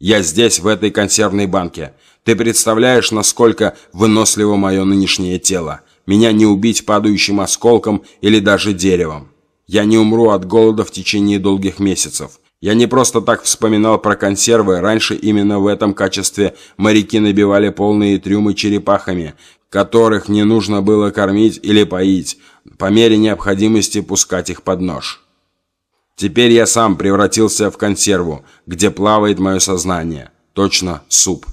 «Я здесь, в этой консервной банке. Ты представляешь, насколько выносливо мое нынешнее тело? Меня не убить падающим осколком или даже деревом. Я не умру от голода в течение долгих месяцев. Я не просто так вспоминал про консервы. Раньше именно в этом качестве моряки набивали полные трюмы черепахами, которых не нужно было кормить или поить, по мере необходимости пускать их под нож. Теперь я сам превратился в консерву, где плавает мое сознание. Точно суп.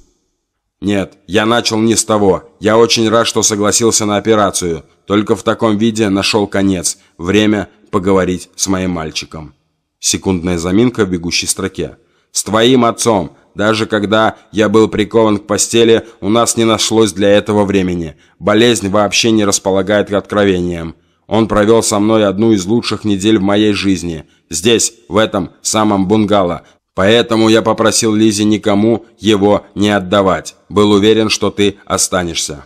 Нет, я начал не с того. Я очень рад, что согласился на операцию. Только в таком виде нашел конец. Время поговорить с моим мальчиком. Секундная заминка в бегущей строке. С твоим отцом. Даже когда я был прикован к постели, у нас не нашлось для этого времени. Болезнь вообще не располагает к откровениям. Он провел со мной одну из лучших недель в моей жизни. Здесь, в этом самом бунгало. Поэтому я попросил Лизе никому его не отдавать. Был уверен, что ты останешься.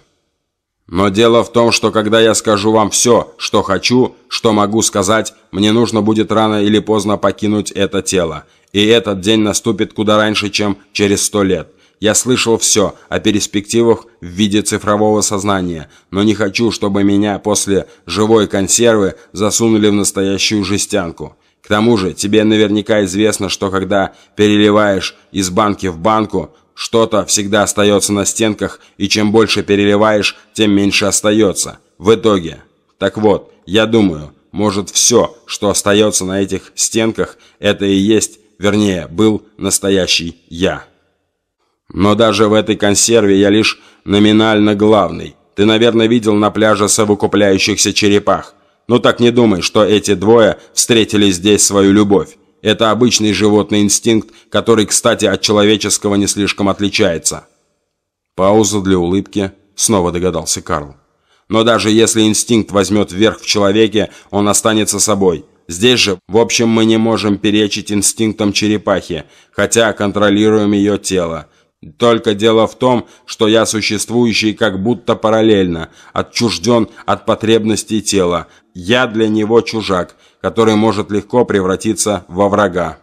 Но дело в том, что когда я скажу вам все, что хочу, что могу сказать, мне нужно будет рано или поздно покинуть это тело. И этот день наступит куда раньше, чем через сто лет. Я слышал все о перспективах в виде цифрового сознания, но не хочу, чтобы меня после живой консервы засунули в настоящую жестянку. К тому же, тебе наверняка известно, что когда переливаешь из банки в банку, что-то всегда остается на стенках, и чем больше переливаешь, тем меньше остается. В итоге. Так вот, я думаю, может все, что остается на этих стенках, это и есть, вернее, был настоящий я. Но даже в этой консерве я лишь номинально главный. Ты, наверное, видел на пляже совокупляющихся черепах. Ну так не думай, что эти двое встретили здесь свою любовь. Это обычный животный инстинкт, который, кстати, от человеческого не слишком отличается. Пауза для улыбки, снова догадался Карл. Но даже если инстинкт возьмет вверх в человеке, он останется собой. Здесь же, в общем, мы не можем перечить инстинктам черепахи, хотя контролируем ее тело. Только дело в том, что я существующий как будто параллельно, отчужден от потребностей тела. Я для него чужак, который может легко превратиться во врага.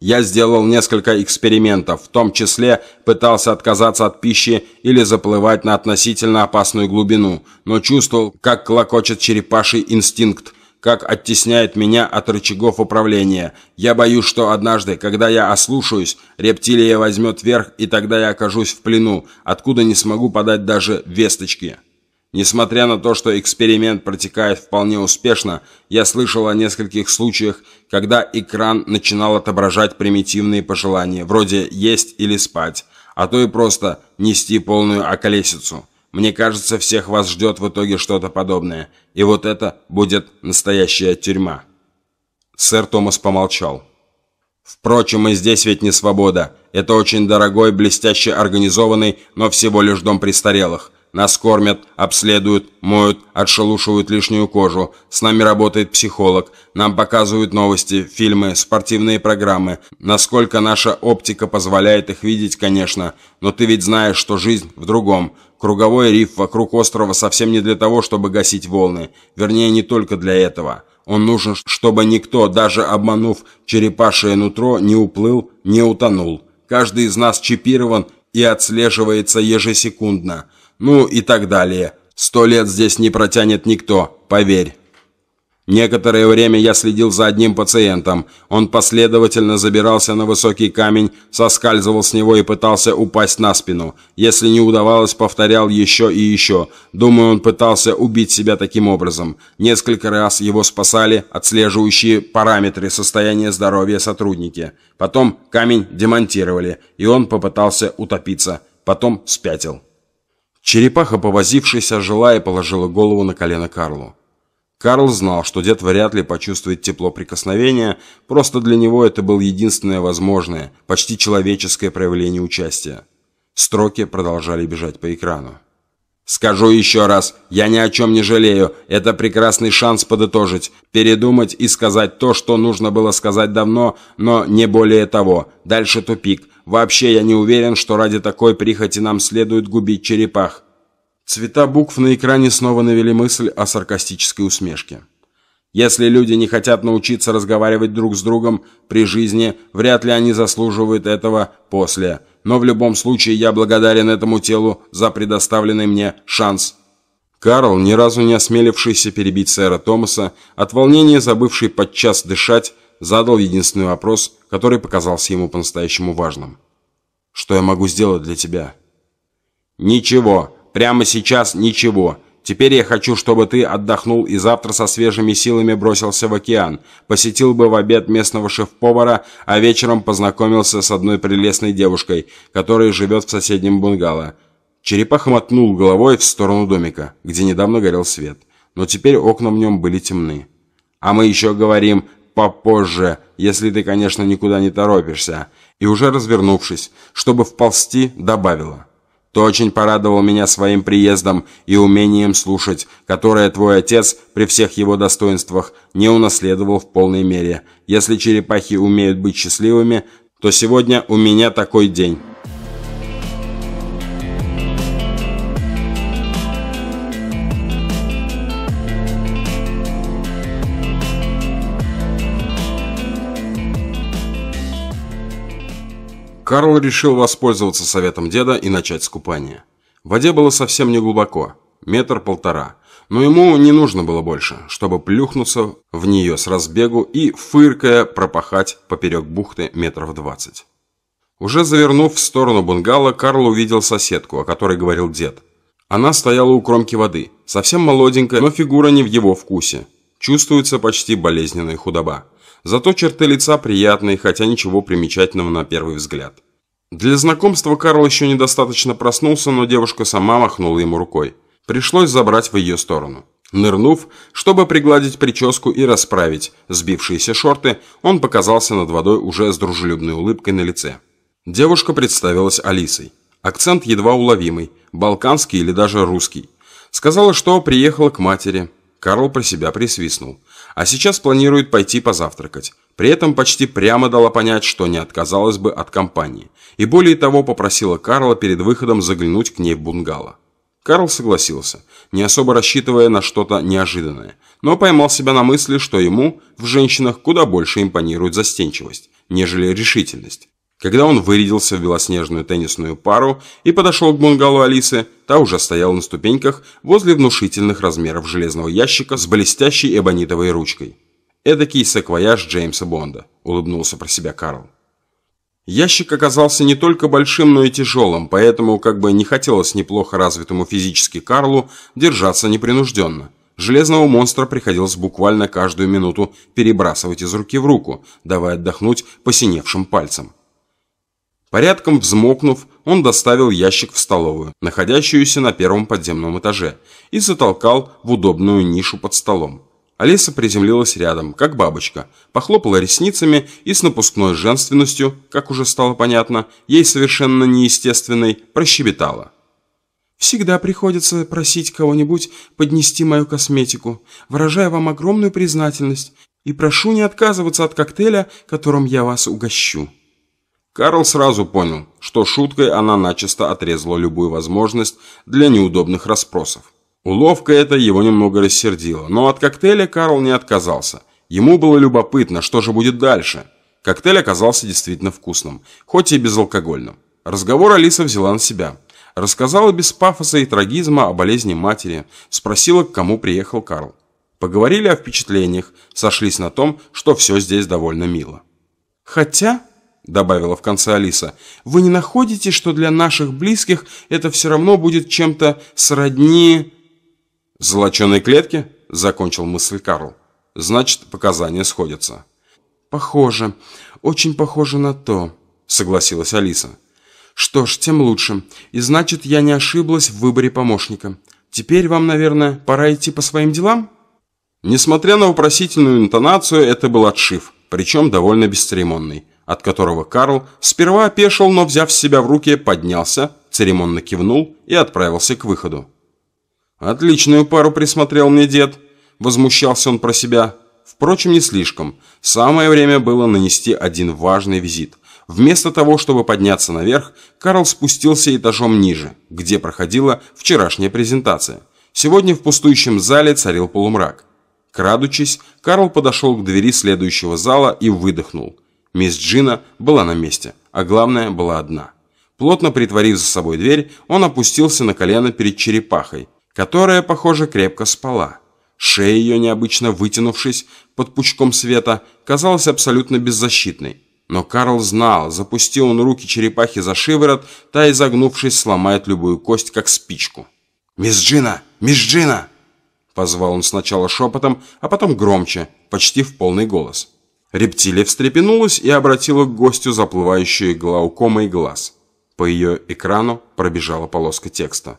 Я сделал несколько экспериментов, в том числе пытался отказаться от пищи или заплывать на относительно опасную глубину, но чувствовал, как клокочет черепаший инстинкт, как оттесняет меня от рычагов управления. Я боюсь, что однажды, когда я ослушаюсь, рептилия возьмет верх, и тогда я окажусь в плену, откуда не смогу подать даже весточки. Несмотря на то, что эксперимент протекает вполне успешно, я слышал о нескольких случаях, когда экран начинал отображать примитивные пожелания, вроде «есть» или «спать», а то и просто «нести полную околесицу». Мне кажется, всех вас ждет в итоге что-то подобное, и вот это будет настоящая тюрьма». Сэр Томас помолчал. «Впрочем, и здесь ведь не свобода. Это очень дорогой, блестяще организованный, но всего лишь дом престарелых. Нас кормят, обследуют, моют, отшелушивают лишнюю кожу. С нами работает психолог. Нам показывают новости, фильмы, спортивные программы. Насколько наша оптика позволяет их видеть, конечно. Но ты ведь знаешь, что жизнь в другом. Круговой риф вокруг острова совсем не для того, чтобы гасить волны. Вернее, не только для этого. Он нужен, чтобы никто, даже обманув черепашье нутро, не уплыл, не утонул. Каждый из нас чипирован и отслеживается ежесекундно. Ну и так далее. Сто лет здесь не протянет никто, поверь. Некоторое время я следил за одним пациентом. Он последовательно забирался на высокий камень, соскальзывал с него и пытался упасть на спину. Если не удавалось, повторял еще и еще. Думаю, он пытался убить себя таким образом. Несколько раз его спасали отслеживающие параметры состояния здоровья сотрудники. Потом камень демонтировали, и он попытался утопиться. Потом спятил. Черепаха, повозившись, ожила и положила голову на колено Карлу. Карл знал, что дед вряд ли почувствует тепло прикосновения, просто для него это было единственное возможное, почти человеческое проявление участия. Строки продолжали бежать по экрану. «Скажу еще раз, я ни о чем не жалею. Это прекрасный шанс подытожить, передумать и сказать то, что нужно было сказать давно, но не более того. Дальше тупик. Вообще я не уверен, что ради такой прихоти нам следует губить черепах. Цвета букв на экране снова навели мысль о саркастической усмешке. Если люди не хотят научиться разговаривать друг с другом при жизни, вряд ли они заслуживают этого после. Но в любом случае я благодарен этому телу за предоставленный мне шанс. Карл, ни разу не осмелившийся перебить сэра Томаса, от волнения забывший подчас дышать, задал единственный вопрос, который показался ему по-настоящему важным. «Что я могу сделать для тебя?» «Ничего. Прямо сейчас ничего. Теперь я хочу, чтобы ты отдохнул и завтра со свежими силами бросился в океан, посетил бы в обед местного шеф-повара, а вечером познакомился с одной прелестной девушкой, которая живет в соседнем бунгало. Черепаха мотнул головой в сторону домика, где недавно горел свет, но теперь окна в нем были темны. А мы еще говорим попозже, если ты, конечно, никуда не торопишься. И уже развернувшись, чтобы вползти, добавила. Ты очень порадовал меня своим приездом и умением слушать, которое твой отец, при всех его достоинствах, не унаследовал в полной мере. Если черепахи умеют быть счастливыми, то сегодня у меня такой день». Карл решил воспользоваться советом деда и начать с купания. В воде было совсем не глубоко, метр-полтора, но ему не нужно было больше, чтобы плюхнуться в нее с разбегу и, фыркая, пропахать поперек бухты метров двадцать. Уже завернув в сторону бунгало, Карл увидел соседку, о которой говорил дед. Она стояла у кромки воды, совсем молоденькая, но фигура не в его вкусе. Чувствуется почти болезненная худоба. Зато черты лица приятные, хотя ничего примечательного на первый взгляд. Для знакомства Карл еще недостаточно проснулся, но девушка сама махнула ему рукой. Пришлось забрать в ее сторону. Нырнув, чтобы пригладить прическу и расправить сбившиеся шорты, он показался над водой уже с дружелюбной улыбкой на лице. Девушка представилась Алисой. Акцент едва уловимый, балканский или даже русский. Сказала, что приехала к матери. Карл про себя присвистнул а сейчас планирует пойти позавтракать. При этом почти прямо дала понять, что не отказалась бы от компании. И более того попросила Карла перед выходом заглянуть к ней в бунгало. Карл согласился, не особо рассчитывая на что-то неожиданное, но поймал себя на мысли, что ему в женщинах куда больше импонирует застенчивость, нежели решительность. Когда он вырядился в белоснежную теннисную пару и подошел к бунгало Алисы, та уже стояла на ступеньках возле внушительных размеров железного ящика с блестящей эбонитовой ручкой. «Эдакий саквояж Джеймса Бонда», – улыбнулся про себя Карл. Ящик оказался не только большим, но и тяжелым, поэтому, как бы не хотелось неплохо развитому физически Карлу, держаться непринужденно. Железного монстра приходилось буквально каждую минуту перебрасывать из руки в руку, давая отдохнуть посиневшим пальцем. Порядком взмокнув, он доставил ящик в столовую, находящуюся на первом подземном этаже, и затолкал в удобную нишу под столом. Алиса приземлилась рядом, как бабочка, похлопала ресницами и с напускной женственностью, как уже стало понятно, ей совершенно неестественной, прощебетала. Всегда приходится просить кого-нибудь поднести мою косметику. Выражаю вам огромную признательность и прошу не отказываться от коктейля, которым я вас угощу». Карл сразу понял, что шуткой она начисто отрезала любую возможность для неудобных расспросов. Уловка эта его немного рассердила, но от коктейля Карл не отказался. Ему было любопытно, что же будет дальше. Коктейль оказался действительно вкусным, хоть и безалкогольным. Разговор Алиса взяла на себя. Рассказала без пафоса и трагизма о болезни матери, спросила, к кому приехал Карл. Поговорили о впечатлениях, сошлись на том, что все здесь довольно мило. «Хотя», — добавила в конце Алиса, «вы не находите, что для наших близких это все равно будет чем-то сродни...» «Золоченой клетки?» — закончил мысль Карл. «Значит, показания сходятся». «Похоже, очень похоже на то», — согласилась Алиса. «Что ж, тем лучше. И значит, я не ошиблась в выборе помощника. Теперь вам, наверное, пора идти по своим делам?» Несмотря на вопросительную интонацию, это был отшив, причем довольно бесцеремонный, от которого Карл сперва опешил, но, взяв себя в руки, поднялся, церемонно кивнул и отправился к выходу. «Отличную пару присмотрел мне дед», – возмущался он про себя. Впрочем, не слишком. Самое время было нанести один важный визит. Вместо того, чтобы подняться наверх, Карл спустился этажом ниже, где проходила вчерашняя презентация. Сегодня в пустующем зале царил полумрак. Крадучись, Карл подошел к двери следующего зала и выдохнул. Мисс Джина была на месте, а главное, была одна. Плотно притворив за собой дверь, он опустился на колено перед черепахой, которая, похоже, крепко спала. Шея ее, необычно вытянувшись под пучком света, казалась абсолютно беззащитной. Но Карл знал, запустил он руки черепахи за шиворот, та, изогнувшись, сломает любую кость, как спичку. «Мисс Джина! Мисс Джина!» Позвал он сначала шепотом, а потом громче, почти в полный голос. Рептилия встрепенулась и обратила к гостю заплывающий глаукомой глаз. По ее экрану пробежала полоска текста.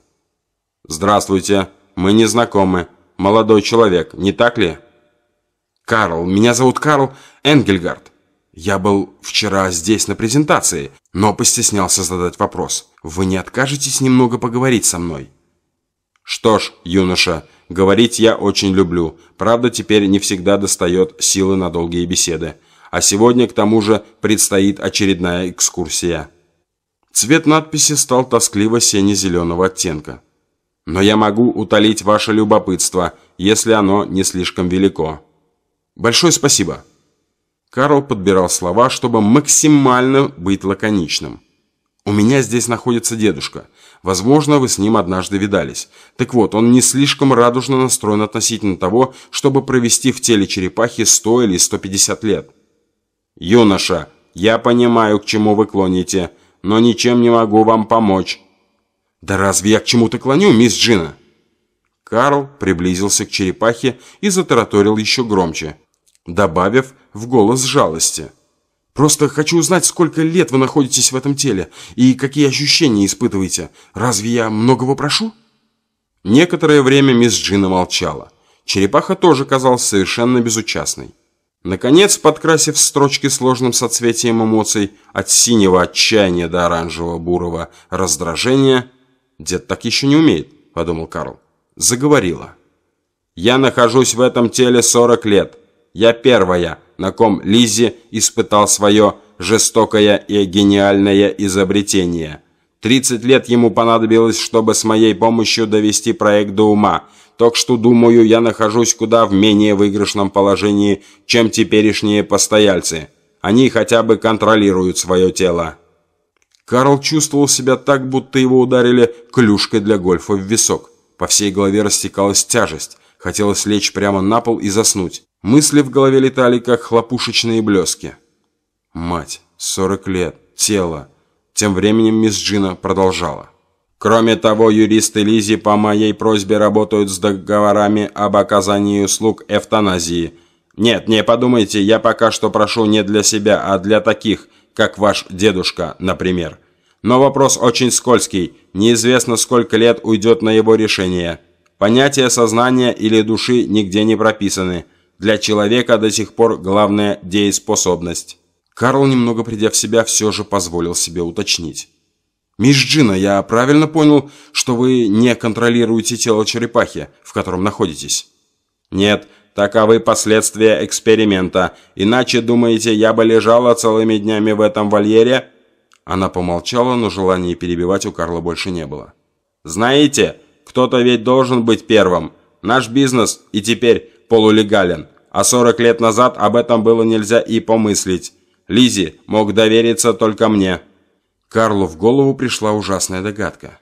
«Здравствуйте, мы не знакомы. Молодой человек, не так ли?» «Карл, меня зовут Карл Энгельгард. Я был вчера здесь на презентации, но постеснялся задать вопрос. Вы не откажетесь немного поговорить со мной?» «Что ж, юноша, говорить я очень люблю. Правда, теперь не всегда достает силы на долгие беседы. А сегодня, к тому же, предстоит очередная экскурсия». Цвет надписи стал тоскливо сине-зеленого оттенка. «Но я могу утолить ваше любопытство, если оно не слишком велико». «Большое спасибо». Карл подбирал слова, чтобы максимально быть лаконичным. «У меня здесь находится дедушка. Возможно, вы с ним однажды видались. Так вот, он не слишком радужно настроен относительно того, чтобы провести в теле черепахи 100 или 150 лет. Юноша, я понимаю, к чему вы клоните, но ничем не могу вам помочь. Да разве я к чему-то клоню, мисс Джина? Карл приблизился к черепахе и затараторил еще громче, добавив в голос жалости. Просто хочу узнать, сколько лет вы находитесь в этом теле и какие ощущения испытываете. Разве я многого прошу?» Некоторое время мисс Джина молчала. Черепаха тоже казалась совершенно безучастной. Наконец, подкрасив строчки сложным соцветием эмоций от синего отчаяния до оранжевого бурого раздражения, «Дед так еще не умеет», — подумал Карл, заговорила. «Я нахожусь в этом теле 40 лет. Я первая, на ком Лизи испытал свое жестокое и гениальное изобретение. 30 лет ему понадобилось, чтобы с моей помощью довести проект до ума. Так что, думаю, я нахожусь куда в менее выигрышном положении, чем теперешние постояльцы. Они хотя бы контролируют свое тело. Карл чувствовал себя так, будто его ударили клюшкой для гольфа в висок. По всей голове растекалась тяжесть. Хотелось лечь прямо на пол и заснуть. Мысли в голове летали, как хлопушечные блески. Мать, 40 лет, тело. Тем временем мисс Джина продолжала. Кроме того, юристы Лизи по моей просьбе работают с договорами об оказании услуг эвтаназии. Нет, не подумайте, я пока что прошу не для себя, а для таких, как ваш дедушка, например. Но вопрос очень скользкий, неизвестно сколько лет уйдет на его решение. Понятия сознания или души нигде не прописаны. Для человека до сих пор главная дееспособность. Карл, немного придя в себя, все же позволил себе уточнить. Мисс Джина, я правильно понял, что вы не контролируете тело черепахи, в котором находитесь? Нет, таковы последствия эксперимента. Иначе, думаете, я бы лежала целыми днями в этом вольере? Она помолчала, но желания перебивать у Карла больше не было. Знаете, кто-то ведь должен быть первым. Наш бизнес и теперь полулегален. А 40 лет назад об этом было нельзя и помыслить. Лизи мог довериться только мне. Карлу в голову пришла ужасная догадка.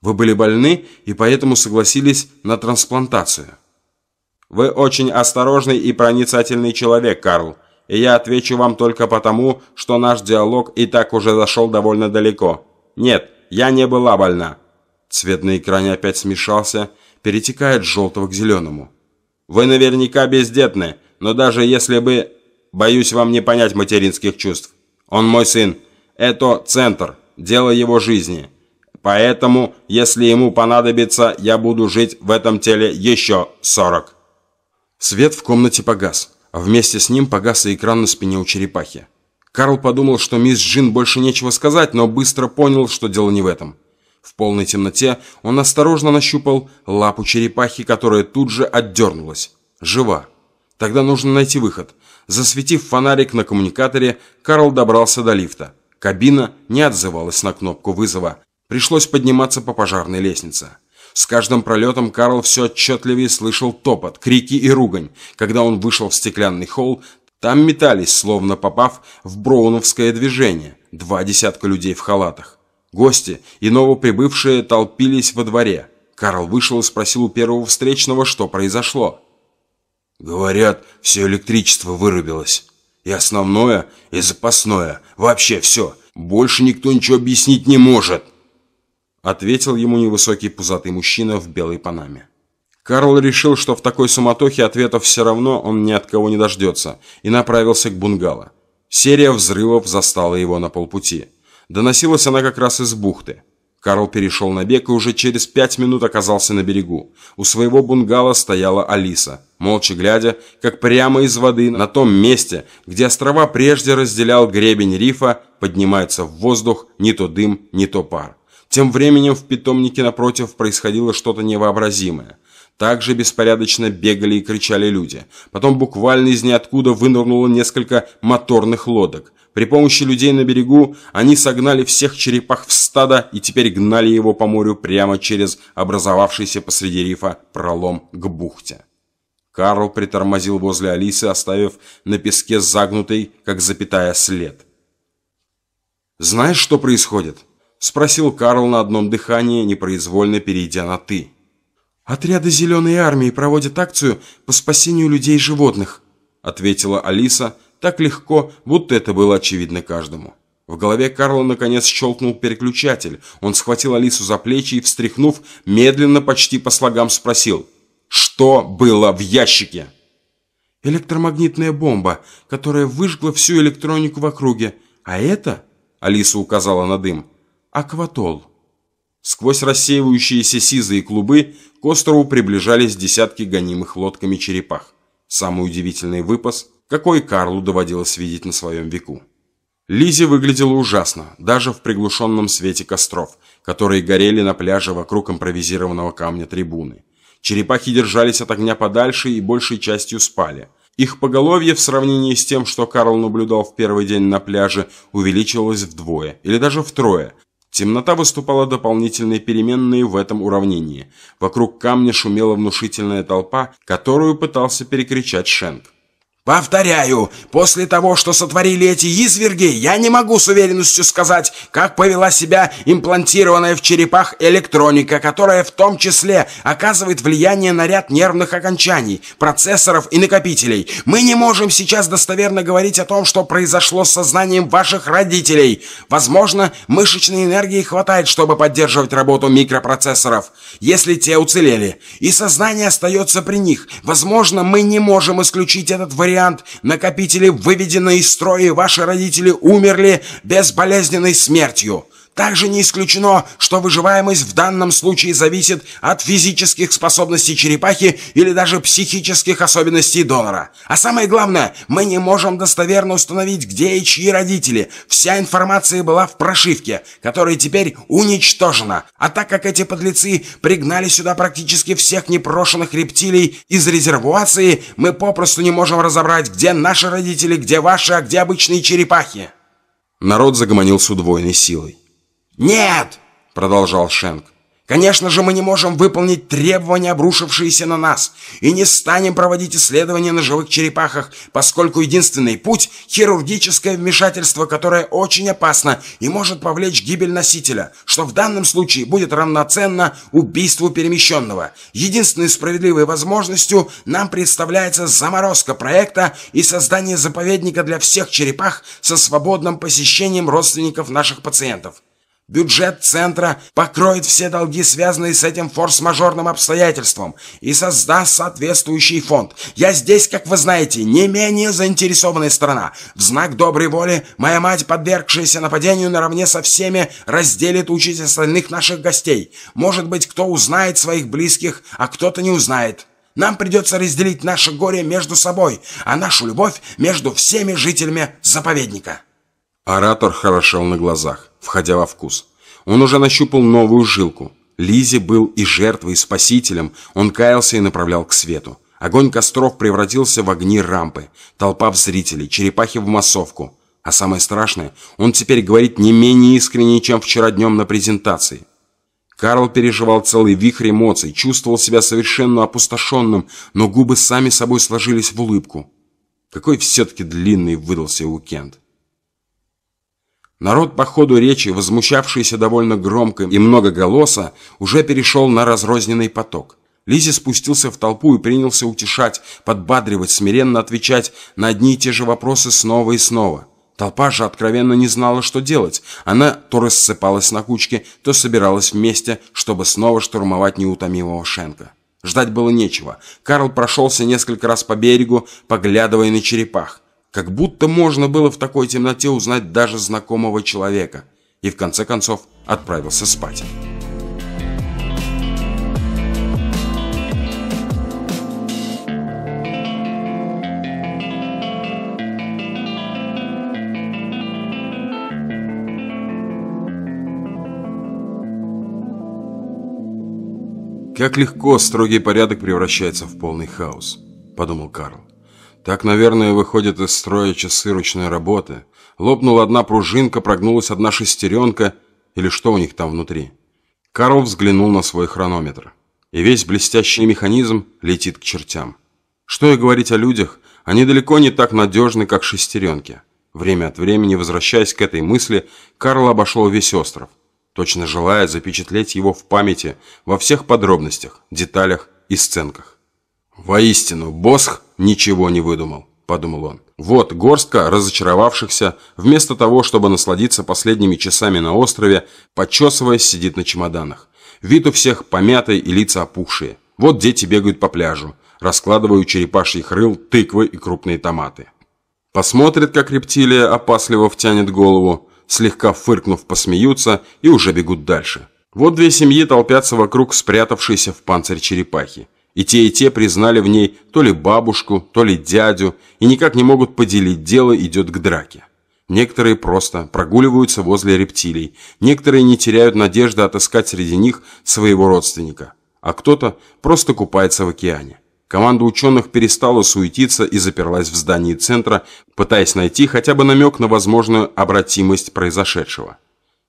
Вы были больны и поэтому согласились на трансплантацию. Вы очень осторожный и проницательный человек, Карл. И я отвечу вам только потому, что наш диалог и так уже зашел довольно далеко. Нет, я не была больна. Цвет на экране опять смешался, перетекая от желтого к зеленому. Вы наверняка бездетны, но даже если бы... Боюсь вам не понять материнских чувств. Он мой сын. Это центр, дело его жизни. Поэтому, если ему понадобится, я буду жить в этом теле еще 40. Свет в комнате погас, а вместе с ним погас и экран на спине у черепахи. Карл подумал, что мисс Джин больше нечего сказать, но быстро понял, что дело не в этом. В полной темноте он осторожно нащупал лапу черепахи, которая тут же отдернулась. Жива. Тогда нужно найти выход. Засветив фонарик на коммуникаторе, Карл добрался до лифта. Кабина не отзывалась на кнопку вызова. Пришлось подниматься по пожарной лестнице. С каждым пролетом Карл все отчетливее слышал топот, крики и ругань. Когда он вышел в стеклянный холл, там метались, словно попав в броуновское движение, два десятка людей в халатах. Гости и новоприбывшие толпились во дворе. Карл вышел и спросил у первого встречного, что произошло. «Говорят, все электричество вырубилось». И основное, и запасное. Вообще все. Больше никто ничего объяснить не может. Ответил ему невысокий пузатый мужчина в белой панаме. Карл решил, что в такой суматохе ответов все равно он ни от кого не дождется, и направился к бунгало. Серия взрывов застала его на полпути. Доносилась она как раз из бухты. Карл перешел на бег и уже через пять минут оказался на берегу. У своего бунгало стояла Алиса, молча глядя, как прямо из воды на том месте, где острова прежде разделял гребень рифа, поднимается в воздух не то дым, не то пар. Тем временем в питомнике напротив происходило что-то невообразимое. Также беспорядочно бегали и кричали люди. Потом буквально из ниоткуда вынырнуло несколько моторных лодок. При помощи людей на берегу они согнали всех черепах в стадо и теперь гнали его по морю прямо через образовавшийся посреди рифа пролом к бухте. Карл притормозил возле Алисы, оставив на песке загнутый, как запятая, след. «Знаешь, что происходит?» – спросил Карл на одном дыхании, непроизвольно перейдя на «ты». «Отряды Зеленой Армии проводят акцию по спасению людей и животных», – ответила Алиса, так легко, будто это было очевидно каждому. В голове Карла наконец щелкнул переключатель. Он схватил Алису за плечи и, встряхнув, медленно, почти по слогам спросил «Что было в ящике?» «Электромагнитная бомба, которая выжгла всю электронику в округе. А это...» — Алиса указала на дым. «Акватол». Сквозь рассеивающиеся сизые клубы к острову приближались десятки гонимых лодками черепах. Самый удивительный выпас какой Карлу доводилось видеть на своем веку. Лизи выглядела ужасно, даже в приглушенном свете костров, которые горели на пляже вокруг импровизированного камня трибуны. Черепахи держались от огня подальше и большей частью спали. Их поголовье в сравнении с тем, что Карл наблюдал в первый день на пляже, увеличивалось вдвое или даже втрое. Темнота выступала дополнительной переменной в этом уравнении. Вокруг камня шумела внушительная толпа, которую пытался перекричать Шенк. Повторяю, после того, что сотворили эти изверги, я не могу с уверенностью сказать, как повела себя имплантированная в черепах электроника, которая в том числе оказывает влияние на ряд нервных окончаний, процессоров и накопителей. Мы не можем сейчас достоверно говорить о том, что произошло с сознанием ваших родителей. Возможно, мышечной энергии хватает, чтобы поддерживать работу микропроцессоров, если те уцелели, и сознание остается при них. Возможно, мы не можем исключить этот вариант вариант. Накопители выведены из строя, ваши родители умерли безболезненной смертью. Также не исключено, что выживаемость в данном случае зависит от физических способностей черепахи или даже психических особенностей донора. А самое главное, мы не можем достоверно установить, где и чьи родители. Вся информация была в прошивке, которая теперь уничтожена. А так как эти подлецы пригнали сюда практически всех непрошенных рептилий из резервуации, мы попросту не можем разобрать, где наши родители, где ваши, а где обычные черепахи. Народ загомонил с удвоенной силой. «Нет!» — продолжал Шенк. Конечно же, мы не можем выполнить требования, обрушившиеся на нас, и не станем проводить исследования на живых черепахах, поскольку единственный путь – хирургическое вмешательство, которое очень опасно и может повлечь гибель носителя, что в данном случае будет равноценно убийству перемещенного. Единственной справедливой возможностью нам представляется заморозка проекта и создание заповедника для всех черепах со свободным посещением родственников наших пациентов. Бюджет центра покроет все долги, связанные с этим форс-мажорным обстоятельством, и создаст соответствующий фонд. Я здесь, как вы знаете, не менее заинтересованная сторона. В знак доброй воли моя мать, подвергшаяся нападению наравне со всеми, разделит участь остальных наших гостей. Может быть, кто узнает своих близких, а кто-то не узнает. Нам придется разделить наше горе между собой, а нашу любовь между всеми жителями заповедника. Оратор хорошел на глазах, входя во вкус. Он уже нащупал новую жилку. Лизи был и жертвой, и спасителем. Он каялся и направлял к свету. Огонь костров превратился в огни рампы. Толпа в зрителей, черепахи в массовку. А самое страшное, он теперь говорит не менее искренне, чем вчера днем на презентации. Карл переживал целый вихрь эмоций, чувствовал себя совершенно опустошенным, но губы сами собой сложились в улыбку. Какой все-таки длинный выдался уикенд. Народ по ходу речи, возмущавшийся довольно громко и многоголосо, уже перешел на разрозненный поток. Лизи спустился в толпу и принялся утешать, подбадривать, смиренно отвечать на одни и те же вопросы снова и снова. Толпа же откровенно не знала, что делать. Она то рассыпалась на кучки, то собиралась вместе, чтобы снова штурмовать неутомимого Шенка. Ждать было нечего. Карл прошелся несколько раз по берегу, поглядывая на черепах. Как будто можно было в такой темноте узнать даже знакомого человека. И в конце концов отправился спать. «Как легко строгий порядок превращается в полный хаос», – подумал Карл. Так, наверное, выходит из строя часы ручной работы. Лопнула одна пружинка, прогнулась одна шестеренка. Или что у них там внутри? Карл взглянул на свой хронометр. И весь блестящий механизм летит к чертям. Что и говорить о людях, они далеко не так надежны, как шестеренки. Время от времени, возвращаясь к этой мысли, Карл обошел весь остров, точно желая запечатлеть его в памяти во всех подробностях, деталях и сценках. Воистину, Босх ничего не выдумал, подумал он. Вот горстка разочаровавшихся, вместо того, чтобы насладиться последними часами на острове, подчесываясь, сидит на чемоданах. Вид у всех помятый и лица опухшие. Вот дети бегают по пляжу, раскладывают черепашьих рыл, тыквы и крупные томаты. Посмотрят, как рептилия опасливо втянет голову, слегка фыркнув, посмеются и уже бегут дальше. Вот две семьи толпятся вокруг спрятавшейся в панцирь черепахи. И те, и те признали в ней то ли бабушку, то ли дядю, и никак не могут поделить, дело идет к драке. Некоторые просто прогуливаются возле рептилий, некоторые не теряют надежды отыскать среди них своего родственника, а кто-то просто купается в океане. Команда ученых перестала суетиться и заперлась в здании центра, пытаясь найти хотя бы намек на возможную обратимость произошедшего.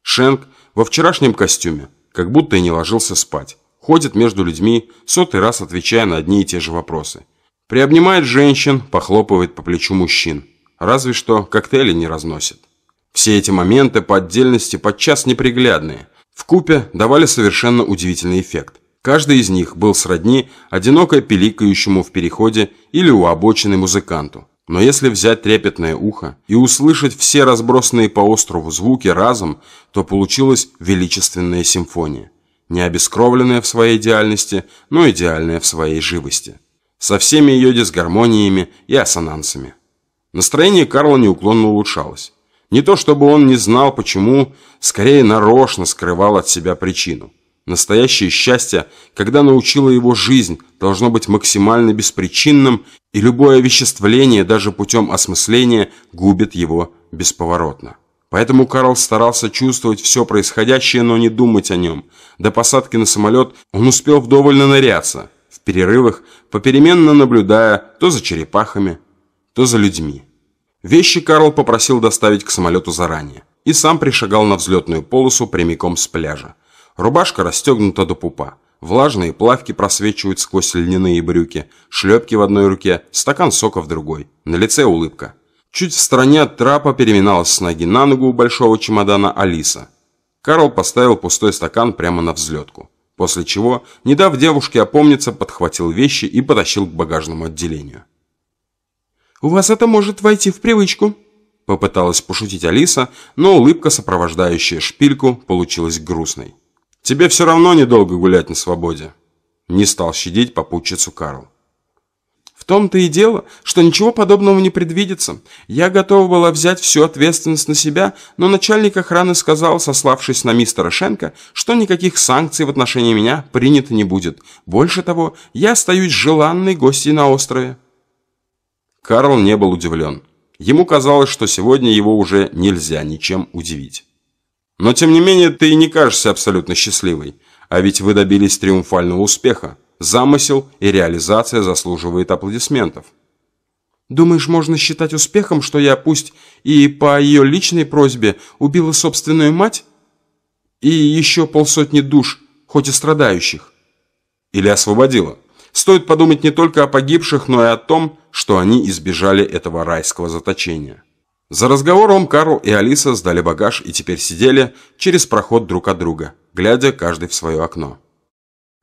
Шенк во вчерашнем костюме, как будто и не ложился спать. Ходит между людьми, сотый раз отвечая на одни и те же вопросы. Приобнимает женщин, похлопывает по плечу мужчин. Разве что коктейли не разносит. Все эти моменты по отдельности подчас неприглядные. В купе давали совершенно удивительный эффект. Каждый из них был сродни одиноко пиликающему в переходе или у обочины музыканту. Но если взять трепетное ухо и услышать все разбросанные по острову звуки разом, то получилась величественная симфония не обескровленная в своей идеальности, но идеальная в своей живости. Со всеми ее дисгармониями и ассонансами. Настроение Карла неуклонно улучшалось. Не то чтобы он не знал, почему, скорее нарочно скрывал от себя причину. Настоящее счастье, когда научила его жизнь, должно быть максимально беспричинным, и любое овеществление, даже путем осмысления, губит его бесповоротно. Поэтому Карл старался чувствовать все происходящее, но не думать о нем. До посадки на самолет он успел вдоволь ныряться, в перерывах, попеременно наблюдая то за черепахами, то за людьми. Вещи Карл попросил доставить к самолету заранее и сам пришагал на взлетную полосу прямиком с пляжа. Рубашка расстегнута до пупа. Влажные плавки просвечивают сквозь льняные брюки, шлепки в одной руке, стакан сока в другой. На лице улыбка. Чуть в стороне от трапа переминалась с ноги на ногу у большого чемодана Алиса. Карл поставил пустой стакан прямо на взлетку. После чего, не дав девушке опомниться, подхватил вещи и потащил к багажному отделению. «У вас это может войти в привычку», – попыталась пошутить Алиса, но улыбка, сопровождающая шпильку, получилась грустной. Тебе все равно недолго гулять на свободе. Не стал щадить попутчицу Карл. В том-то и дело, что ничего подобного не предвидится. Я готова была взять всю ответственность на себя, но начальник охраны сказал, сославшись на мистера Шенка, что никаких санкций в отношении меня принято не будет. Больше того, я остаюсь желанной гостьей на острове. Карл не был удивлен. Ему казалось, что сегодня его уже нельзя ничем удивить. Но тем не менее ты и не кажешься абсолютно счастливой. А ведь вы добились триумфального успеха. Замысел и реализация заслуживают аплодисментов. Думаешь, можно считать успехом, что я, пусть и по ее личной просьбе, убила собственную мать? И еще полсотни душ, хоть и страдающих? Или освободила? Стоит подумать не только о погибших, но и о том, что они избежали этого райского заточения. За разговором Карл и Алиса сдали багаж и теперь сидели через проход друг от друга, глядя каждый в свое окно.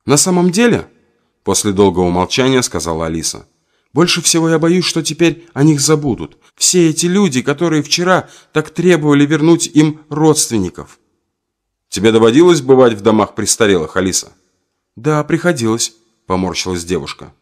«На самом деле», – после долгого молчания сказала Алиса, «больше всего я боюсь, что теперь о них забудут. Все эти люди, которые вчера так требовали вернуть им родственников». «Тебе доводилось бывать в домах престарелых, Алиса?» «Да, приходилось», – поморщилась девушка.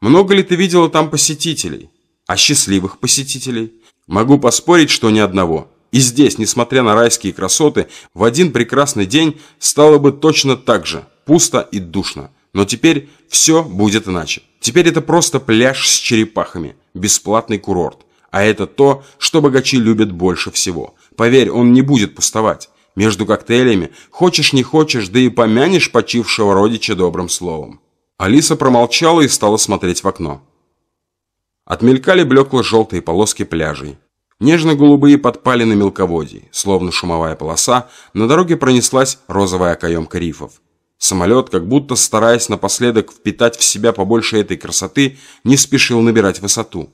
«Много ли ты видела там посетителей? А счастливых посетителей?» Могу поспорить, что ни одного. И здесь, несмотря на райские красоты, в один прекрасный день стало бы точно так же, пусто и душно. Но теперь все будет иначе. Теперь это просто пляж с черепахами, бесплатный курорт. А это то, что богачи любят больше всего. Поверь, он не будет пустовать. Между коктейлями, хочешь не хочешь, да и помянешь почившего родича добрым словом. Алиса промолчала и стала смотреть в окно. Отмелькали блекло-желтые полоски пляжей. Нежно-голубые подпали на мелководье, словно шумовая полоса, на дороге пронеслась розовая окоемка рифов. Самолет, как будто стараясь напоследок впитать в себя побольше этой красоты, не спешил набирать высоту.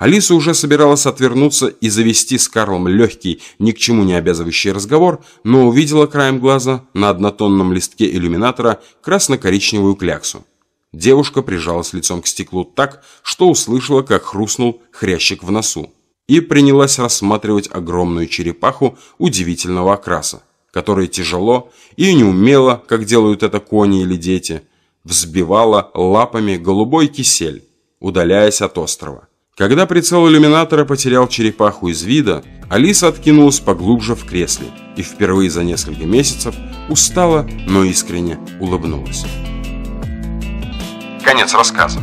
Алиса уже собиралась отвернуться и завести с Карлом легкий, ни к чему не обязывающий разговор, но увидела краем глаза на однотонном листке иллюминатора красно-коричневую кляксу. Девушка прижалась лицом к стеклу так, что услышала, как хрустнул хрящик в носу, и принялась рассматривать огромную черепаху удивительного окраса, которая тяжело и неумело, как делают это кони или дети, взбивала лапами голубой кисель, удаляясь от острова. Когда прицел иллюминатора потерял черепаху из вида, Алиса откинулась поглубже в кресле и впервые за несколько месяцев устала, но искренне улыбнулась. Конец рассказа.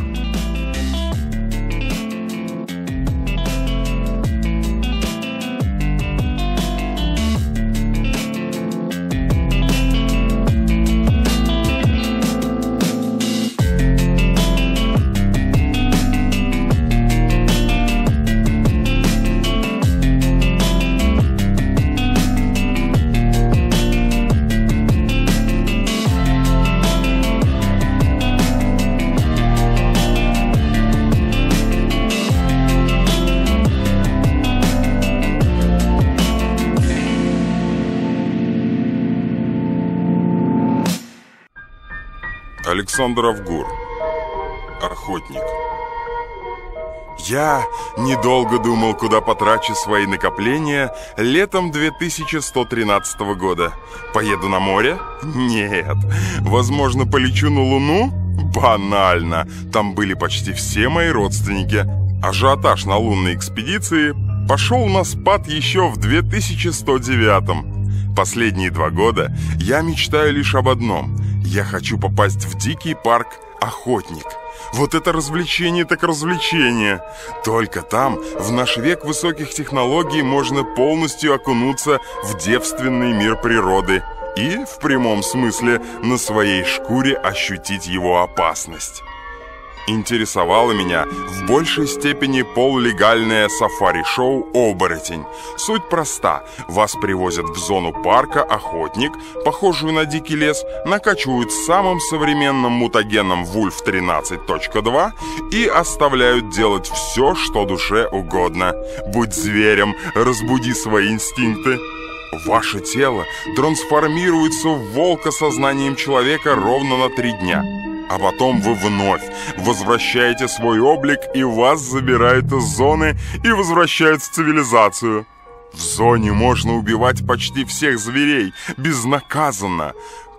Александр Авгур. Охотник. Я недолго думал, куда потрачу свои накопления летом 2113 года. Поеду на море? Нет. Возможно, полечу на Луну? Банально. Там были почти все мои родственники. Ажиотаж на лунной экспедиции пошел на спад еще в 2109 Последние два года я мечтаю лишь об одном. Я хочу попасть в дикий парк «Охотник». Вот это развлечение так развлечение. Только там, в наш век высоких технологий, можно полностью окунуться в девственный мир природы и, в прямом смысле, на своей шкуре ощутить его опасность интересовало меня в большей степени полулегальное сафари-шоу «Оборотень». Суть проста. Вас привозят в зону парка охотник, похожую на дикий лес, накачивают самым современным мутагеном Вульф 13.2 и оставляют делать все, что душе угодно. Будь зверем, разбуди свои инстинкты. Ваше тело трансформируется в волка сознанием человека ровно на три дня – а потом вы вновь возвращаете свой облик, и вас забирают из зоны и возвращают в цивилизацию. В зоне можно убивать почти всех зверей безнаказанно,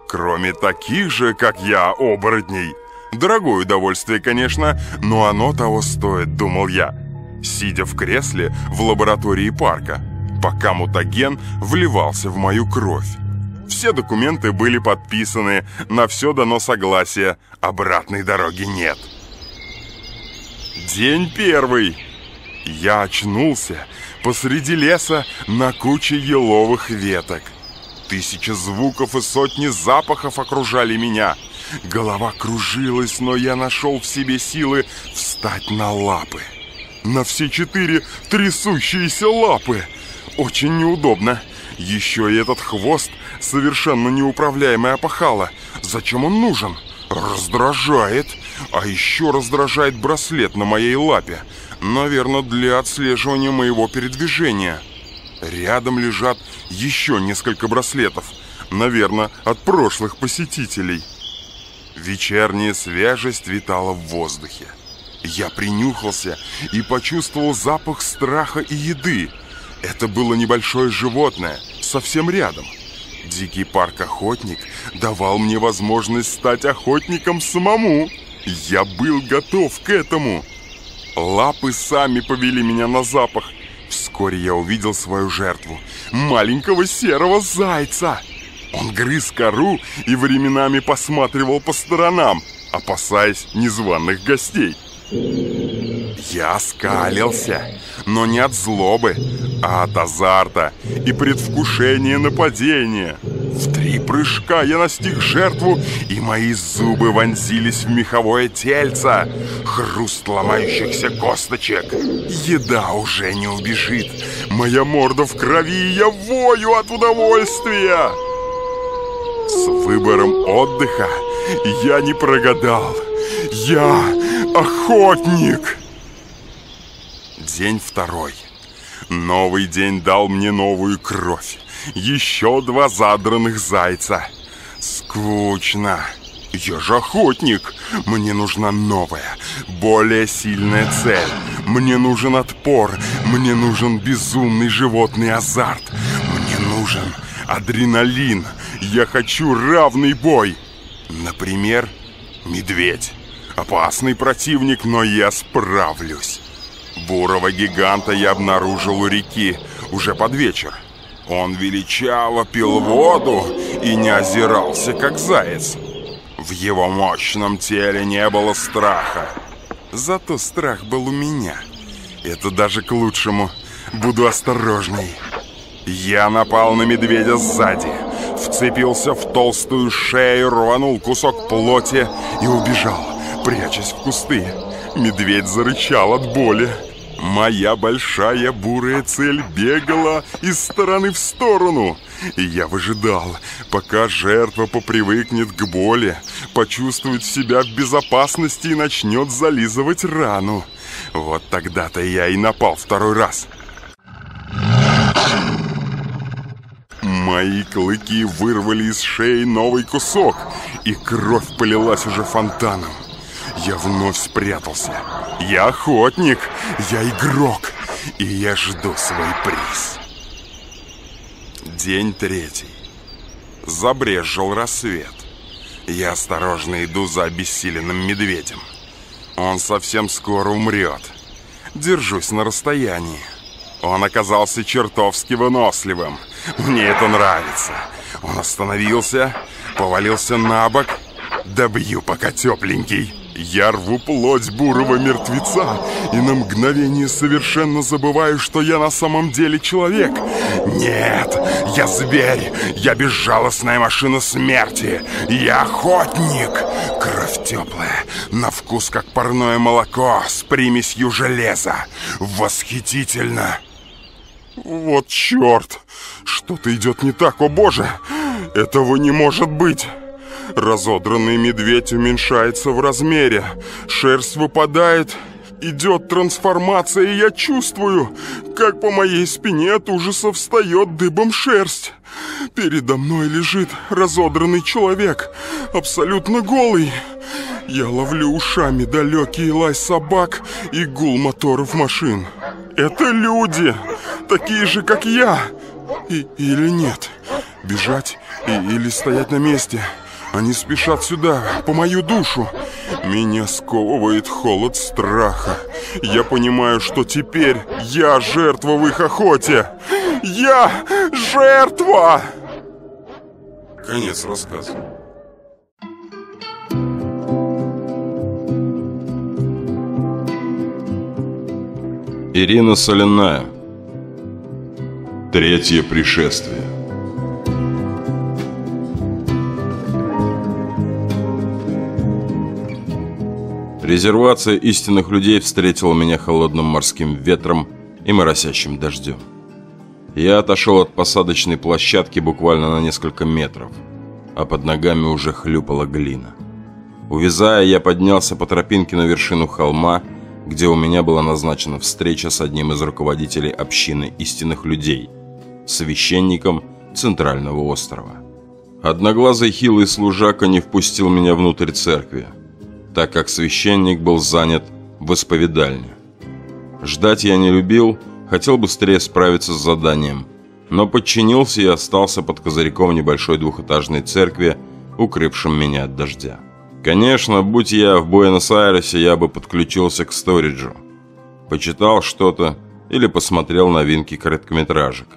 кроме таких же, как я, оборотней. Дорогое удовольствие, конечно, но оно того стоит, думал я, сидя в кресле в лаборатории парка, пока мутаген вливался в мою кровь. Все документы были подписаны, на все дано согласие, обратной дороги нет. День первый. Я очнулся посреди леса на куче еловых веток. Тысячи звуков и сотни запахов окружали меня. Голова кружилась, но я нашел в себе силы встать на лапы. На все четыре трясущиеся лапы. Очень неудобно. Еще и этот хвост совершенно неуправляемая опахала. Зачем он нужен? Раздражает. А еще раздражает браслет на моей лапе. Наверное, для отслеживания моего передвижения. Рядом лежат еще несколько браслетов. Наверное, от прошлых посетителей. Вечерняя свежесть витала в воздухе. Я принюхался и почувствовал запах страха и еды. Это было небольшое животное, совсем рядом. Дикий парк-охотник давал мне возможность стать охотником самому. Я был готов к этому. Лапы сами повели меня на запах. Вскоре я увидел свою жертву. Маленького серого зайца. Он грыз кору и временами посматривал по сторонам, опасаясь незваных гостей. Я скалился, но не от злобы, а от азарта и предвкушения нападения. В три прыжка я настиг жертву, и мои зубы вонзились в меховое тельце. Хруст ломающихся косточек. Еда уже не убежит. Моя морда в крови, и я вою от удовольствия. С выбором отдыха я не прогадал. Я охотник. День второй. Новый день дал мне новую кровь. Еще два задранных зайца. Скучно. Я же охотник. Мне нужна новая, более сильная цель. Мне нужен отпор. Мне нужен безумный животный азарт. Мне нужен адреналин. Я хочу равный бой. Например, медведь. Опасный противник, но я справлюсь. Бурого гиганта я обнаружил у реки уже под вечер. Он величаво пил воду и не озирался, как заяц. В его мощном теле не было страха. Зато страх был у меня. Это даже к лучшему. Буду осторожней. Я напал на медведя сзади, вцепился в толстую шею, рванул кусок плоти и убежал прячась в кусты. Медведь зарычал от боли. Моя большая бурая цель бегала из стороны в сторону. И я выжидал, пока жертва попривыкнет к боли, почувствует себя в безопасности и начнет зализывать рану. Вот тогда-то я и напал второй раз. Мои клыки вырвали из шеи новый кусок, и кровь полилась уже фонтаном. Я вновь спрятался. Я охотник, я игрок, и я жду свой приз. День третий. Забрежил рассвет. Я осторожно иду за обессиленным медведем. Он совсем скоро умрет. Держусь на расстоянии. Он оказался чертовски выносливым. Мне это нравится. Он остановился, повалился на бок. Добью пока тепленький. Я рву плоть бурого мертвеца и на мгновение совершенно забываю, что я на самом деле человек. Нет, я зверь, я безжалостная машина смерти, я охотник. Кровь теплая, на вкус как парное молоко с примесью железа. Восхитительно. Вот черт, что-то идет не так, о боже, этого не может быть. Разодранный медведь уменьшается в размере. Шерсть выпадает. Идет трансформация, и я чувствую, как по моей спине от ужаса встает дыбом шерсть. Передо мной лежит разодранный человек, абсолютно голый. Я ловлю ушами далекий лай собак и гул моторов машин. Это люди, такие же, как я. И, или нет? Бежать и, или стоять на месте – они спешат сюда, по мою душу. Меня сковывает холод страха. Я понимаю, что теперь я жертва в их охоте. Я жертва! Конец рассказа. Ирина Соляная. Третье пришествие. Резервация истинных людей встретила меня холодным морским ветром и моросящим дождем. Я отошел от посадочной площадки буквально на несколько метров, а под ногами уже хлюпала глина. Увязая, я поднялся по тропинке на вершину холма, где у меня была назначена встреча с одним из руководителей общины истинных людей, священником Центрального острова. Одноглазый хилый служака не впустил меня внутрь церкви, так как священник был занят в исповедальне. Ждать я не любил, хотел быстрее справиться с заданием, но подчинился и остался под козырьком небольшой двухэтажной церкви, укрывшим меня от дождя. Конечно, будь я в Буэнос-Айресе, я бы подключился к сториджу. Почитал что-то или посмотрел новинки короткометражек.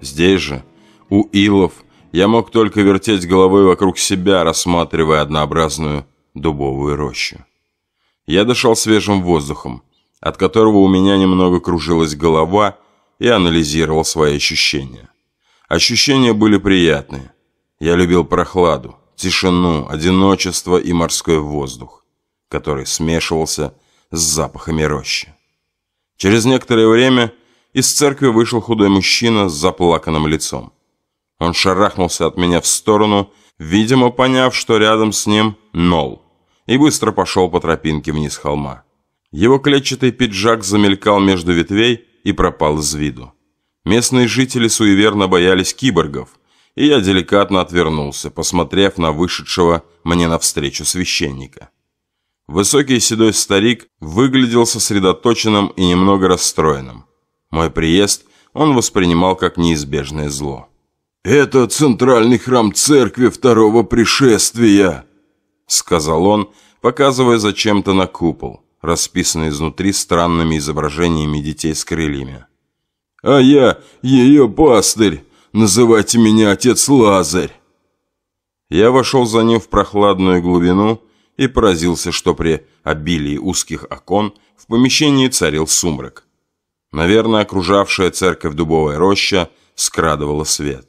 Здесь же, у Илов, я мог только вертеть головой вокруг себя, рассматривая однообразную дубовую рощу. Я дышал свежим воздухом, от которого у меня немного кружилась голова и анализировал свои ощущения. Ощущения были приятные. Я любил прохладу, тишину, одиночество и морской воздух, который смешивался с запахами рощи. Через некоторое время из церкви вышел худой мужчина с заплаканным лицом. Он шарахнулся от меня в сторону видимо, поняв, что рядом с ним Нол, и быстро пошел по тропинке вниз холма. Его клетчатый пиджак замелькал между ветвей и пропал из виду. Местные жители суеверно боялись киборгов, и я деликатно отвернулся, посмотрев на вышедшего мне навстречу священника. Высокий седой старик выглядел сосредоточенным и немного расстроенным. Мой приезд он воспринимал как неизбежное зло. «Это центральный храм церкви второго пришествия», — сказал он, показывая зачем-то на купол, расписанный изнутри странными изображениями детей с крыльями. «А я ее пастырь, называйте меня отец Лазарь». Я вошел за ним в прохладную глубину и поразился, что при обилии узких окон в помещении царил сумрак. Наверное, окружавшая церковь дубовая роща скрадывала свет.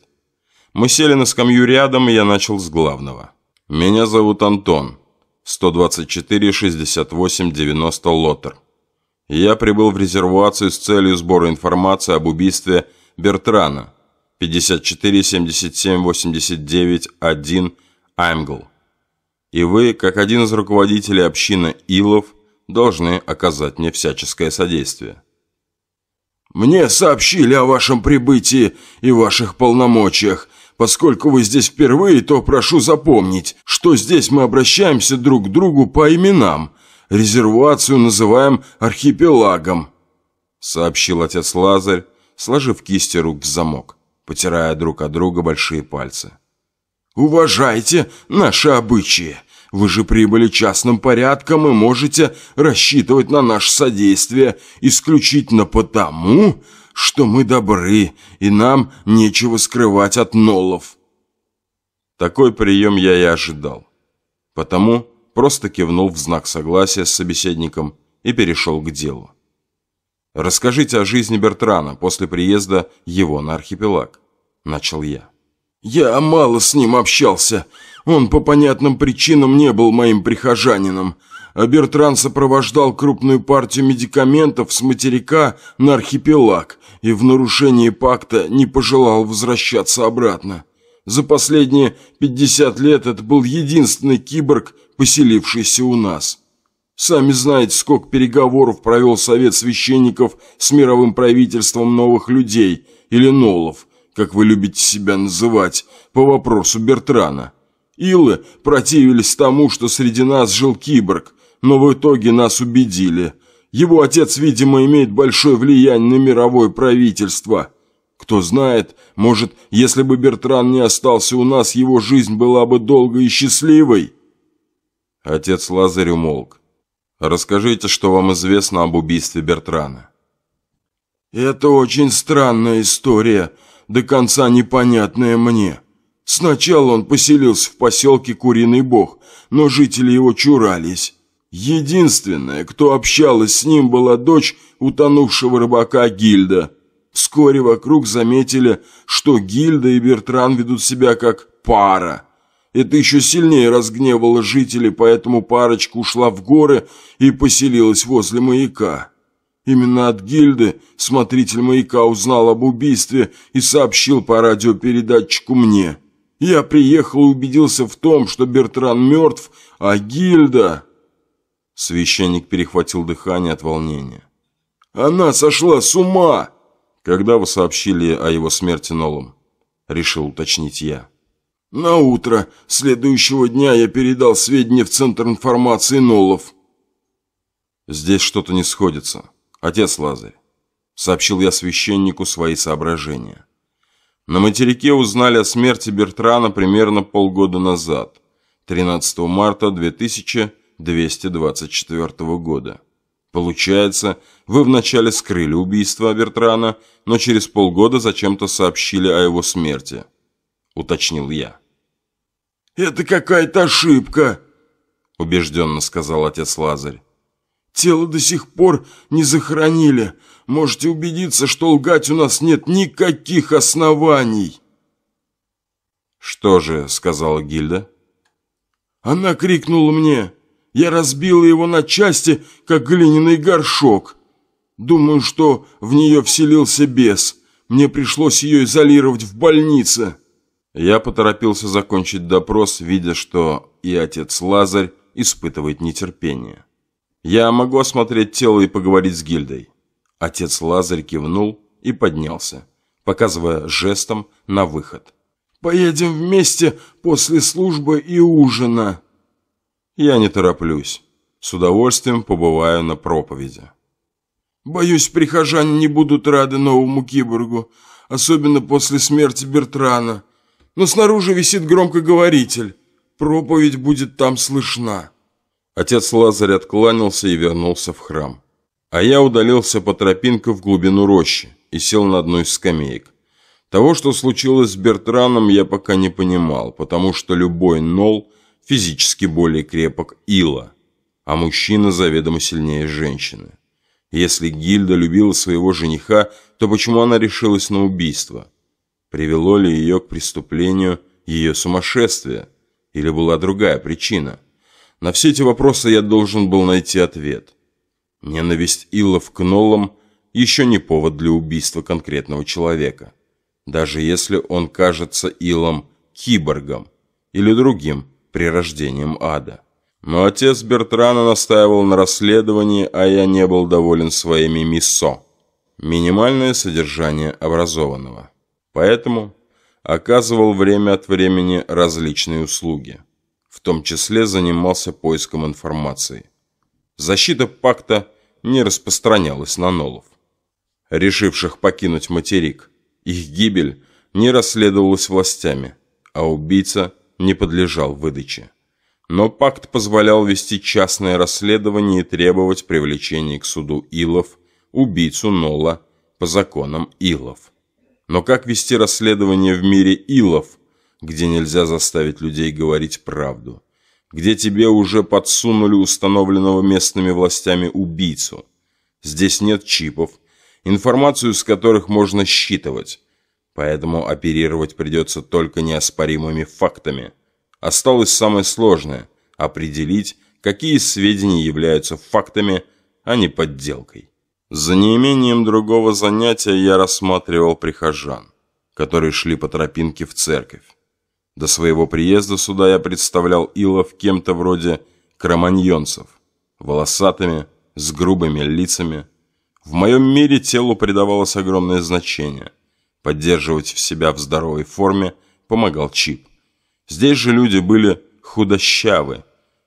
Мы сели на скамью рядом, и я начал с главного. «Меня зовут Антон. 124-68-90 Лотер. Я прибыл в резервацию с целью сбора информации об убийстве Бертрана. 54-77-89-1 Аймгл. И вы, как один из руководителей общины Илов, должны оказать мне всяческое содействие». «Мне сообщили о вашем прибытии и ваших полномочиях, Поскольку вы здесь впервые, то прошу запомнить, что здесь мы обращаемся друг к другу по именам. Резервацию называем архипелагом», — сообщил отец Лазарь, сложив кисти рук в замок, потирая друг от друга большие пальцы. «Уважайте наши обычаи. Вы же прибыли частным порядком и можете рассчитывать на наше содействие исключительно потому, что мы добры, и нам нечего скрывать от Нолов». Такой прием я и ожидал. Потому просто кивнул в знак согласия с собеседником и перешел к делу. «Расскажите о жизни Бертрана после приезда его на архипелаг», – начал я. «Я мало с ним общался. Он по понятным причинам не был моим прихожанином. А Бертран сопровождал крупную партию медикаментов с материка на архипелаг и в нарушении пакта не пожелал возвращаться обратно. За последние 50 лет это был единственный киборг, поселившийся у нас. Сами знаете, сколько переговоров провел Совет священников с мировым правительством новых людей, или нолов, как вы любите себя называть, по вопросу Бертрана. Илы противились тому, что среди нас жил киборг, но в итоге нас убедили. Его отец, видимо, имеет большое влияние на мировое правительство. Кто знает, может, если бы Бертран не остался у нас, его жизнь была бы долгой и счастливой. Отец Лазарь умолк. Расскажите, что вам известно об убийстве Бертрана. Это очень странная история, до конца непонятная мне. Сначала он поселился в поселке Куриный Бог, но жители его чурались. Единственная, кто общалась с ним, была дочь утонувшего рыбака Гильда. Вскоре вокруг заметили, что Гильда и Бертран ведут себя как пара. Это еще сильнее разгневало жителей, поэтому парочка ушла в горы и поселилась возле маяка. Именно от гильды смотритель маяка узнал об убийстве и сообщил по радиопередатчику мне. Я приехал и убедился в том, что Бертран мертв, а гильда... Священник перехватил дыхание от волнения. «Она сошла с ума!» «Когда вы сообщили о его смерти Нолом?» Решил уточнить я. На утро следующего дня я передал сведения в Центр информации Нолов. Здесь что-то не сходится. Отец Лазарь. Сообщил я священнику свои соображения. На материке узнали о смерти Бертрана примерно полгода назад, 13 марта 2224 года. Получается, вы вначале скрыли убийство Бертрана, но через полгода зачем-то сообщили о его смерти, уточнил я. «Это какая-то ошибка», — убежденно сказал отец Лазарь. «Тело до сих пор не захоронили. Можете убедиться, что лгать у нас нет никаких оснований». «Что же?» — сказала Гильда. «Она крикнула мне. Я разбила его на части, как глиняный горшок. Думаю, что в нее вселился бес. Мне пришлось ее изолировать в больнице». Я поторопился закончить допрос, видя, что и отец Лазарь испытывает нетерпение. «Я могу осмотреть тело и поговорить с гильдой». Отец Лазарь кивнул и поднялся, показывая жестом на выход. «Поедем вместе после службы и ужина». «Я не тороплюсь. С удовольствием побываю на проповеди». «Боюсь, прихожане не будут рады новому киборгу, особенно после смерти Бертрана», но снаружи висит громкоговоритель. Проповедь будет там слышна». Отец Лазарь откланялся и вернулся в храм. А я удалился по тропинке в глубину рощи и сел на одну из скамеек. Того, что случилось с Бертраном, я пока не понимал, потому что любой нол физически более крепок ила, а мужчина заведомо сильнее женщины. Если Гильда любила своего жениха, то почему она решилась на убийство? Привело ли ее к преступлению ее сумасшествие? Или была другая причина? На все эти вопросы я должен был найти ответ. Ненависть Иллов к Ноллам еще не повод для убийства конкретного человека. Даже если он кажется Илом киборгом или другим прирождением ада. Но отец Бертрана настаивал на расследовании, а я не был доволен своими миссо. Минимальное содержание образованного. Поэтому оказывал время от времени различные услуги. В том числе занимался поиском информации. Защита пакта не распространялась на нолов, решивших покинуть материк. Их гибель не расследовалась властями, а убийца не подлежал выдаче. Но пакт позволял вести частное расследование и требовать привлечения к суду Илов, убийцу Нола, по законам Илов. Но как вести расследование в мире Илов, где нельзя заставить людей говорить правду? Где тебе уже подсунули установленного местными властями убийцу? Здесь нет чипов, информацию с которых можно считывать. Поэтому оперировать придется только неоспоримыми фактами. Осталось самое сложное – определить, какие сведения являются фактами, а не подделкой. За неимением другого занятия я рассматривал прихожан, которые шли по тропинке в церковь. До своего приезда сюда я представлял Илов кем-то вроде кроманьонцев, волосатыми, с грубыми лицами. В моем мире телу придавалось огромное значение. Поддерживать в себя в здоровой форме помогал чип. Здесь же люди были худощавы,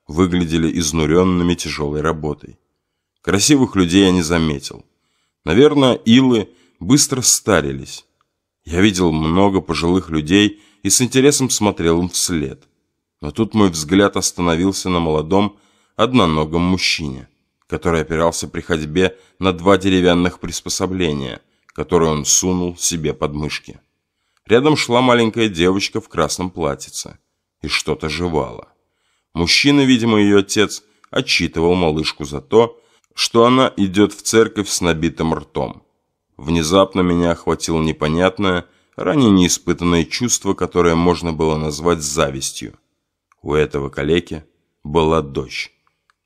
выглядели изнуренными тяжелой работой. Красивых людей я не заметил. Наверное, илы быстро старились. Я видел много пожилых людей и с интересом смотрел им вслед. Но тут мой взгляд остановился на молодом, одноногом мужчине, который опирался при ходьбе на два деревянных приспособления, которые он сунул себе под мышки. Рядом шла маленькая девочка в красном платьице и что-то жевала. Мужчина, видимо, ее отец, отчитывал малышку за то, что она идет в церковь с набитым ртом. Внезапно меня охватило непонятное, ранее неиспытанное чувство, которое можно было назвать завистью. У этого калеки была дочь,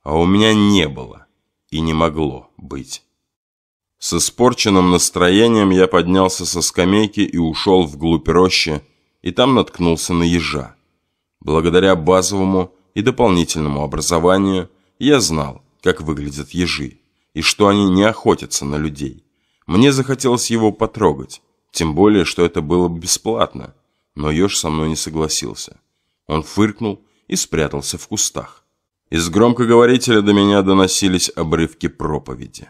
а у меня не было и не могло быть. С испорченным настроением я поднялся со скамейки и ушел вглубь рощи, и там наткнулся на ежа. Благодаря базовому и дополнительному образованию я знал, как выглядят ежи, и что они не охотятся на людей. Мне захотелось его потрогать, тем более, что это было бы бесплатно, но еж со мной не согласился. Он фыркнул и спрятался в кустах. Из громкоговорителя до меня доносились обрывки проповеди.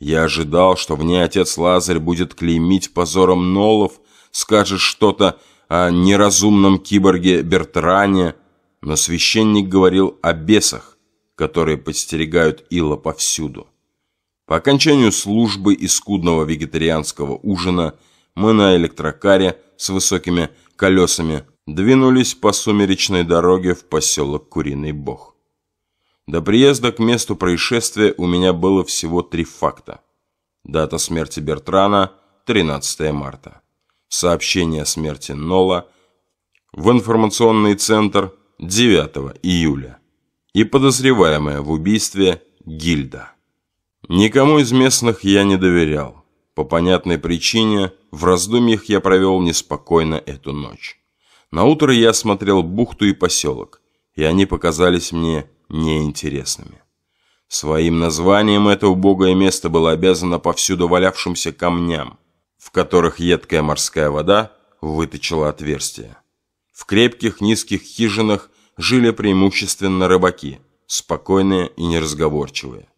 Я ожидал, что в ней отец Лазарь будет клеймить позором Нолов, скажет что-то о неразумном киборге Бертране, но священник говорил о бесах, которые подстерегают Ила повсюду. По окончанию службы и скудного вегетарианского ужина мы на электрокаре с высокими колесами двинулись по сумеречной дороге в поселок Куриный Бог. До приезда к месту происшествия у меня было всего три факта. Дата смерти Бертрана – 13 марта. Сообщение о смерти Нола в информационный центр 9 июля и подозреваемая в убийстве Гильда. Никому из местных я не доверял. По понятной причине в раздумьях я провел неспокойно эту ночь. На утро я осмотрел бухту и поселок, и они показались мне неинтересными. Своим названием это убогое место было обязано повсюду валявшимся камням, в которых едкая морская вода выточила отверстия. В крепких низких хижинах жили преимущественно рыбаки, спокойные и неразговорчивые.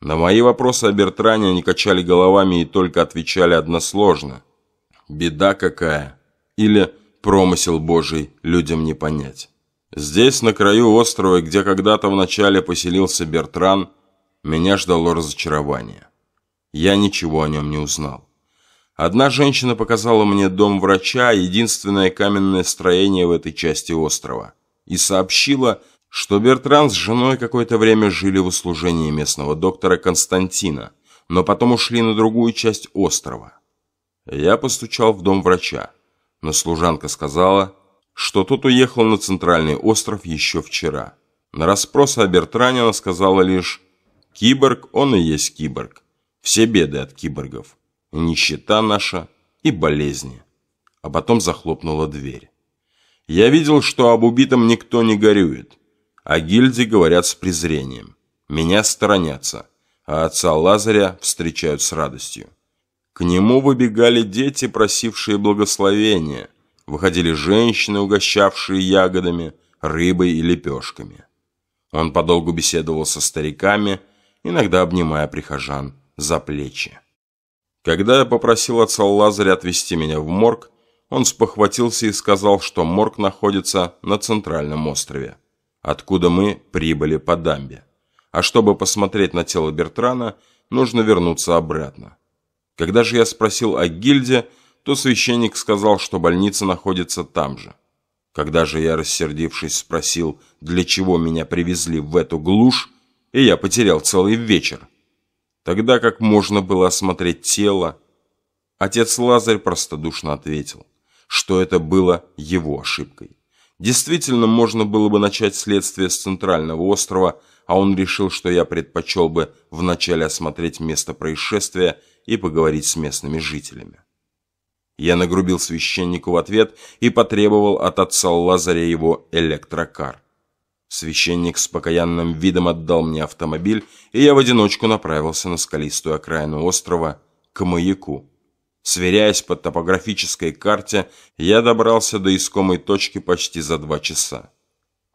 На мои вопросы о Бертране они качали головами и только отвечали односложно. «Беда какая!» или «Промысел Божий людям не понять». Здесь, на краю острова, где когда-то вначале поселился Бертран, меня ждало разочарование. Я ничего о нем не узнал. Одна женщина показала мне дом врача, единственное каменное строение в этой части острова – и сообщила, что Бертран с женой какое-то время жили в услужении местного доктора Константина, но потом ушли на другую часть острова. Я постучал в дом врача, но служанка сказала, что тот уехал на центральный остров еще вчера. На расспросы о Бертране она сказала лишь «Киборг, он и есть киборг. Все беды от киборгов. Нищета наша и болезни». А потом захлопнула дверь. Я видел, что об убитом никто не горюет. О гильдии говорят с презрением. Меня сторонятся, а отца Лазаря встречают с радостью. К нему выбегали дети, просившие благословения. Выходили женщины, угощавшие ягодами, рыбой и лепешками. Он подолгу беседовал со стариками, иногда обнимая прихожан за плечи. Когда я попросил отца Лазаря отвезти меня в морг, он спохватился и сказал, что морг находится на центральном острове, откуда мы прибыли по дамбе. А чтобы посмотреть на тело Бертрана, нужно вернуться обратно. Когда же я спросил о гильде, то священник сказал, что больница находится там же. Когда же я, рассердившись, спросил, для чего меня привезли в эту глушь, и я потерял целый вечер. Тогда как можно было осмотреть тело, отец Лазарь простодушно ответил, что это было его ошибкой. Действительно, можно было бы начать следствие с центрального острова, а он решил, что я предпочел бы вначале осмотреть место происшествия и поговорить с местными жителями. Я нагрубил священнику в ответ и потребовал от отца Лазаря его электрокар. Священник с покаянным видом отдал мне автомобиль, и я в одиночку направился на скалистую окраину острова к маяку. Сверяясь по топографической карте, я добрался до искомой точки почти за два часа.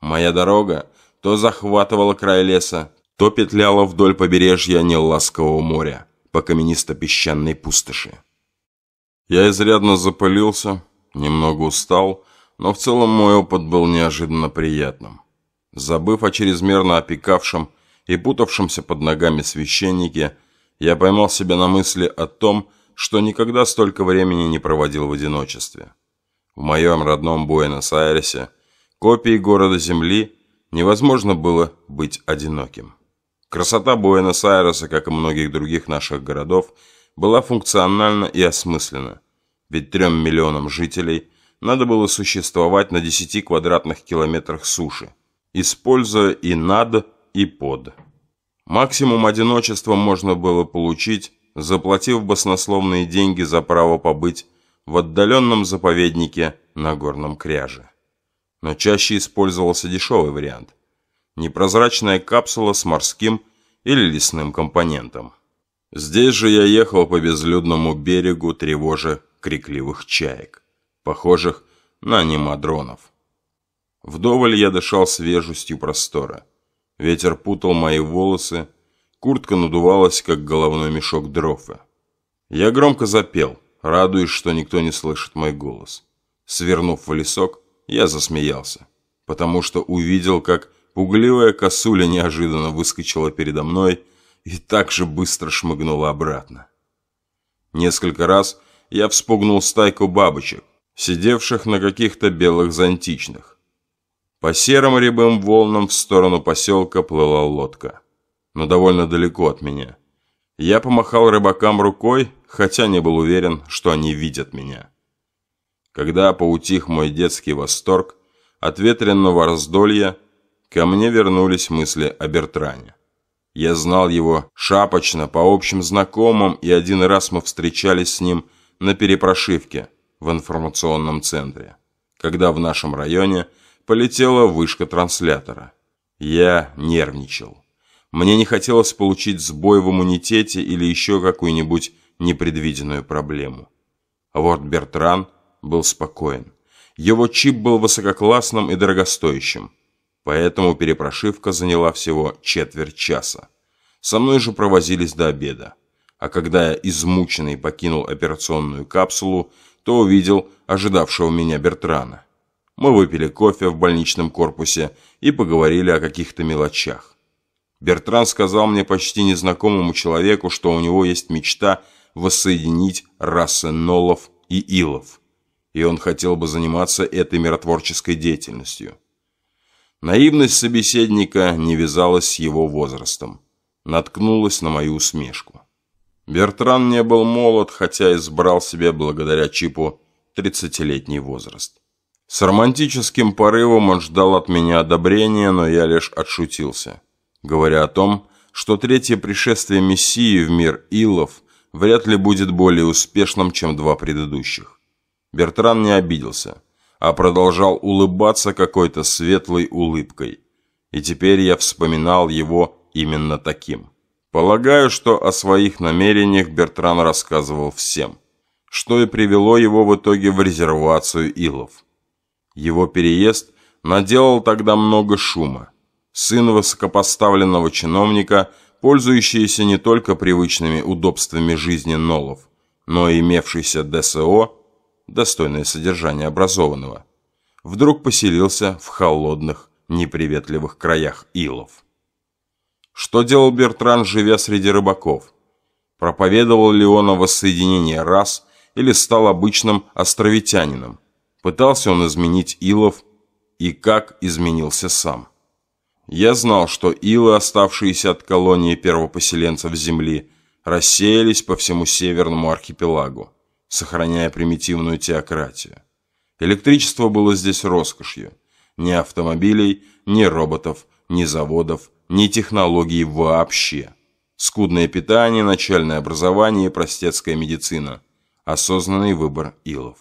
Моя дорога то захватывала край леса, то петляла вдоль побережья Неласкового моря по каменисто-песчаной пустоши. Я изрядно запылился, немного устал, но в целом мой опыт был неожиданно приятным. Забыв о чрезмерно опекавшем и путавшемся под ногами священнике, я поймал себя на мысли о том, что никогда столько времени не проводил в одиночестве. В моем родном Буэнос-Айресе, копии города Земли, невозможно было быть одиноким. Красота Буэнос-Айреса, как и многих других наших городов, была функциональна и осмысленна, ведь трем миллионам жителей надо было существовать на 10 квадратных километрах суши, используя и над, и под. Максимум одиночества можно было получить, заплатив баснословные деньги за право побыть в отдаленном заповеднике на горном кряже. Но чаще использовался дешевый вариант – непрозрачная капсула с морским или лесным компонентом. Здесь же я ехал по безлюдному берегу, тревожа крикливых чаек, похожих на немадронов. Вдоволь я дышал свежестью простора. Ветер путал мои волосы, куртка надувалась, как головной мешок дрофа. Я громко запел, радуясь, что никто не слышит мой голос. Свернув в лесок, я засмеялся, потому что увидел, как пугливая косуля неожиданно выскочила передо мной и так же быстро шмыгнула обратно. Несколько раз я вспугнул стайку бабочек, сидевших на каких-то белых зонтичных. По серым рябым волнам в сторону поселка плыла лодка, но довольно далеко от меня. Я помахал рыбакам рукой, хотя не был уверен, что они видят меня. Когда поутих мой детский восторг от ветренного раздолья, ко мне вернулись мысли о Бертране. Я знал его шапочно, по общим знакомым, и один раз мы встречались с ним на перепрошивке в информационном центре, когда в нашем районе полетела вышка транслятора. Я нервничал. Мне не хотелось получить сбой в иммунитете или еще какую-нибудь непредвиденную проблему. Вот Бертран был спокоен. Его чип был высококлассным и дорогостоящим – поэтому перепрошивка заняла всего четверть часа. Со мной же провозились до обеда. А когда я измученный покинул операционную капсулу, то увидел ожидавшего меня Бертрана. Мы выпили кофе в больничном корпусе и поговорили о каких-то мелочах. Бертран сказал мне почти незнакомому человеку, что у него есть мечта воссоединить расы Нолов и Илов, и он хотел бы заниматься этой миротворческой деятельностью. Наивность собеседника не вязалась с его возрастом. Наткнулась на мою усмешку. Бертран не был молод, хотя избрал себе благодаря чипу 30-летний возраст. С романтическим порывом он ждал от меня одобрения, но я лишь отшутился, говоря о том, что третье пришествие Мессии в мир Илов вряд ли будет более успешным, чем два предыдущих. Бертран не обиделся а продолжал улыбаться какой-то светлой улыбкой. И теперь я вспоминал его именно таким. Полагаю, что о своих намерениях Бертран рассказывал всем, что и привело его в итоге в резервацию Илов. Его переезд наделал тогда много шума. Сын высокопоставленного чиновника, пользующийся не только привычными удобствами жизни Нолов, но и имевшийся ДСО – достойное содержание образованного, вдруг поселился в холодных, неприветливых краях Илов. Что делал Бертран, живя среди рыбаков? Проповедовал ли он о воссоединении рас или стал обычным островитянином? Пытался он изменить Илов и как изменился сам? Я знал, что Илы, оставшиеся от колонии первопоселенцев Земли, рассеялись по всему северному архипелагу, сохраняя примитивную теократию. Электричество было здесь роскошью. Ни автомобилей, ни роботов, ни заводов, ни технологий вообще. Скудное питание, начальное образование и простецкая медицина. Осознанный выбор Илов.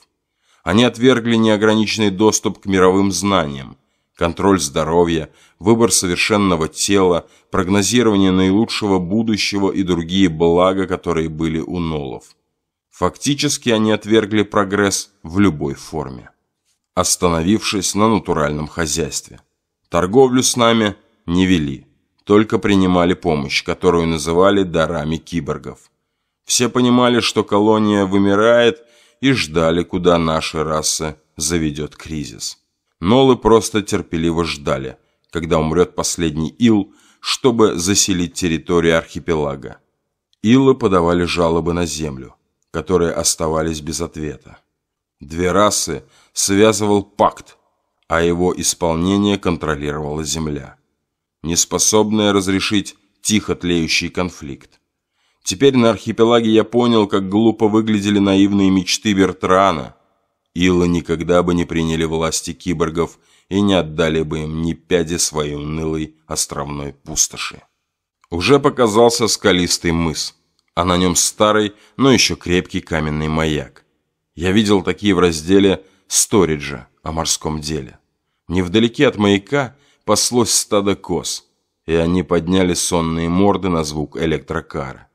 Они отвергли неограниченный доступ к мировым знаниям, контроль здоровья, выбор совершенного тела, прогнозирование наилучшего будущего и другие блага, которые были у Нолов. Фактически они отвергли прогресс в любой форме, остановившись на натуральном хозяйстве. Торговлю с нами не вели, только принимали помощь, которую называли дарами киборгов. Все понимали, что колония вымирает, и ждали, куда наша раса заведет кризис. Нолы просто терпеливо ждали, когда умрет последний ил, чтобы заселить территорию архипелага. Илы подавали жалобы на землю, которые оставались без ответа. Две расы связывал пакт, а его исполнение контролировала Земля, неспособная разрешить тихо тлеющий конфликт. Теперь на архипелаге я понял, как глупо выглядели наивные мечты Бертрана. Илы никогда бы не приняли власти киборгов и не отдали бы им ни пяди своей унылой островной пустоши. Уже показался скалистый мыс – а на нем старый, но еще крепкий каменный маяк. Я видел такие в разделе «Сториджа» о морском деле. Невдалеке от маяка паслось стадо коз, и они подняли сонные морды на звук электрокара.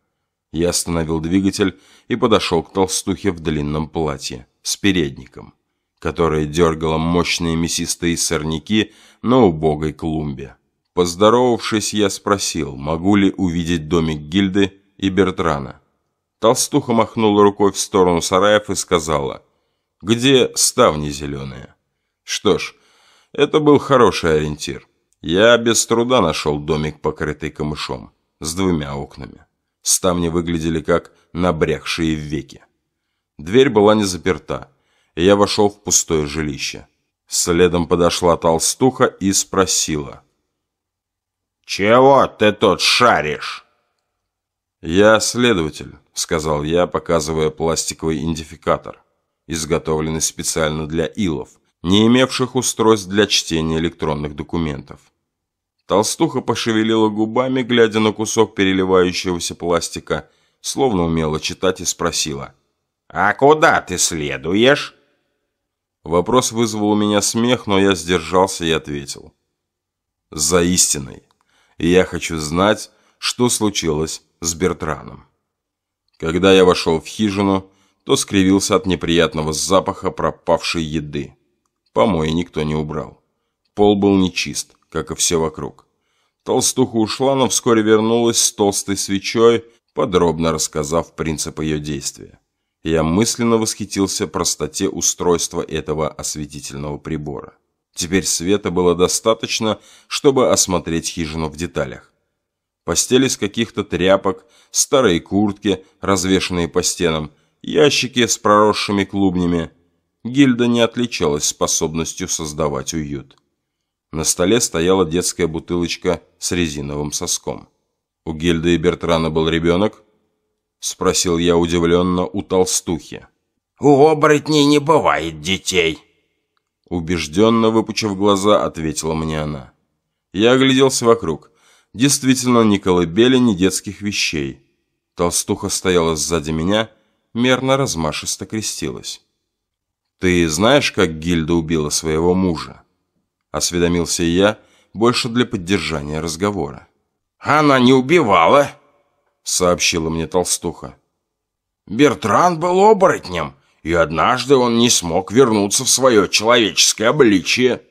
Я остановил двигатель и подошел к толстухе в длинном платье с передником, которая дергала мощные мясистые сорняки на убогой клумбе. Поздоровавшись, я спросил, могу ли увидеть домик гильды и Бертрана. Толстуха махнула рукой в сторону сараев и сказала, «Где ставни зеленые?» Что ж, это был хороший ориентир. Я без труда нашел домик, покрытый камышом, с двумя окнами. Ставни выглядели как набрякшие веки. Дверь была не заперта, и я вошел в пустое жилище. Следом подошла толстуха и спросила. «Чего ты тут шаришь?» «Я следователь», — сказал я, показывая пластиковый идентификатор, изготовленный специально для илов, не имевших устройств для чтения электронных документов. Толстуха пошевелила губами, глядя на кусок переливающегося пластика, словно умела читать и спросила. «А куда ты следуешь?» Вопрос вызвал у меня смех, но я сдержался и ответил. «За истиной. И я хочу знать, что случилось с Бертраном. Когда я вошел в хижину, то скривился от неприятного запаха пропавшей еды. Помои никто не убрал. Пол был нечист, как и все вокруг. Толстуха ушла, но вскоре вернулась с толстой свечой, подробно рассказав принцип ее действия. Я мысленно восхитился простоте устройства этого осветительного прибора. Теперь света было достаточно, чтобы осмотреть хижину в деталях постель из каких-то тряпок, старые куртки, развешанные по стенам, ящики с проросшими клубнями. Гильда не отличалась способностью создавать уют. На столе стояла детская бутылочка с резиновым соском. «У Гильды и Бертрана был ребенок?» – спросил я удивленно у толстухи. «У оборотней не бывает детей», – убежденно выпучив глаза, ответила мне она. Я огляделся вокруг. Действительно, ни колыбели, ни детских вещей. Толстуха стояла сзади меня, мерно размашисто крестилась. «Ты знаешь, как Гильда убила своего мужа?» Осведомился я, больше для поддержания разговора. «Она не убивала», — сообщила мне толстуха. «Бертран был оборотнем, и однажды он не смог вернуться в свое человеческое обличие».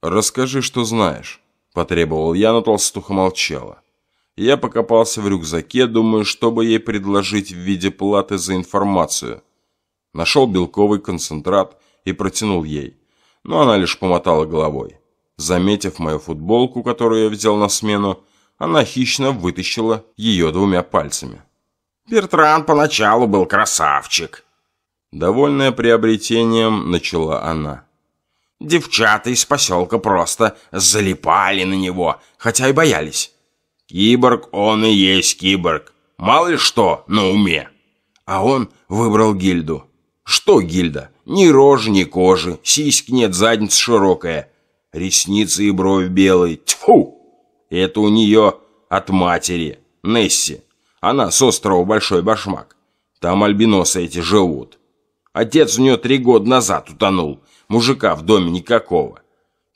«Расскажи, что знаешь». Потребовал я, но толстуха молчала. Я покопался в рюкзаке, думаю, чтобы ей предложить в виде платы за информацию. Нашел белковый концентрат и протянул ей. Но она лишь помотала головой. Заметив мою футболку, которую я взял на смену, она хищно вытащила ее двумя пальцами. Бертран поначалу был красавчик. Довольная приобретением, начала она. Девчата из поселка просто залипали на него, хотя и боялись. Киборг он и есть киборг. Мало ли что на уме. А он выбрал гильду. Что гильда? Ни рожи, ни кожи, сиськ нет, задница широкая, ресницы и бровь белые. Тьфу! Это у нее от матери, Несси. Она с острова Большой Башмак. Там альбиносы эти живут. Отец у нее три года назад утонул. Мужика в доме никакого.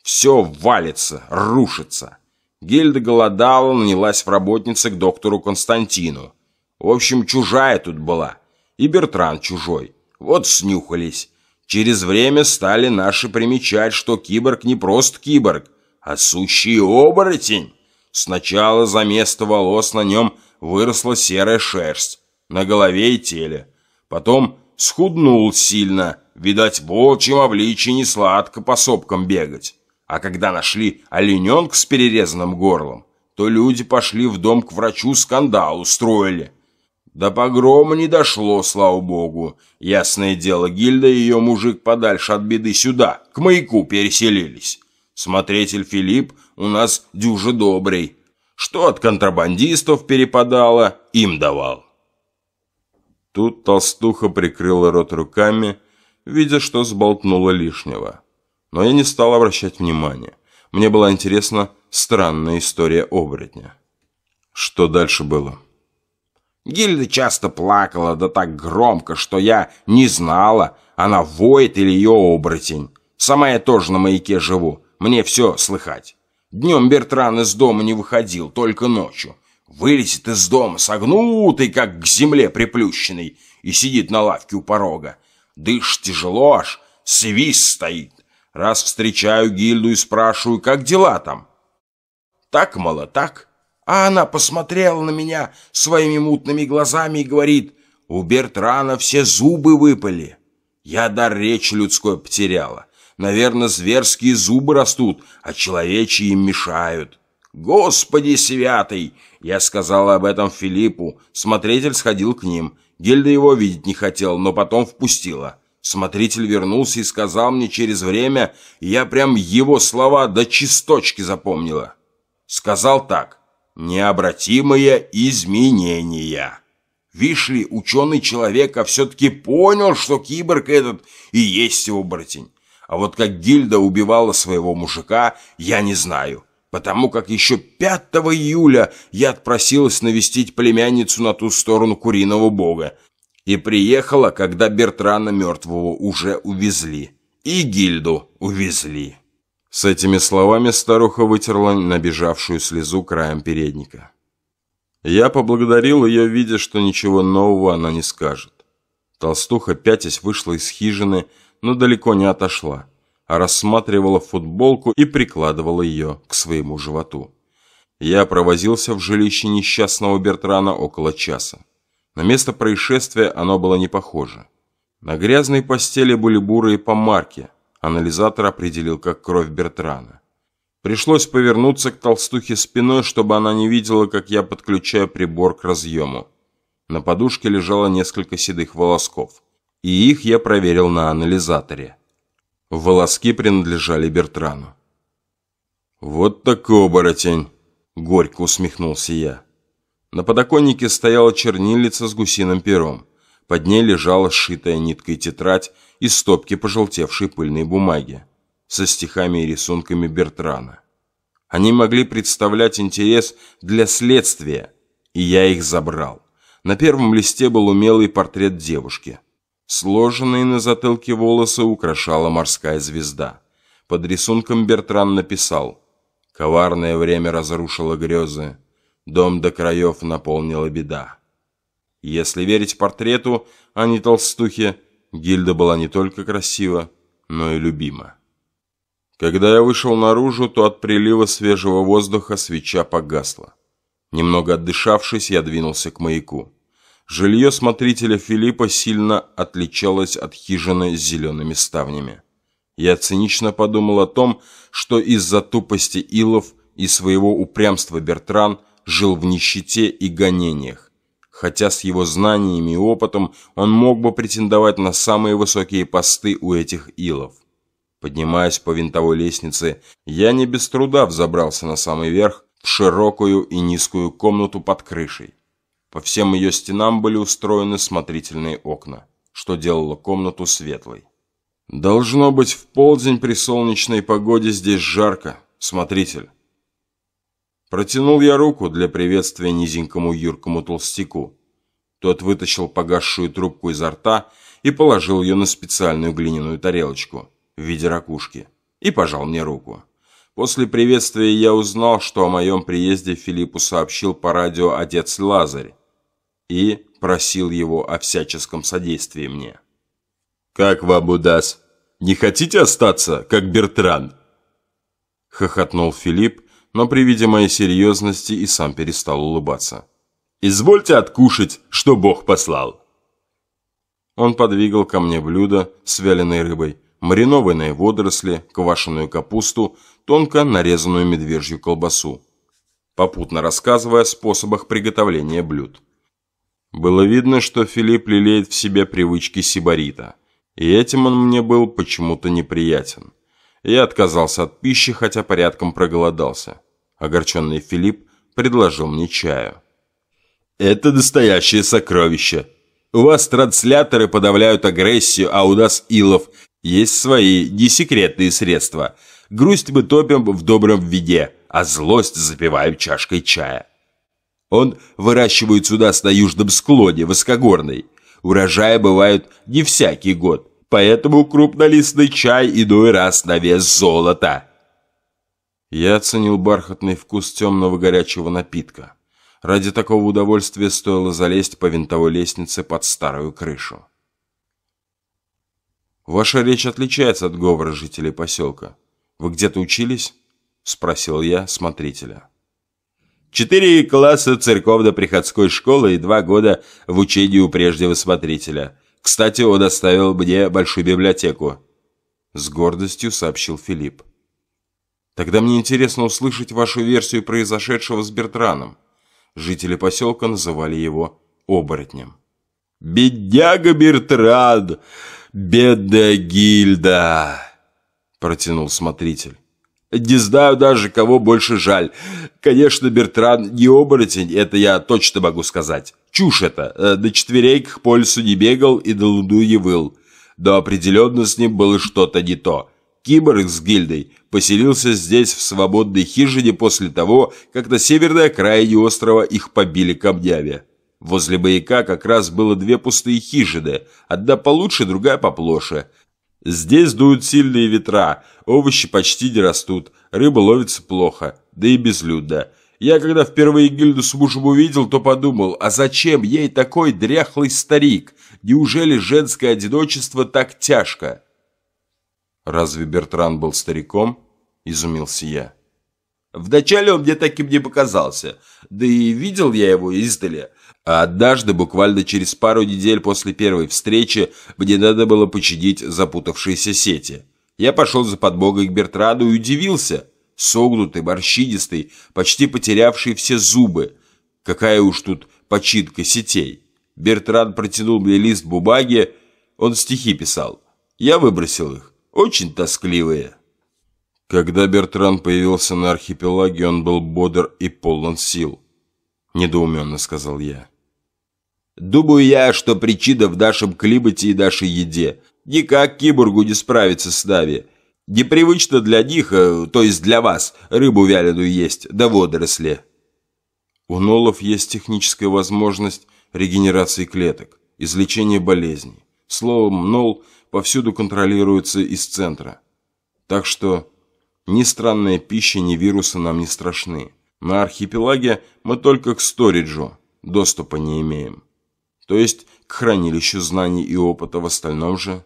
Все валится, рушится. Гильда голодала, нанялась в работницы к доктору Константину. В общем, чужая тут была. И Бертран чужой. Вот снюхались. Через время стали наши примечать, что киборг не просто киборг, а сущий оборотень. Сначала за место волос на нем выросла серая шерсть, на голове и теле. Потом схуднул сильно, видать, волчьим обличье не сладко по сопкам бегать. А когда нашли олененка с перерезанным горлом, то люди пошли в дом к врачу скандал устроили. До погрома не дошло, слава богу. Ясное дело, Гильда и ее мужик подальше от беды сюда, к маяку переселились. Смотритель Филипп у нас дюже добрый. Что от контрабандистов перепадало, им давал. Тут толстуха прикрыла рот руками, видя, что сболтнула лишнего. Но я не стал обращать внимания. Мне была интересна странная история оборотня. Что дальше было? Гильда часто плакала, да так громко, что я не знала, она воет или ее оборотень. Сама я тоже на маяке живу, мне все слыхать. Днем Бертран из дома не выходил, только ночью. Вылезет из дома, согнутый, как к земле приплющенный, и сидит на лавке у порога. Дышит тяжело аж, свист стоит. Раз встречаю гильду и спрашиваю, как дела там? Так, мало, так. А она посмотрела на меня своими мутными глазами и говорит, у Бертрана все зубы выпали. Я дар речи людской потеряла. Наверное, зверские зубы растут, а человечьи им мешают. Господи святый! Я сказала об этом Филиппу. Смотритель сходил к ним. Гильда его видеть не хотел, но потом впустила. Смотритель вернулся и сказал мне через время, я прям его слова до чисточки запомнила. Сказал так необратимые изменения. Вишли, ученый человека все-таки понял, что киборг этот и есть оборотень. А вот как Гильда убивала своего мужика, я не знаю. Потому как еще 5 июля я отпросилась навестить племянницу на ту сторону куриного бога. И приехала, когда Бертрана мертвого уже увезли. И Гильду увезли. С этими словами старуха вытерла набежавшую слезу краем передника. Я поблагодарил ее, видя, что ничего нового она не скажет. Толстуха пятясь вышла из хижины, но далеко не отошла, рассматривала футболку и прикладывала ее к своему животу. Я провозился в жилище несчастного Бертрана около часа. На место происшествия оно было не похоже. На грязной постели были бурые помарки – анализатор определил как кровь Бертрана. Пришлось повернуться к толстухе спиной, чтобы она не видела, как я подключаю прибор к разъему. На подушке лежало несколько седых волосков, и их я проверил на анализаторе. Волоски принадлежали Бертрану. «Вот такой оборотень!» – горько усмехнулся я. На подоконнике стояла чернильница с гусиным пером. Под ней лежала сшитая ниткой тетрадь из стопки пожелтевшей пыльной бумаги со стихами и рисунками Бертрана. Они могли представлять интерес для следствия, и я их забрал. На первом листе был умелый портрет девушки. Сложенные на затылке волосы украшала морская звезда. Под рисунком Бертран написал «Коварное время разрушило грезы, дом до краев наполнила беда». Если верить портрету, а не толстухе, Гильда была не только красива, но и любима. Когда я вышел наружу, то от прилива свежего воздуха свеча погасла. Немного отдышавшись, я двинулся к маяку. Жилье смотрителя Филиппа сильно отличалось от хижины с зелеными ставнями. Я цинично подумал о том, что из-за тупости Илов и своего упрямства Бертран жил в нищете и гонениях хотя с его знаниями и опытом он мог бы претендовать на самые высокие посты у этих илов. Поднимаясь по винтовой лестнице, я не без труда взобрался на самый верх в широкую и низкую комнату под крышей. По всем ее стенам были устроены смотрительные окна, что делало комнату светлой. Должно быть, в полдень при солнечной погоде здесь жарко, смотритель. Протянул я руку для приветствия низенькому юркому толстяку. Тот вытащил погасшую трубку изо рта и положил ее на специальную глиняную тарелочку в виде ракушки и пожал мне руку. После приветствия я узнал, что о моем приезде Филиппу сообщил по радио отец Лазарь и просил его о всяческом содействии мне. «Как вам удаст? Не хотите остаться, как Бертран?» Хохотнул Филипп, но при виде моей серьезности и сам перестал улыбаться. «Извольте откушать, что Бог послал!» Он подвигал ко мне блюдо с вяленой рыбой, маринованные водоросли, квашеную капусту, тонко нарезанную медвежью колбасу, попутно рассказывая о способах приготовления блюд. Было видно, что Филипп лелеет в себе привычки сибарита, и этим он мне был почему-то неприятен. Я отказался от пищи, хотя порядком проголодался. Огорченный Филипп предложил мне чаю. «Это настоящее сокровище. У вас трансляторы подавляют агрессию, а у нас, Илов, есть свои несекретные средства. Грусть мы топим в добром виде, а злость запиваем чашкой чая. Он выращивает у нас на южном склоне, высокогорной. Урожаи бывают не всякий год, поэтому крупнолистный чай иной раз на вес золота». Я оценил бархатный вкус темного горячего напитка. Ради такого удовольствия стоило залезть по винтовой лестнице под старую крышу. «Ваша речь отличается от говора жителей поселка. Вы где-то учились?» – спросил я смотрителя. «Четыре класса церковно-приходской школы и два года в учении у прежнего смотрителя. Кстати, он оставил мне большую библиотеку», – с гордостью сообщил Филипп. Тогда мне интересно услышать вашу версию произошедшего с Бертраном. Жители поселка называли его оборотнем. «Бедняга Бертран! Бедная Гильда!» Протянул смотритель. «Не знаю даже, кого больше жаль. Конечно, Бертран не оборотень, это я точно могу сказать. Чушь это. Э, на четверейках по лесу не бегал и на луну не выл. Но определенно с ним было что-то не то. Киборг с гильдой поселился здесь в свободной хижине после того, как на северной окраине острова их побили камнями. Возле маяка как раз было две пустые хижины, одна получше, другая поплоше. Здесь дуют сильные ветра, овощи почти не растут, рыба ловится плохо, да и безлюдно. Я когда впервые гильду с мужем увидел, то подумал, а зачем ей такой дряхлый старик? Неужели женское одиночество так тяжко? «Разве Бертран был стариком?» – изумился я. «Вначале он мне таким не показался, да и видел я его издали. А однажды, буквально через пару недель после первой встречи, мне надо было починить запутавшиеся сети. Я пошел за подмогой к Бертраду и удивился. Согнутый, морщинистый, почти потерявший все зубы. Какая уж тут починка сетей. Бертран протянул мне лист бумаги, он стихи писал. Я выбросил их. Очень тоскливые. Когда Бертран появился на архипелаге, он был бодр и полон сил. Недоуменно сказал я. Думаю я, что причина в нашем климате и нашей еде. Никак киборгу не справиться с нами. Непривычно для них, э, то есть для вас, рыбу вяленую есть, да водоросли. У нолов есть техническая возможность регенерации клеток, излечения болезней. Словом, нол – повсюду контролируется из центра. Так что ни странная пища, ни вирусы нам не страшны. На архипелаге мы только к сториджу доступа не имеем. То есть к хранилищу знаний и опыта в остальном же.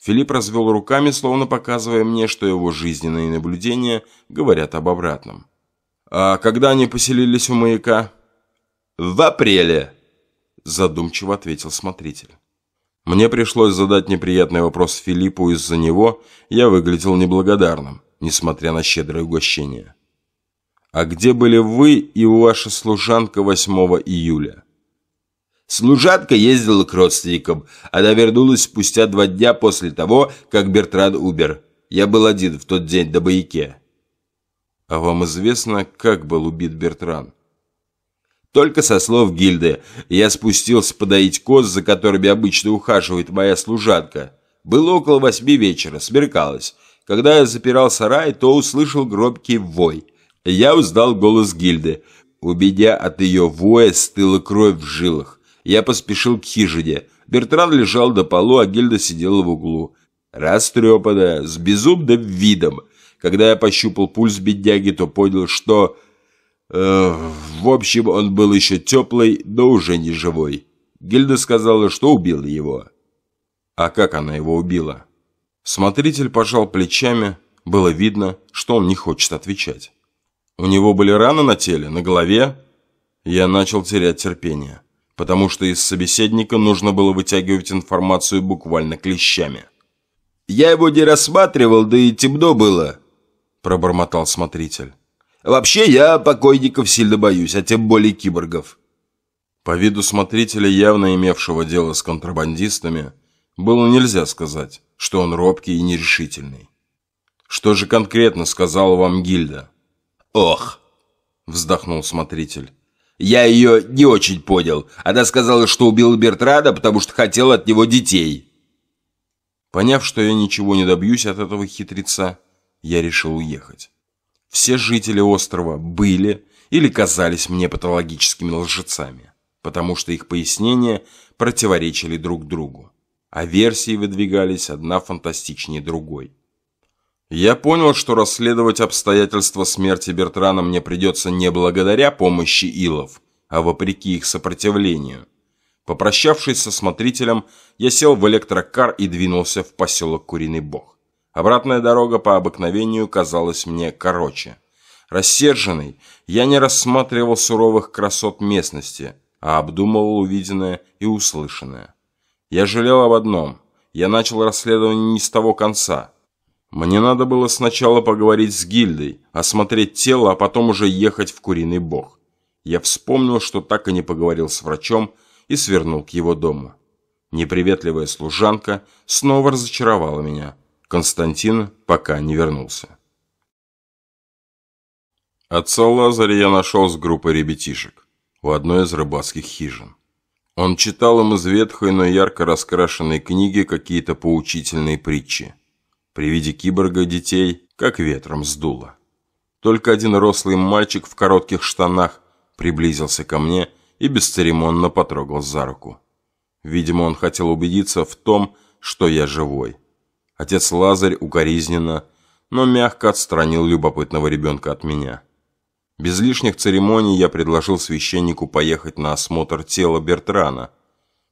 Филипп развел руками, словно показывая мне, что его жизненные наблюдения говорят об обратном. «А когда они поселились у маяка?» «В апреле», задумчиво ответил смотритель. Мне пришлось задать неприятный вопрос Филиппу из-за него, я выглядел неблагодарным, несмотря на щедрое угощение. «А где были вы и ваша служанка 8 июля?» Служанка ездила к родственникам. Она вернулась спустя два дня после того, как Бертран умер. Я был один в тот день на маяке. А вам известно, как был убит Бертран? Только со слов Гильды. Я спустился подоить коз, за которыми обычно ухаживает моя служанка. Было около восьми вечера, смеркалось. Когда я запирал сарай, то услышал громкий вой. Я узнал голос Гильды. У меня от ее воя стыла кровь в жилах. Я поспешил к хижине. Бертран лежал на полу, а Гильда сидела в углу. Растрепанная, с безумным видом. Когда я пощупал пульс бедняги, то понял, что... Э, в общем, он был еще теплый, но уже не живой. Гильда сказала, что убила его. А как она его убила? Смотритель пожал плечами. Было видно, что он не хочет отвечать. У него были раны на теле, на голове. Я начал терять терпение, потому что из собеседника нужно было вытягивать информацию буквально клещами. «Я его не рассматривал, да и темно было», – пробормотал смотритель. «Вообще я покойников сильно боюсь, а тем более киборгов». По виду смотрителя, явно имевшего дело с контрабандистами, было нельзя сказать, что он робкий и нерешительный. «Что же конкретно сказала вам гильда?» «Ох!» – вздохнул смотритель. «Я ее не очень понял. Она сказала, что убила Бертрада, потому что хотела от него детей». Поняв, что я ничего не добьюсь от этого хитреца, я решил уехать. Все жители острова были или казались мне патологическими лжецами, потому что их пояснения противоречили друг другу, а версии выдвигались одна фантастичнее другой. Я понял, что расследовать обстоятельства смерти Бертрана мне придется не благодаря помощи Илов, а вопреки их сопротивлению. Попрощавшись со смотрителем, я сел в электрокар и двинулся в поселок Куриный Бог. Обратная дорога по обыкновению казалась мне короче. Рассерженный, я не рассматривал суровых красот местности, а обдумывал увиденное и услышанное. Я жалел об одном. Я начал расследование не с того конца – мне надо было сначала поговорить с гильдой, осмотреть тело, а потом уже ехать в куриный бог. Я вспомнил, что так и не поговорил с врачом и свернул к его дому. Неприветливая служанка снова разочаровала меня. Константин пока не вернулся. Отца Лазаря я нашел с группой ребятишек в одной из рыбацких хижин. Он читал им из ветхой, но ярко раскрашенной книги какие-то поучительные притчи. При виде киборга детей как ветром сдуло. Только один рослый мальчик в коротких штанах приблизился ко мне и бесцеремонно потрогал за руку. Видимо, он хотел убедиться в том, что я живой. Отец Лазарь укоризненно, но мягко отстранил любопытного ребенка от меня. Без лишних церемоний я предложил священнику поехать на осмотр тела Бертрана.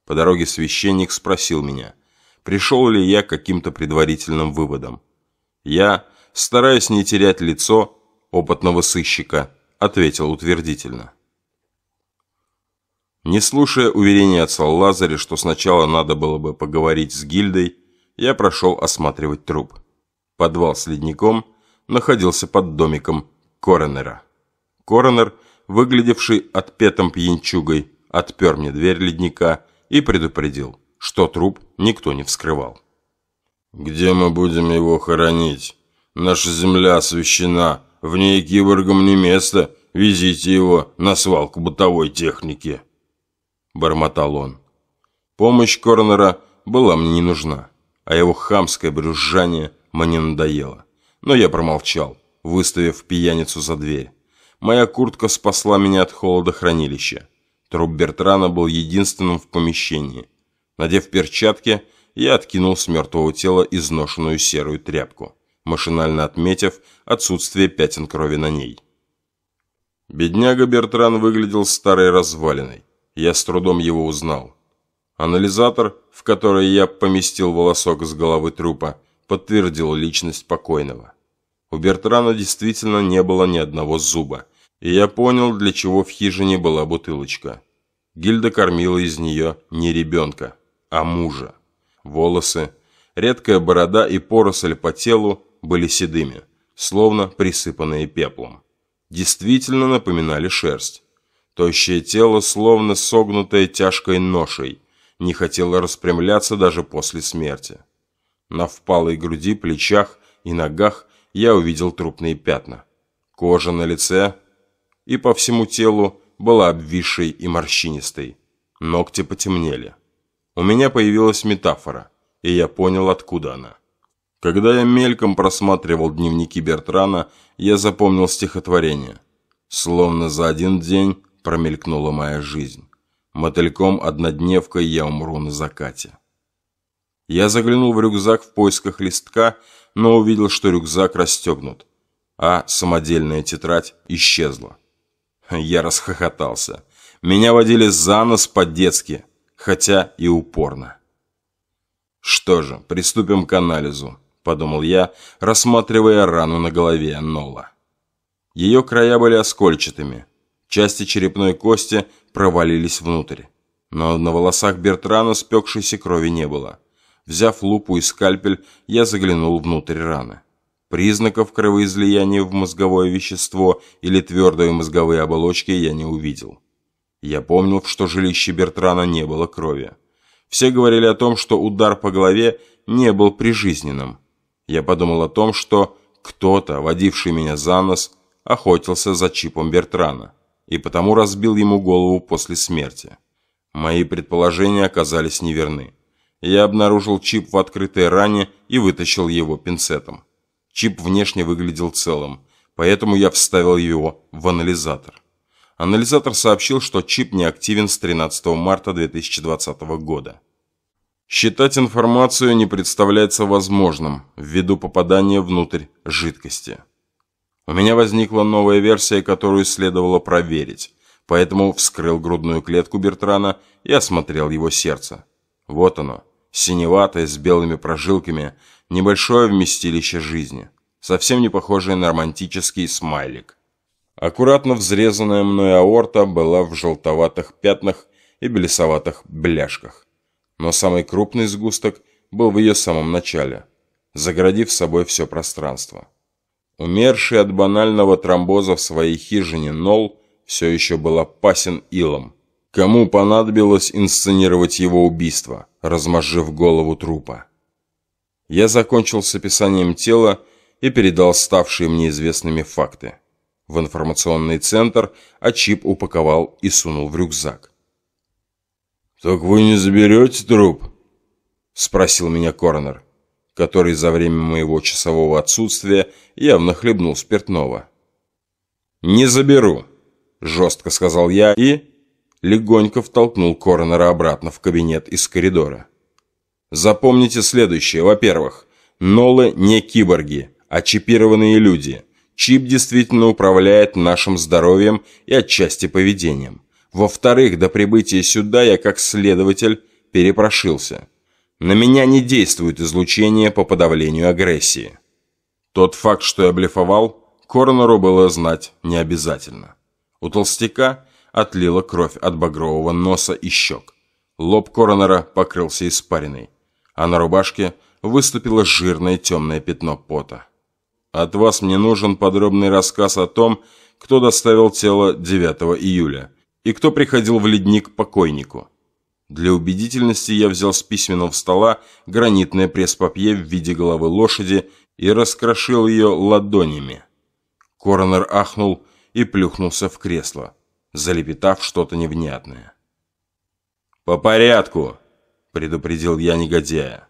По дороге священник спросил меня – пришел ли я к каким-то предварительным выводам. Я, стараясь не терять лицо опытного сыщика, ответил утвердительно. Не слушая уверения отца Лазаря, что сначала надо было бы поговорить с гильдой, я прошел осматривать труп. Подвал с ледником находился под домиком коронера. Коронер, выглядевший отпетым пьянчугой, отпер мне дверь ледника и предупредил – что труп никто не вскрывал. «Где мы будем его хоронить? Наша земля освящена, в ней киборгам не место, везите его на свалку бытовой техники», – бормотал он. Помощь Корнера была мне не нужна, а его хамское брюзжание мне надоело. Но я промолчал, выставив пьяницу за дверь. Моя куртка спасла меня от холода хранилища. Труп Бертрана был единственным в помещении. Надев перчатки, я откинул с мертвого тела изношенную серую тряпку, машинально отметив отсутствие пятен крови на ней. Бедняга Бертран выглядел старой развалиной. Я с трудом его узнал. Анализатор, в который я поместил волосок с головы трупа, подтвердил личность покойного. У Бертрана действительно не было ни одного зуба, и я понял, для чего в хижине была бутылочка. Гильда кормила из нее не ребенка, а мужа. Волосы, редкая борода и поросль по телу были седыми, словно присыпанные пеплом. Действительно напоминали шерсть. Тощее тело, словно согнутое тяжкой ношей, не хотело распрямляться даже после смерти. На впалой груди, плечах и ногах я увидел трупные пятна. Кожа на лице и по всему телу была обвисшей и морщинистой. Ногти потемнели. У меня появилась метафора, и я понял, откуда она. Когда я мельком просматривал дневники Бертрана, я запомнил стихотворение. Словно за один день промелькнула моя жизнь. Мотыльком-однодневкой я умру на закате. Я заглянул в рюкзак в поисках листка, но увидел, что рюкзак расстегнут, а самодельная тетрадь исчезла. Я расхохотался. Меня водили за нос по-детски, хотя и упорно. «Что же, приступим к анализу», – подумал я, рассматривая рану на голове Нола. Ее края были оскольчатыми, части черепной кости провалились внутрь, но на волосах Бертрана спекшейся крови не было. Взяв лупу и скальпель, я заглянул внутрь раны. Признаков кровоизлияния в мозговое вещество или твердые мозговые оболочки я не увидел. Я помнил, что жилище Бертрана не было крови. Все говорили о том, что удар по голове не был прижизненным. Я подумал о том, что кто-то, водивший меня за нос, охотился за чипом Бертрана и потому разбил ему голову после смерти. Мои предположения оказались неверны. Я обнаружил чип в открытой ране и вытащил его пинцетом. Чип внешне выглядел целым, поэтому я вставил его в анализатор. Анализатор сообщил, что чип не активен с 13 марта 2020 года. Считать информацию не представляется возможным ввиду попадания внутрь жидкости. У меня возникла новая версия, которую следовало проверить, поэтому вскрыл грудную клетку Бертрана и осмотрел его сердце. Вот оно, синеватое, с белыми прожилками, небольшое вместилище жизни, совсем не похожее на романтический смайлик. Аккуратно взрезанная мной аорта была в желтоватых пятнах и белесоватых бляшках. Но самый крупный сгусток был в ее самом начале, заградив собой все пространство. Умерший от банального тромбоза в своей хижине Нол все еще был опасен илом. Кому понадобилось инсценировать его убийство, размозжив голову трупа? Я закончил с описанием тела и передал ставшие мне известными факты. В информационный центр, а чип упаковал и сунул в рюкзак. «Так вы не заберете труп?» – спросил меня коронер который за время моего часового отсутствия явно хлебнул спиртного. «Не заберу», – жестко сказал я и легонько втолкнул Коронера обратно в кабинет из коридора. Запомните следующее. Во-первых, Нолы не киборги, а чипированные люди. Чип действительно управляет нашим здоровьем и отчасти поведением. Во-вторых, до прибытия сюда я как следователь перепрошился. На меня не действует излучение по подавлению агрессии. Тот факт, что я блефовал, Коронеру было знать не обязательно. У толстяка отлила кровь от багрового носа и щек. Лоб Коронера покрылся испариной, а на рубашке выступило жирное темное пятно пота. От вас мне нужен подробный рассказ о том, кто доставил тело 9 июля и кто приходил в ледник покойнику. Для убедительности я взял с письменного стола гранитное пресс-папье в виде головы лошади и раскрошил ее ладонями. Коронер ахнул и плюхнулся в кресло, залепетав что-то невнятное. «По порядку!» – предупредил я негодяя.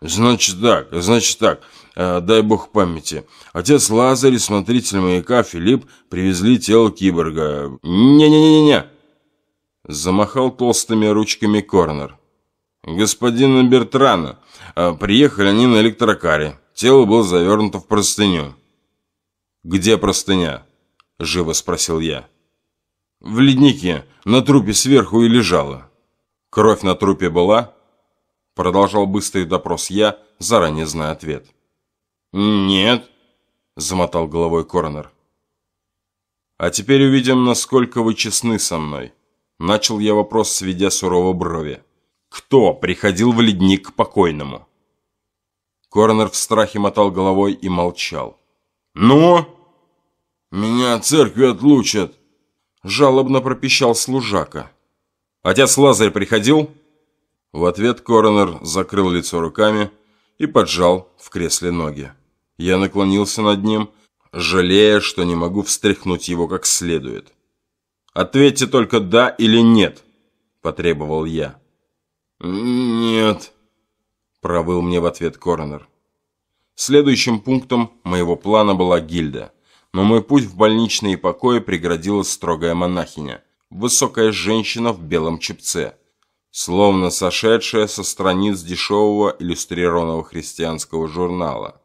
«Значит так, значит так, дай бог памяти. Отец Лазарь и смотритель маяка Филипп привезли тело киборга. Не-не-не-не-не!» Замахал толстыми ручками Корнер. «Господин Бертрана, а, приехали они на электрокаре. Тело было завернуто в простыню». «Где простыня?» – живо спросил я. «В леднике, на трупе сверху и лежала». «Кровь на трупе была?» Продолжал быстрый допрос я, заранее зная ответ. «Нет», – замотал головой Коронер. «А теперь увидим, насколько вы честны со мной». Начал я вопрос, сведя сурово брови. Кто приходил в ледник к покойному? Коронер в страхе мотал головой и молчал. «Ну?» «Меня от церкви отлучат!» Жалобно пропищал служака. «Отец Лазарь приходил?» В ответ коронер закрыл лицо руками и поджал в кресле ноги. Я наклонился над ним, жалея, что не могу встряхнуть его как следует. «Ответьте только «да» или «нет», – потребовал я. «Нет», – провыл мне в ответ коронер. Следующим пунктом моего плана была гильда, но мой путь в больничные покои преградила строгая монахиня, высокая женщина в белом чепце, словно сошедшая со страниц дешевого иллюстрированного христианского журнала.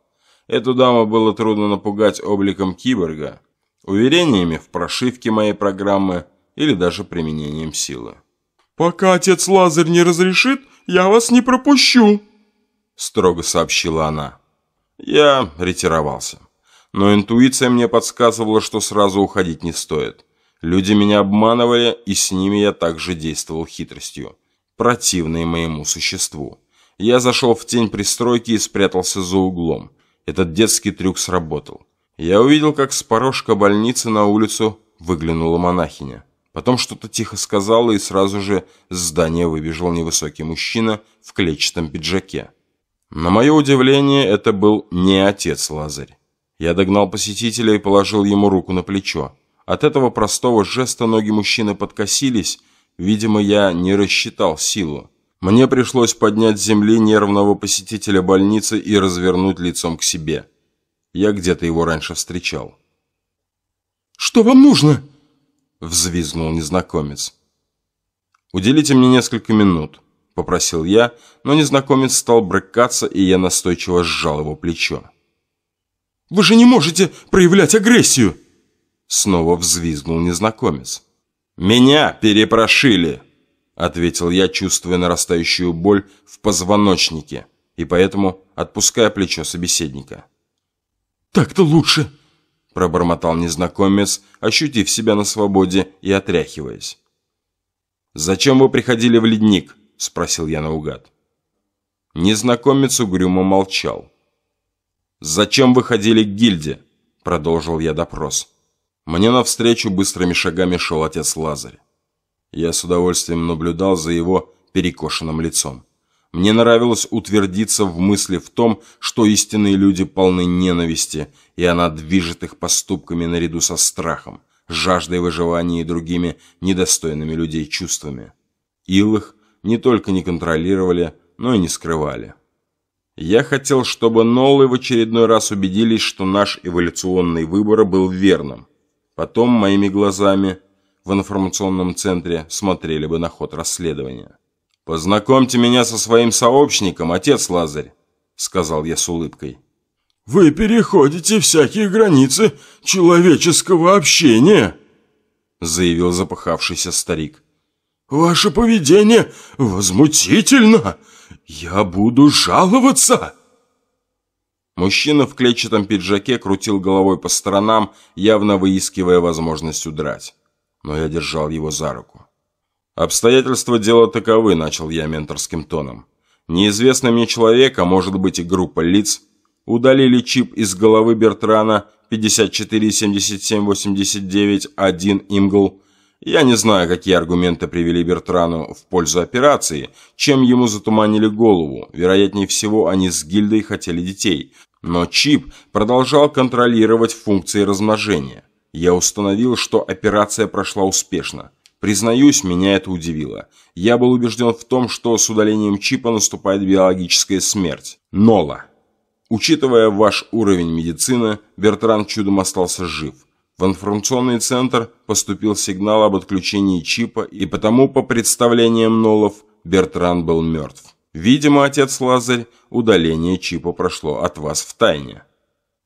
Эту даму было трудно напугать обликом киборга, уверениями в прошивке моей программы или даже применением силы. «Пока отец Лазарь не разрешит, я вас не пропущу», — строго сообщила она. Я ретировался. Но интуиция мне подсказывала, что сразу уходить не стоит. Люди меня обманывали, и с ними я также действовал хитростью, противной моему существу. Я зашел в тень пристройки и спрятался за углом. Этот детский трюк сработал. Я увидел, как с порожка больницы на улицу выглянула монахиня. Потом что-то тихо сказала, и сразу же с здания выбежал невысокий мужчина в клетчатом пиджаке. На мое удивление, это был не отец Лазарь. Я догнал посетителя и положил ему руку на плечо. От этого простого жеста ноги мужчины подкосились. Видимо, я не рассчитал силу. Мне пришлось поднять с земли нервного посетителя больницы и развернуть лицом к себе. Я где-то его раньше встречал. «Что вам нужно?» – взвизгнул незнакомец. «Уделите мне несколько минут», – попросил я, но незнакомец стал брыкаться, и я настойчиво сжал его плечо. «Вы же не можете проявлять агрессию!» Снова взвизгнул незнакомец. «Меня перепрошили!» – ответил я, чувствуя нарастающую боль в позвоночнике, и поэтому отпуская плечо собеседника. «Так-то лучше!» – пробормотал незнакомец, ощутив себя на свободе и отряхиваясь. «Зачем вы приходили в ледник?» – спросил я наугад. Незнакомец угрюмо молчал. «Зачем вы ходили к гильде?» – продолжил я допрос. Мне навстречу быстрыми шагами шел отец Лазарь. Я с удовольствием наблюдал за его перекошенным лицом. Мне нравилось утвердиться в мысли в том, что истинные люди полны ненависти, и она движет их поступками наряду со страхом, жаждой выживания и другими недостойными людей чувствами. Ил их не только не контролировали, но и не скрывали. Я хотел, чтобы Ноллы в очередной раз убедились, что наш эволюционный выбор был верным. Потом моими глазами в информационном центре смотрели бы на ход расследования. «Познакомьте меня со своим сообщником, отец Лазарь», — сказал я с улыбкой. «Вы переходите всякие границы человеческого общения», — заявил запыхавшийся старик. «Ваше поведение возмутительно! Я буду жаловаться!» Мужчина в клетчатом пиджаке крутил головой по сторонам, явно выискивая возможность удрать. Но я держал его за руку. «Обстоятельства дела таковы», – начал я менторским тоном. «Неизвестный мне человек, а может быть и группа лиц, удалили чип из головы Бертрана 547789-1 Имгл. Я не знаю, какие аргументы привели Бертрану в пользу операции, чем ему затуманили голову. Вероятнее всего, они с гильдой хотели детей. Но чип продолжал контролировать функции размножения. Я установил, что операция прошла успешно. Признаюсь, меня это удивило. Я был убежден в том, что с удалением чипа наступает биологическая смерть. Нола. Учитывая ваш уровень медицины, Бертран чудом остался жив. В информационный центр поступил сигнал об отключении чипа, и потому, по представлениям Нолов, Бертран был мертв. Видимо, отец Лазарь, удаление чипа прошло от вас в тайне.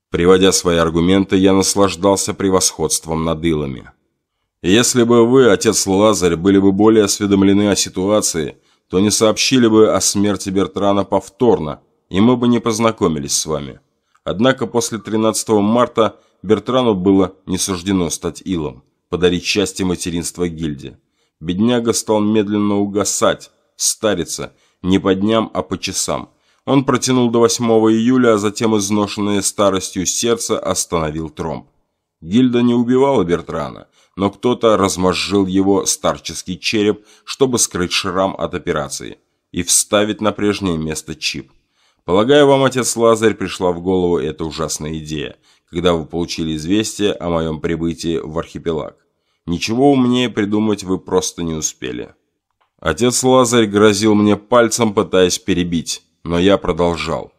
Приводя свои аргументы, я наслаждался превосходством над илами. Если бы вы, отец Лазарь, были бы более осведомлены о ситуации, то не сообщили бы о смерти Бертрана повторно, и мы бы не познакомились с вами. Однако после 13 марта Бертрану было не суждено стать Илом, подарить счастье материнства гильдии. Бедняга стал медленно угасать, стариться, не по дням, а по часам. Он протянул до 8 июля, а затем изношенное старостью сердце остановил тромб. Гильда не убивала Бертрана – но кто-то размозжил его старческий череп, чтобы скрыть шрам от операции и вставить на прежнее место чип. Полагаю, вам, отец Лазарь, пришла в голову эта ужасная идея, когда вы получили известие о моем прибытии в архипелаг. Ничего умнее придумать вы просто не успели. Отец Лазарь грозил мне пальцем, пытаясь перебить, но я продолжал.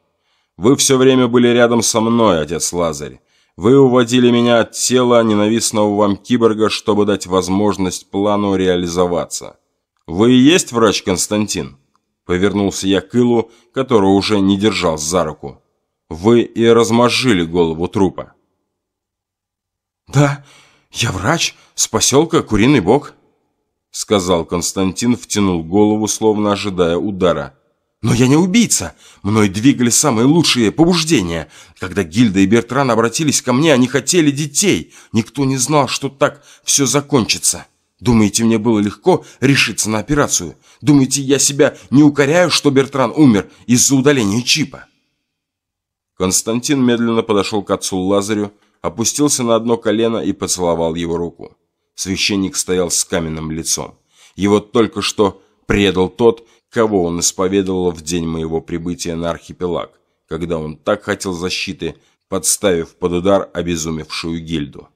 Вы все время были рядом со мной, отец Лазарь. Вы уводили меня от тела ненавистного вам киборга, чтобы дать возможность плану реализоваться. Вы и есть врач Константин? Повернулся я к Илу, которого уже не держал за руку. Вы и размозжили голову трупа. «Да, я врач с поселка Куриный Бог», — сказал Константин, втянул голову, словно ожидая удара. «Но я не убийца. Мной двигали самые лучшие побуждения. Когда Гильда и Бертран обратились ко мне, они хотели детей. Никто не знал, что так все закончится. Думаете, мне было легко решиться на операцию? Думаете, я себя не укоряю, что Бертран умер из-за удаления чипа?» Константин медленно подошел к отцу Лазарю, опустился на одно колено и поцеловал его руку. Священник стоял с каменным лицом. Его только что предал тот, кого он исповедовал в день моего прибытия на архипелаг, когда он так хотел защиты, подставив под удар обезумевшую гильду.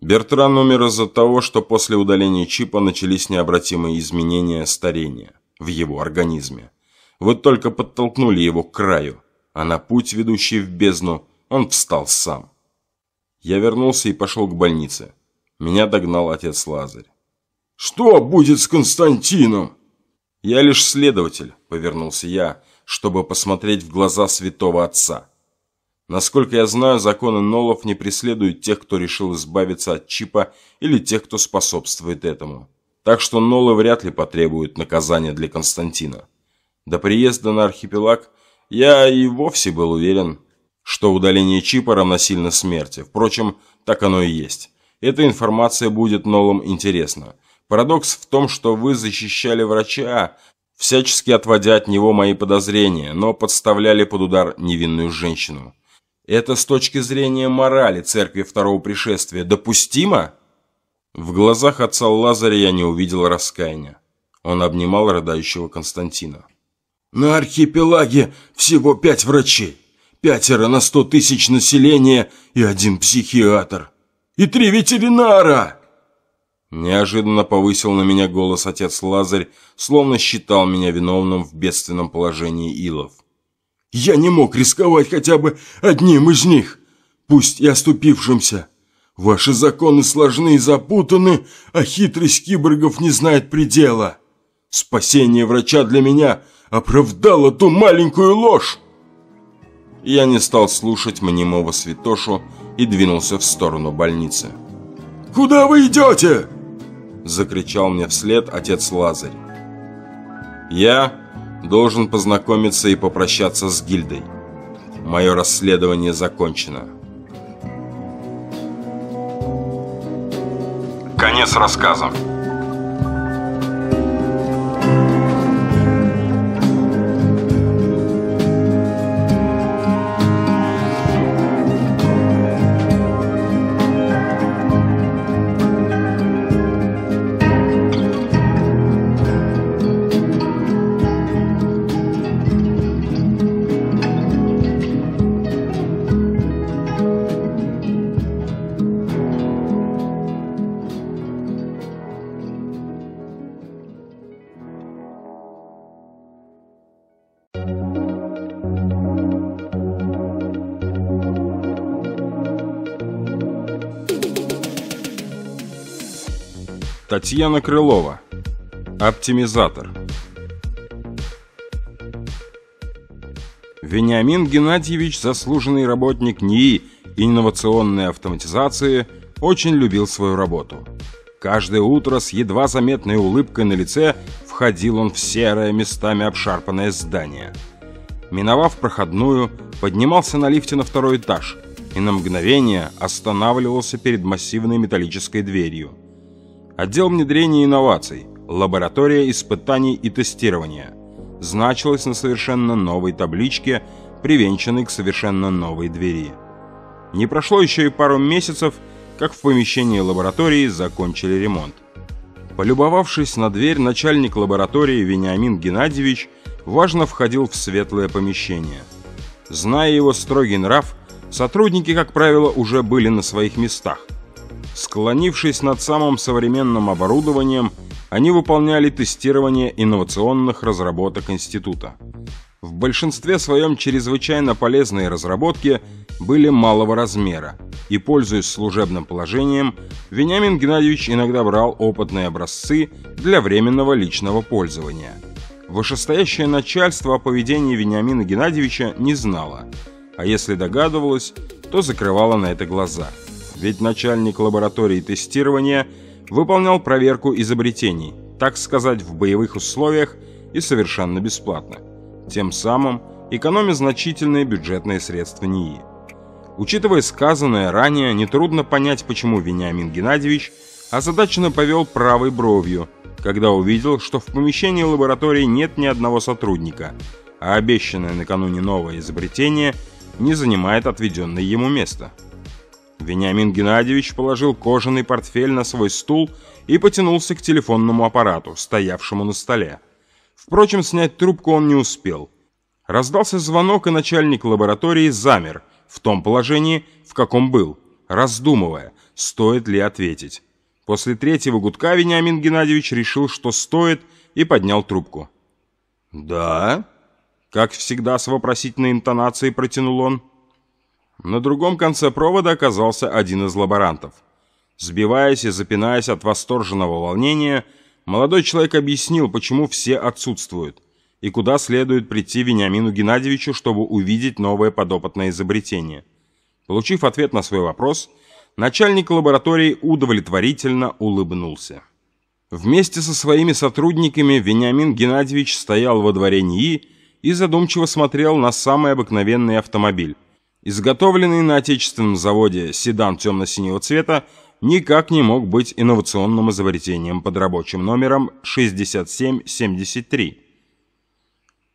Бертран умер из-за того, что после удаления чипа начались необратимые изменения старения в его организме. Вы только подтолкнули его к краю, а на путь, ведущий в бездну, он встал сам. Я вернулся и пошел к больнице. Меня догнал отец Лазарь. «Что будет с Константином?» «Я лишь следователь», — повернулся я, чтобы посмотреть в глаза святого отца. Насколько я знаю, законы Нолов не преследуют тех, кто решил избавиться от чипа, или тех, кто способствует этому. Так что Нолы вряд ли потребуют наказания для Константина. До приезда на архипелаг я и вовсе был уверен, что удаление чипа равносильно смерти. Впрочем, так оно и есть. Эта информация будет Нолам интересна. Парадокс в том, что вы защищали врача, всячески отводя от него мои подозрения, но подставляли под удар невинную женщину. Это с точки зрения морали церкви второго пришествия допустимо? В глазах отца Лазаря я не увидел раскаяния. Он обнимал рыдающего Константина. На архипелаге всего пять врачей, пятеро на сто тысяч населения и один психиатр. И три ветеринара!» Неожиданно повысил на меня голос отец Лазарь, словно считал меня виновным в бедственном положении Илов. «Я не мог рисковать хотя бы одним из них, пусть и оступившимся. Ваши законы сложны и запутаны, а хитрость киборгов не знает предела. Спасение врача для меня – оправдала ту маленькую ложь!» Я не стал слушать мнимого святошу и двинулся в сторону больницы. «Куда вы идете?» Закричал мне вслед отец Лазарь. «Я должен познакомиться и попрощаться с гильдой. Мое расследование закончено». Конец рассказа. Татьяна Крылова. Оптимизатор. Вениамин Геннадьевич, заслуженный работник НИИ инновационной автоматизации, очень любил свою работу. Каждое утро с едва заметной улыбкой на лице входил он в серое, местами обшарпанное здание. Миновав проходную, поднимался на лифте на второй этаж и на мгновение останавливался перед массивной металлической дверью – Отдел внедрения инноваций, лаборатория испытаний и тестирования. Значилось на совершенно новой табличке, привенчанной к совершенно новой двери. Не прошло еще и пару месяцев, как в помещении лаборатории закончили ремонт. Полюбовавшись на дверь, начальник лаборатории Вениамин Геннадьевич важно входил в светлое помещение. Зная его строгий нрав, сотрудники, как правило, уже были на своих местах. Склонившись над самым современным оборудованием, они выполняли тестирование инновационных разработок института. В большинстве своем чрезвычайно полезные разработки были малого размера, и, пользуясь служебным положением, Вениамин Геннадьевич иногда брал опытные образцы для временного личного пользования. Вышестоящее начальство о поведении Вениамина Геннадьевича не знало, а если догадывалось, то закрывало на это глаза. Ведь начальник лаборатории тестирования выполнял проверку изобретений, так сказать, в боевых условиях и совершенно бесплатно тем самым экономя значительные бюджетные средства НИИ. Учитывая сказанное ранее, нетрудно понять, почему Вениамин Геннадьевич озадаченно повел правой бровью, когда увидел, что в помещении лаборатории нет ни одного сотрудника, а обещанное накануне новое изобретение не занимает отведенное ему место. Вениамин Геннадьевич положил кожаный портфель на свой стул и потянулся к телефонному аппарату, стоявшему на столе. Впрочем, снять трубку он не успел. Раздался звонок, и начальник лаборатории замер в том положении, в каком был, раздумывая, стоит ли ответить. После третьего гудка Вениамин Геннадьевич решил, что стоит, и поднял трубку. «Да?» Как всегда с вопросительной интонацией протянул он. На другом конце провода оказался один из лаборантов. Сбиваясь и запинаясь от восторженного волнения, Молодой человек объяснил, почему все отсутствуют, и куда следует прийти Вениамину Геннадьевичу, чтобы увидеть новое подопытное изобретение. Получив ответ на свой вопрос, начальник лаборатории удовлетворительно улыбнулся. Вместе со своими сотрудниками Вениамин Геннадьевич стоял во дворе НИИ и задумчиво смотрел на самый обыкновенный автомобиль. Изготовленный на отечественном заводе седан темно-синего цвета никак не мог быть инновационным изобретением под рабочим номером 6773.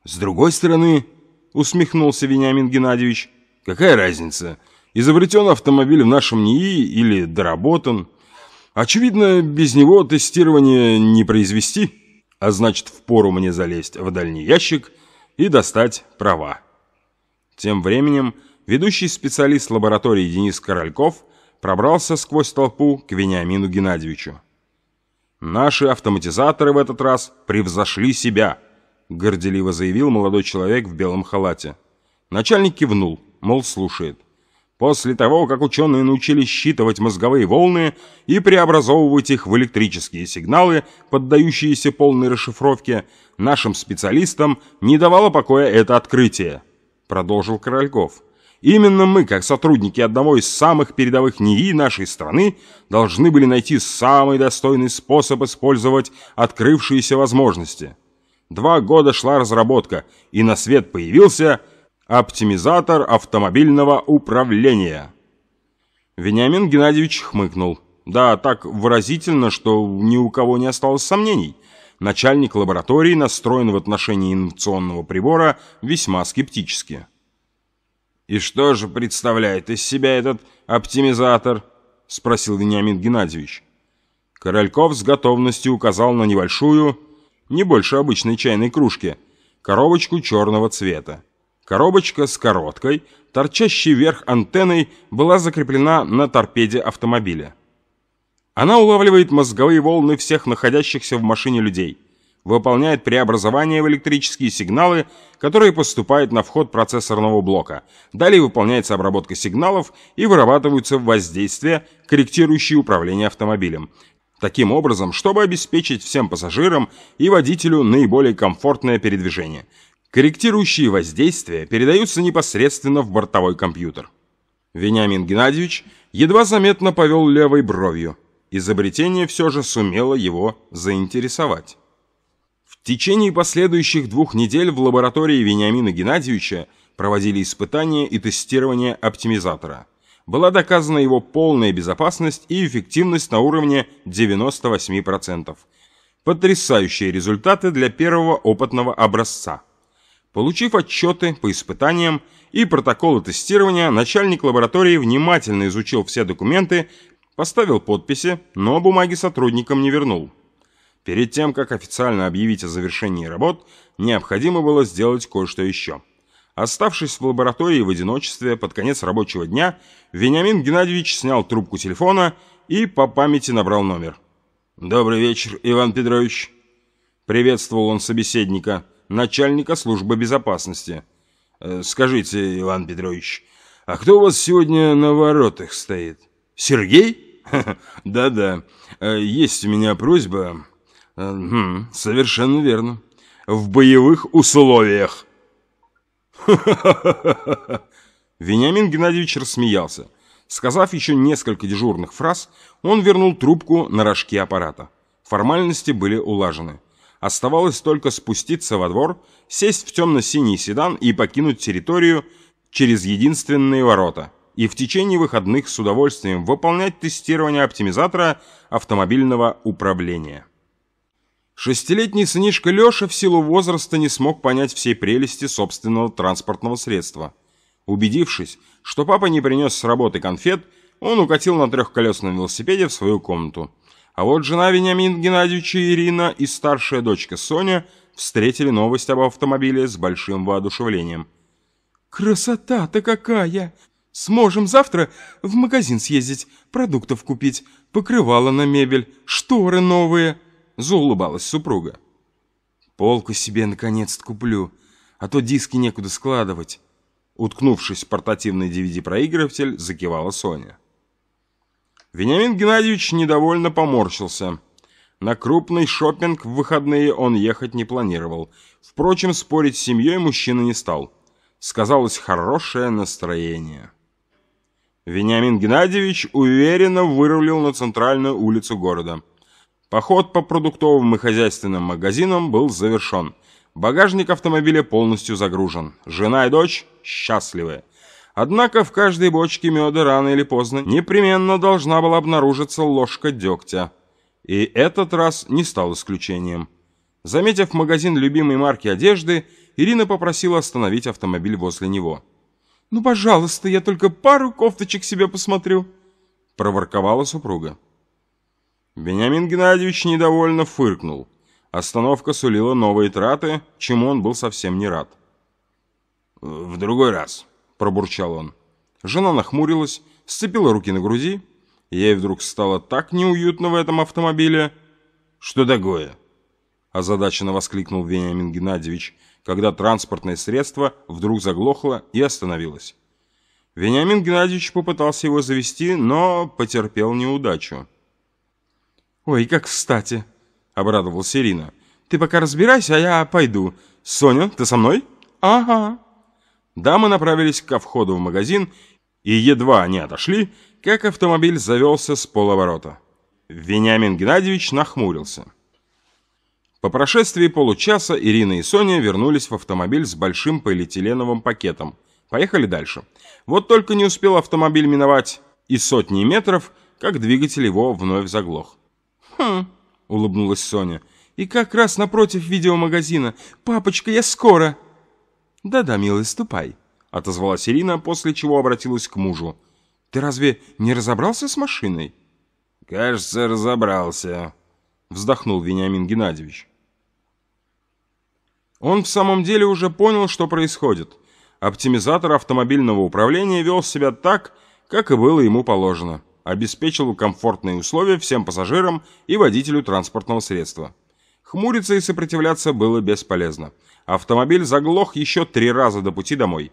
С другой стороны, усмехнулся Вениамин Геннадьевич, какая разница, изобретен автомобиль в нашем НИИ или доработан. Очевидно, без него тестирование не произвести, а значит, впору мне залезть в дальний ящик и достать права. Тем временем ведущий специалист лаборатории Денис Корольков пробрался сквозь толпу к Вениамину Геннадьевичу. «Наши автоматизаторы в этот раз превзошли себя», — горделиво заявил молодой человек в белом халате. Начальник кивнул, мол, слушает. После того, как ученые научились считывать мозговые волны и преобразовывать их в электрические сигналы, поддающиеся полной расшифровке, нашим специалистам не давало покоя это открытие, продолжил Корольков. Именно мы, как сотрудники одного из самых передовых НИИ нашей страны, должны были найти самый достойный способ использовать открывшиеся возможности. Два года шла разработка, и на свет появился оптимизатор автомобильного управления. Вениамин Геннадьевич хмыкнул. Да, так выразительно, что ни у кого не осталось сомнений. Начальник лаборатории настроен в отношении инновационного прибора весьма скептически. «И что же представляет из себя этот оптимизатор?» — спросил Вениамин Геннадьевич. Корольков с готовностью указал на небольшую, не больше обычной чайной кружки, коробочку черного цвета. Коробочка с короткой, торчащей вверх антенной, была закреплена на торпеде автомобиля. Она улавливает мозговые волны всех находящихся в машине людей — выполняет преобразование в электрические сигналы, которые поступают на вход процессорного блока. Далее выполняется обработка сигналов и вырабатываются воздействия, корректирующие управление автомобилем. Таким образом, чтобы обеспечить всем пассажирам и водителю наиболее комфортное передвижение. Корректирующие воздействия передаются непосредственно в бортовой компьютер. Вениамин Геннадьевич едва заметно повел левой бровью. Изобретение все же сумело его заинтересовать. В течение последующих двух недель в лаборатории Вениамина Геннадьевича проводили испытания и тестирование оптимизатора. Была доказана его полная безопасность и эффективность на уровне 98%. Потрясающие результаты для первого опытного образца. Получив отчеты по испытаниям и протоколы тестирования, начальник лаборатории внимательно изучил все документы, Поставил подписи, но бумаги сотрудникам не вернул. Перед тем, как официально объявить о завершении работ, необходимо было сделать кое-что еще. Оставшись в лаборатории в одиночестве под конец рабочего дня, Вениамин Геннадьевич снял трубку телефона и по памяти набрал номер. «Добрый вечер, Иван Петрович!» Приветствовал он собеседника, начальника службы безопасности. «Э, «Скажите, Иван Петрович, а кто у вас сегодня на воротах стоит? Сергей?» «Да-да, э, есть у меня просьба...» «Совершенно верно. В боевых условиях». Вениамин Геннадьевич рассмеялся. Сказав еще несколько дежурных фраз, он вернул трубку на рожке аппарата. Формальности были улажены. Оставалось только спуститься во двор, сесть в темно-синий седан и покинуть территорию через единственные ворота, и в течение выходных с удовольствием выполнять тестирование оптимизатора автомобильного управления. Шестилетний сынишка Леша в силу возраста не смог понять всей прелести собственного транспортного средства – Убедившись, что папа не принес с работы конфет, он укатил на трехколесном велосипеде в свою комнату. А вот жена Вениамина Геннадьевича Ирина и старшая дочка Соня встретили новость об автомобиле с большим воодушевлением. «Красота-то какая! Сможем завтра в магазин съездить, продуктов купить, покрывало на мебель, шторы новые!» Заулыбалась супруга. «Полку себе наконец-то куплю, а то диски некуда складывать». Уткнувшись в портативный DVD-проигрыватель, закивала Соня. Вениамин Геннадьевич недовольно поморщился. На крупный шопинг в выходные он ехать не планировал. Впрочем, спорить с семьей мужчина не стал. Сказалось хорошее настроение. Вениамин Геннадьевич уверенно вырулил на центральную улицу города. Поход по продуктовым и хозяйственным магазинам был завершен. Багажник автомобиля полностью загружен. Жена и дочь счастливы. Однако в каждой бочке меда рано или поздно непременно должна была обнаружиться ложка дегтя. И этот раз не стал исключением. Заметив магазин любимой марки одежды, Ирина попросила остановить автомобиль возле него. «Ну, пожалуйста, я только пару кофточек себе посмотрю», — проворковала супруга. Бениамин Геннадьевич недовольно фыркнул. Остановка сулила новые траты, чему он был совсем не рад. «В другой раз», — пробурчал он. Жена нахмурилась, сцепила руки на груди. Ей вдруг стало так неуютно в этом автомобиле. «Что такое?» — озадаченно воскликнул Вениамин Геннадьевич, когда транспортное средство вдруг заглохло и остановилось. Вениамин Геннадьевич попытался его завести, но потерпел неудачу. «Ой, как кстати!» обрадовалась Ирина. «Ты пока разбирайся, а я пойду. Соня, ты со мной?» «Ага». Дамы направились ко входу в магазин, и едва они отошли, как автомобиль завелся с полоборота. Вениамин Геннадьевич нахмурился. По прошествии получаса Ирина и Соня вернулись в автомобиль с большим полиэтиленовым пакетом. Поехали дальше. Вот только не успел автомобиль миновать и сотни метров, как двигатель его вновь заглох. «Хм, улыбнулась Соня. «И как раз напротив видеомагазина. Папочка, я скоро!» «Да-да, милый, ступай», — отозвалась Ирина, после чего обратилась к мужу. «Ты разве не разобрался с машиной?» «Кажется, разобрался», — вздохнул Вениамин Геннадьевич. Он в самом деле уже понял, что происходит. Оптимизатор автомобильного управления вел себя так, как и было ему положено обеспечил комфортные условия всем пассажирам и водителю транспортного средства. Хмуриться и сопротивляться было бесполезно. Автомобиль заглох еще три раза до пути домой.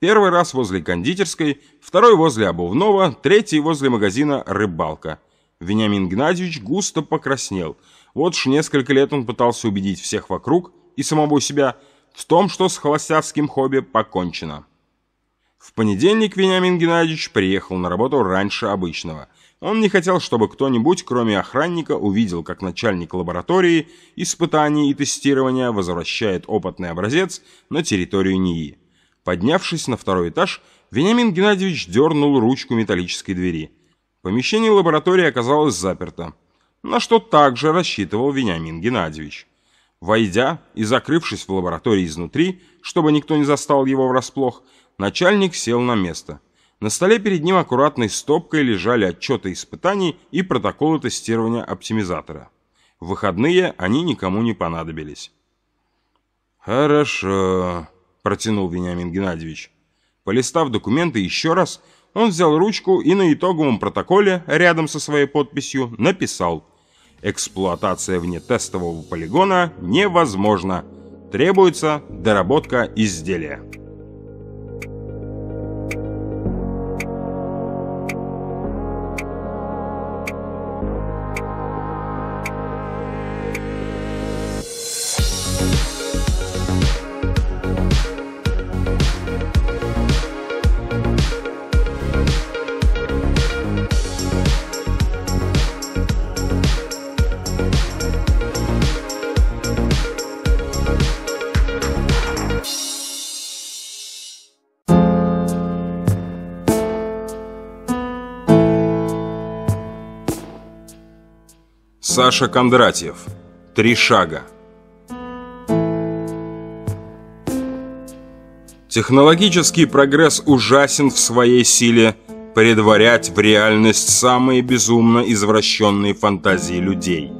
Первый раз возле кондитерской, второй возле обувного, третий возле магазина «Рыбалка». Вениамин Геннадьевич густо покраснел. Вот уж несколько лет он пытался убедить всех вокруг и самого себя в том, что с холостяцким хобби покончено. В понедельник Вениамин Геннадьевич приехал на работу раньше обычного. Он не хотел, чтобы кто-нибудь, кроме охранника, увидел, как начальник лаборатории испытаний и тестирования возвращает опытный образец на территорию НИИ. Поднявшись на второй этаж, Вениамин Геннадьевич дернул ручку металлической двери. Помещение лаборатории оказалось заперто, на что также рассчитывал Вениамин Геннадьевич. Войдя и закрывшись в лаборатории изнутри, чтобы никто не застал его врасплох, Начальник сел на место. На столе перед ним аккуратной стопкой лежали отчеты испытаний и протоколы тестирования оптимизатора. В выходные они никому не понадобились. «Хорошо», – протянул Вениамин Геннадьевич. Полистав документы еще раз, он взял ручку и на итоговом протоколе, рядом со своей подписью, написал «Эксплуатация вне тестового полигона невозможна. Требуется доработка изделия». Саша Кондратьев. Три шага. Технологический прогресс ужасен в своей силе предварять в реальность самые безумно извращенные фантазии людей.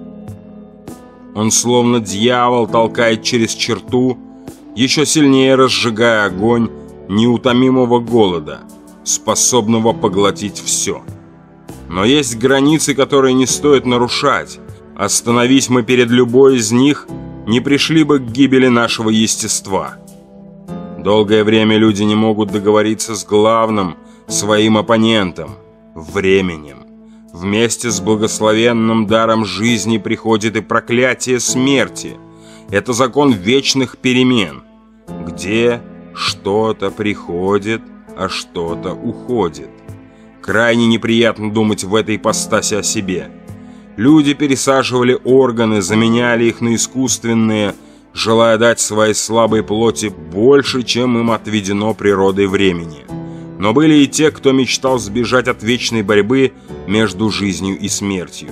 Он словно дьявол толкает через черту, еще сильнее разжигая огонь неутомимого голода, способного поглотить все. Но есть границы, которые не стоит нарушать, Остановись мы перед любой из них, не пришли бы к гибели нашего естества. Долгое время люди не могут договориться с главным, своим оппонентом, временем. Вместе с благословенным даром жизни приходит и проклятие смерти. Это закон вечных перемен, где что-то приходит, а что-то уходит. Крайне неприятно думать в этой ипостаси о себе – Люди пересаживали органы, заменяли их на искусственные, желая дать своей слабой плоти больше, чем им отведено природой времени. Но были и те, кто мечтал сбежать от вечной борьбы между жизнью и смертью.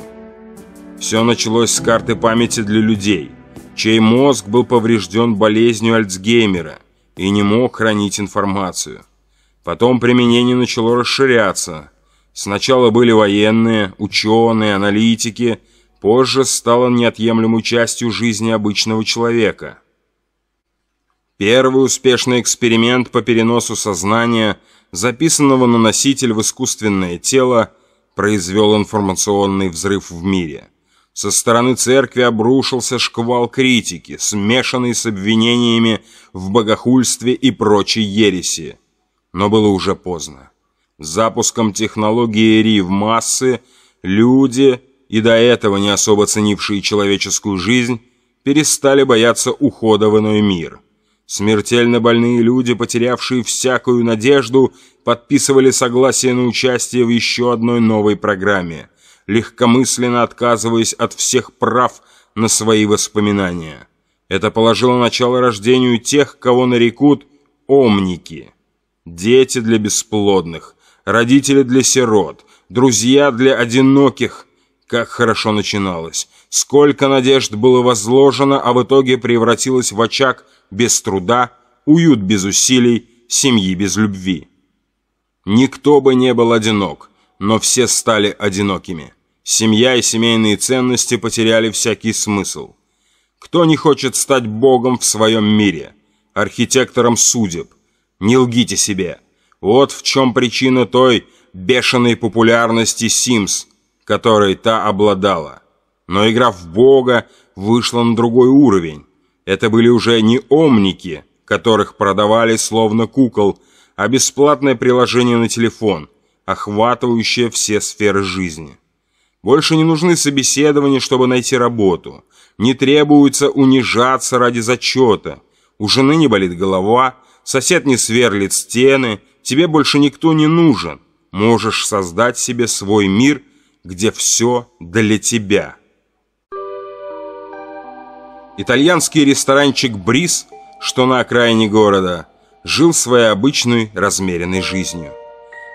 Все началось с карты памяти для людей, чей мозг был поврежден болезнью Альцгеймера и не мог хранить информацию. Потом применение начало расширяться – Сначала были военные, ученые, аналитики, позже стало неотъемлемой частью жизни обычного человека. Первый успешный эксперимент по переносу сознания, записанного на носитель в искусственное тело, произвел информационный взрыв в мире. Со стороны церкви обрушился шквал критики, смешанный с обвинениями в богохульстве и прочей ереси. Но было уже поздно. Запуском технологии РИ в массы люди, и до этого не особо ценившие человеческую жизнь, перестали бояться ухода в иной мир. Смертельно больные люди, потерявшие всякую надежду, подписывали согласие на участие в еще одной новой программе, легкомысленно отказываясь от всех прав на свои воспоминания. Это положило начало рождению тех, кого нарекут «омники» – дети для бесплодных, родители для сирот, друзья для одиноких. Как хорошо начиналось. Сколько надежд было возложено, а в итоге превратилось в очаг без труда, уют без усилий, семьи без любви. Никто бы не был одинок, но все стали одинокими. Семья и семейные ценности потеряли всякий смысл. Кто не хочет стать богом в своем мире, архитектором судеб? Не лгите себе. Вот в чем причина той бешеной популярности Sims, которой та обладала. Но игра в Бога вышла на другой уровень. Это были уже не омники, которых продавали словно кукол, а бесплатное приложение на телефон, охватывающее все сферы жизни. Больше не нужны собеседования, чтобы найти работу. Не требуется унижаться ради зачета. У жены не болит голова, сосед не сверлит стены, тебе больше никто не нужен. Можешь создать себе свой мир, где все для тебя. Итальянский ресторанчик «Бриз», что на окраине города, жил своей обычной размеренной жизнью.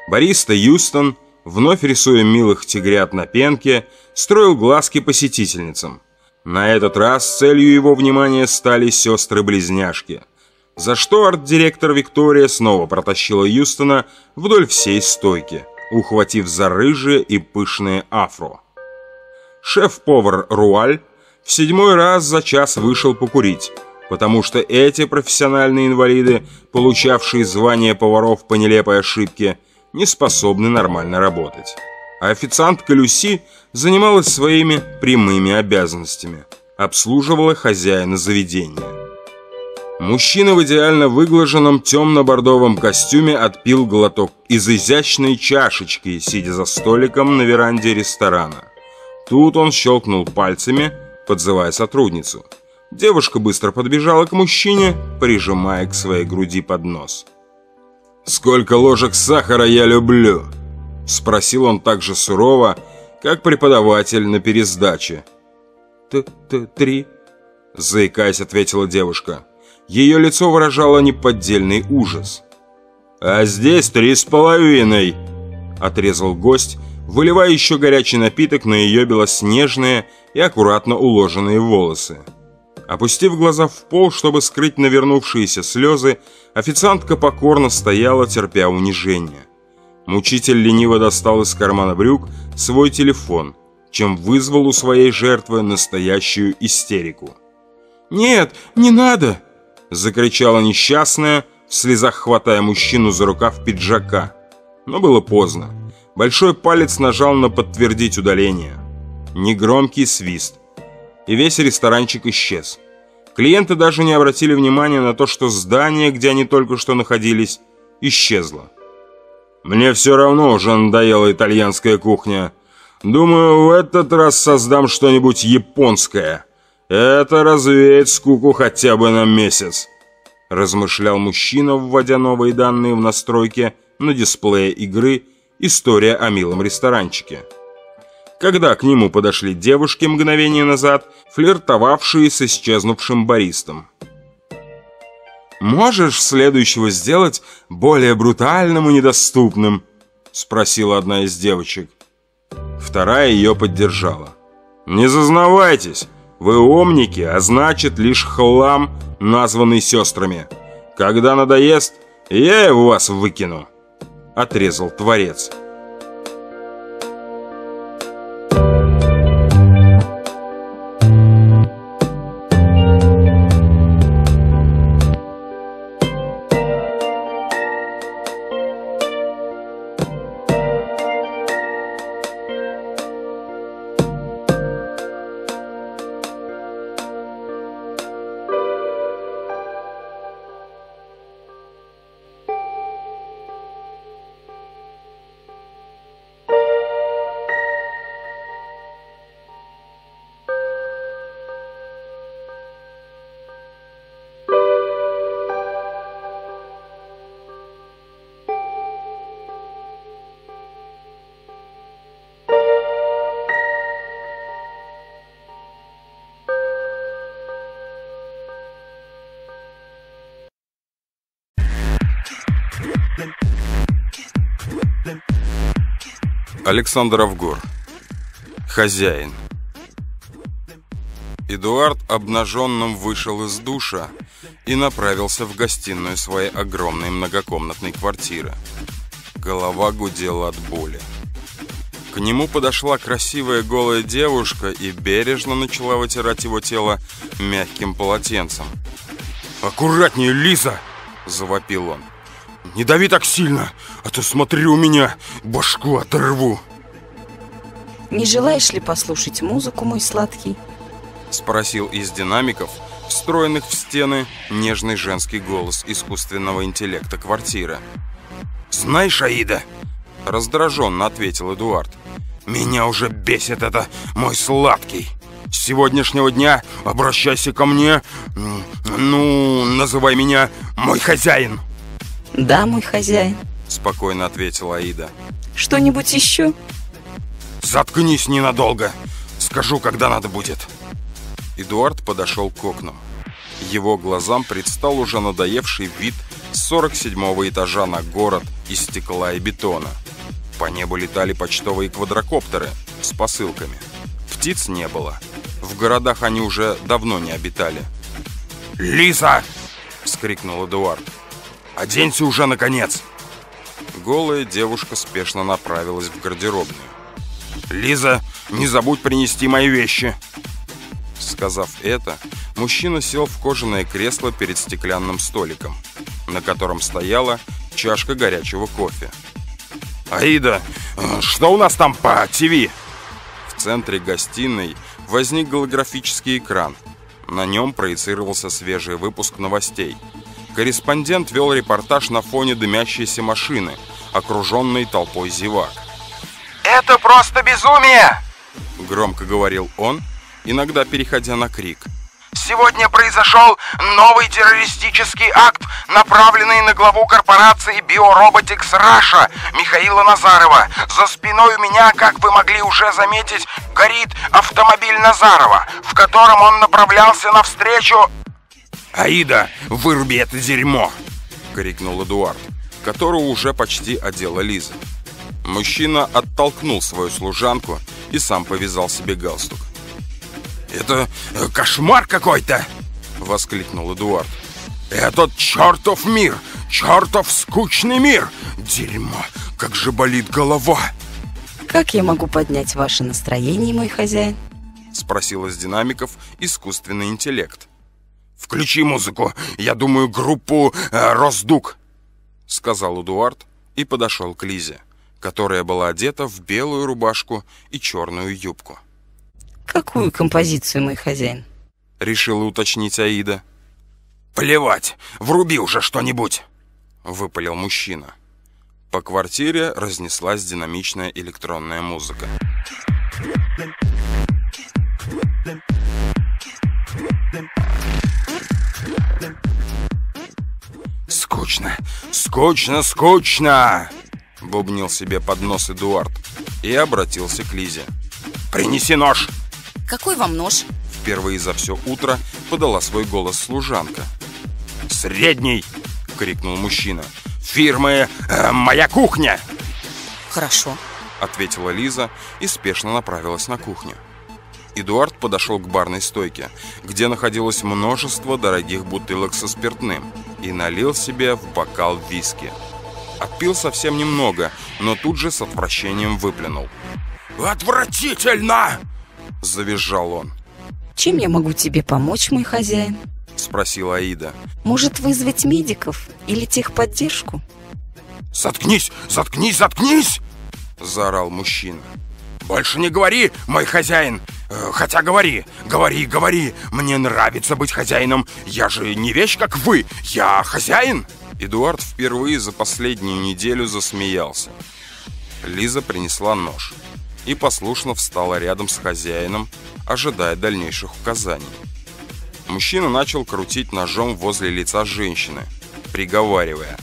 Бариста Юстон, вновь рисуя милых тигрят на пенке, строил глазки посетительницам. На этот раз целью его внимания стали сестры-близняшки – за что арт-директор Виктория снова протащила Юстона вдоль всей стойки, ухватив за рыжие и пышные афро. Шеф-повар Руаль в седьмой раз за час вышел покурить, потому что эти профессиональные инвалиды, получавшие звание поваров по нелепой ошибке, не способны нормально работать. А официантка Люси занималась своими прямыми обязанностями, обслуживала хозяина заведения. Мужчина в идеально выглаженном темно-бордовом костюме отпил глоток из изящной чашечки, сидя за столиком на веранде ресторана. Тут он щелкнул пальцами, подзывая сотрудницу. Девушка быстро подбежала к мужчине, прижимая к своей груди поднос. «Сколько ложек сахара я люблю?» Спросил он так же сурово, как преподаватель на пересдаче. «Т-т-три», заикаясь, ответила девушка. Ее лицо выражало неподдельный ужас. «А здесь три с половиной», отрезал гость, выливая еще горячий напиток на ее белоснежные и аккуратно уложенные волосы. Опустив глаза в пол, чтобы скрыть навернувшиеся слезы, официантка покорно стояла, терпя унижение. Мучитель лениво достал из кармана брюк свой телефон, чем вызвал у своей жертвы настоящую истерику. «Нет, не надо!» – закричала несчастная, в слезах хватая мужчину за рукав пиджака. Но было поздно. Большой палец нажал на «Подтвердить удаление». Негромкий свист. И весь ресторанчик исчез. Клиенты даже не обратили внимания на то, что здание, где они только что находились, исчезло. «Мне все равно уже надоела итальянская кухня. Думаю, в этот раз создам что-нибудь японское. Это развеет скуку хотя бы на месяц», размышлял мужчина, вводя новые данные в настройки на дисплее игры «История о милом ресторанчике». Когда к нему подошли девушки мгновение назад, флиртовавшие с исчезнувшим баристом. «Можешь следующего сделать более брутальным и недоступным?» Спросила одна из девочек. Вторая ее поддержала. «Не зазнавайтесь, вы умники, а значит лишь хлам, названный сестрами. Когда надоест, я его вас выкину», — отрезал Творец. Александр Авгор. Хозяин. Эдуард обнаженным вышел из душа и направился в гостиную своей огромной многокомнатной квартиры. Голова гудела от боли. К нему подошла красивая голая девушка и бережно начала вытирать его тело мягким полотенцем. «Аккуратнее, Лиза!» – завопил он. Не дави так сильно, а то смотри у меня, башку оторву. Не желаешь ли послушать музыку, мой сладкий? Спросил из динамиков, встроенных в стены, нежный женский голос искусственного интеллекта квартиры. «Знаешь, Аида?» Раздраженно ответил Эдуард. «Меня уже бесит это, мой сладкий. С сегодняшнего дня обращайся ко мне, ну, называй меня мой хозяин». Да, мой хозяин. Спокойно ответила Аида. Что-нибудь еще? Заткнись ненадолго. Скажу, когда надо будет. Эдуард подошел к окнам. Его глазам предстал уже надоевший вид с 47-го этажа на город из стекла и бетона. По небу летали почтовые квадрокоптеры с посылками. Птиц не было. В городах они уже давно не обитали. «Лиза!» — крикнул Эдуард. «Оденься уже, наконец!» Голая девушка спешно направилась в гардеробную. «Лиза, не забудь принести мои вещи!» Сказав это, мужчина сел в кожаное кресло перед стеклянным столиком, на котором стояла чашка горячего кофе. «Аида, что у нас там по ТВ?» В центре гостиной возник голографический экран. На нем проецировался свежий выпуск новостей – Корреспондент вел репортаж на фоне дымящейся машины, окруженной толпой зевак. «Это просто безумие!» Громко говорил он, иногда переходя на крик. Сегодня произошел новый террористический акт, направленный на главу корпорации Biorobotics Russia Михаила Назарова. За спиной у меня, как вы могли уже заметить, горит автомобиль Назарова, в котором он направлялся навстречу «Аида, выруби это дерьмо!» — крикнул Эдуард, которого уже почти одела Лиза. Мужчина оттолкнул свою служанку и сам повязал себе галстук. «Это э, кошмар какой-то!» — воскликнул Эдуард. «Этот чертов мир! Чертов скучный мир! Дерьмо! Как же болит голова!» «Как я могу поднять ваше настроение, мой хозяин?» — спросил из динамиков искусственный интеллект. «Включи музыку. Я думаю, группу э, «Росдук», — сказал Эдуард и подошел к Лизе, которая была одета в белую рубашку и черную юбку. «Какую композицию, мой хозяин?» — решила уточнить Аида. «Плевать! Вруби уже что-нибудь!» — выпалил мужчина. По квартире разнеслась динамичная электронная музыка. «Скучно, скучно, скучно!» Бубнил себе под нос Эдуард и обратился к Лизе. «Принеси нож!» «Какой вам нож?» Впервые за все утро подала свой голос служанка. «Средний!» — крикнул мужчина. «Фирмы э, «Моя кухня!» «Хорошо», — ответила Лиза и спешно направилась на кухню. Эдуард подошел к барной стойке, где находилось множество дорогих бутылок со спиртным, и налил себе в бокал виски. Отпил совсем немного, но тут же с отвращением выплюнул. «Отвратительно!» – завизжал он. «Чем я могу тебе помочь, мой хозяин?» – спросила Аида. «Может, вызвать медиков или техподдержку?» «Заткнись! Заткнись! Заткнись!» – заорал мужчина. «Больше не говори, мой хозяин! Э, хотя говори, говори, говори! Мне нравится быть хозяином! Я же не вещь, как вы! Я хозяин!» Эдуард впервые за последнюю неделю засмеялся. Лиза принесла нож и послушно встала рядом с хозяином, ожидая дальнейших указаний. Мужчина начал крутить ножом возле лица женщины, приговаривая.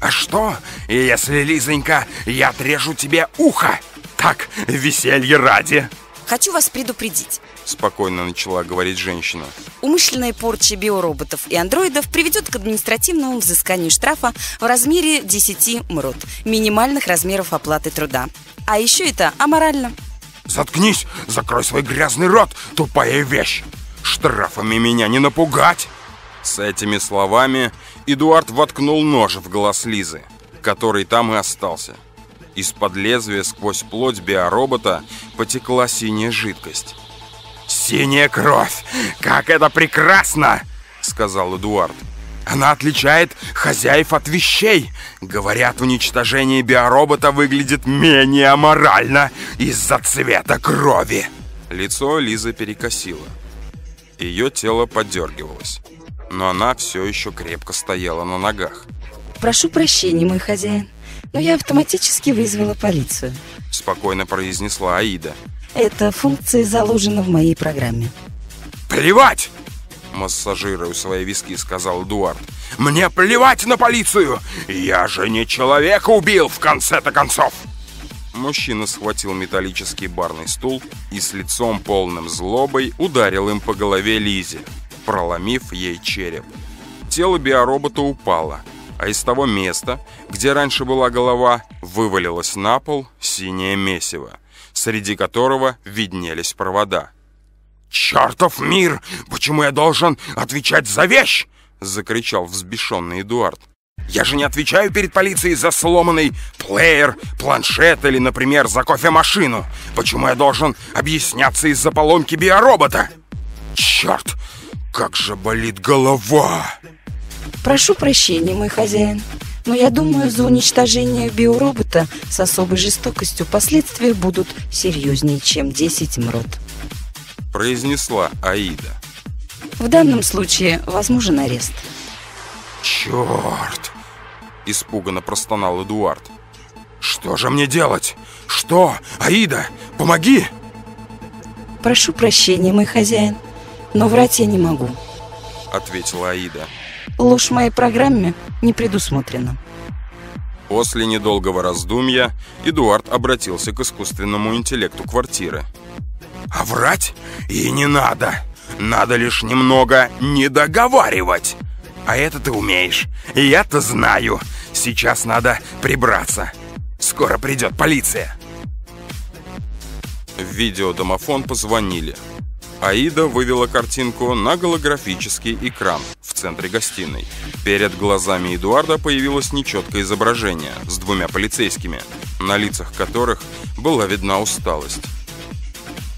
«А что, если, Лизонька, я отрежу тебе ухо?» Так, веселье ради. Хочу вас предупредить. Спокойно начала говорить женщина. Умышленная порча биороботов и андроидов приведет к административному взысканию штрафа в размере 10 МРОТ, минимальных размеров оплаты труда. А еще это аморально. Заткнись! Закрой свой грязный рот, тупая вещь! Штрафами меня не напугать! С этими словами Эдуард воткнул нож в глаз Лизы, который там и остался. Из-под лезвия сквозь плоть биоробота потекла синяя жидкость. «Синяя кровь! Как это прекрасно!» — сказал Эдуард. «Она отличает хозяев от вещей. Говорят, уничтожение биоробота выглядит менее аморально из-за цвета крови». Лицо Лизы перекосило. Ее тело подергивалось, но она все еще крепко стояла на ногах. «Прошу прощения, мой хозяин но я автоматически вызвала полицию. Спокойно произнесла Аида. Эта функция заложена в моей программе. Плевать! Массажируя свои виски, сказал Эдуард. Мне плевать на полицию! Я же не человека убил в конце-то концов! Мужчина схватил металлический барный стул и с лицом полным злобой ударил им по голове Лизе, проломив ей череп. Тело биоробота упало, а из того места, где раньше была голова, вывалилось на пол синее месиво, среди которого виднелись провода. «Чертов мир! Почему я должен отвечать за вещь?» — закричал взбешенный Эдуард. «Я же не отвечаю перед полицией за сломанный плеер, планшет или, например, за кофемашину. Почему я должен объясняться из-за поломки биоробота? Черт, как же болит голова!» Прошу прощения, мой хозяин, но я думаю, за уничтожение биоробота с особой жестокостью последствия будут серьезнее, чем 10 мрот. Произнесла Аида. В данном случае возможен арест. «Черт!» — испуганно простонал Эдуард. «Что же мне делать? Что? Аида, помоги!» «Прошу прощения, мой хозяин, но врать я не могу», — ответила Аида. «Ложь в моей программе не предусмотрена». После недолгого раздумья Эдуард обратился к искусственному интеллекту квартиры. «А врать и не надо. Надо лишь немного не договаривать. А это ты умеешь. Я-то знаю. Сейчас надо прибраться. Скоро придет полиция». В видеодомофон позвонили. Аида вывела картинку на голографический экран в центре гостиной. Перед глазами Эдуарда появилось нечеткое изображение с двумя полицейскими, на лицах которых была видна усталость.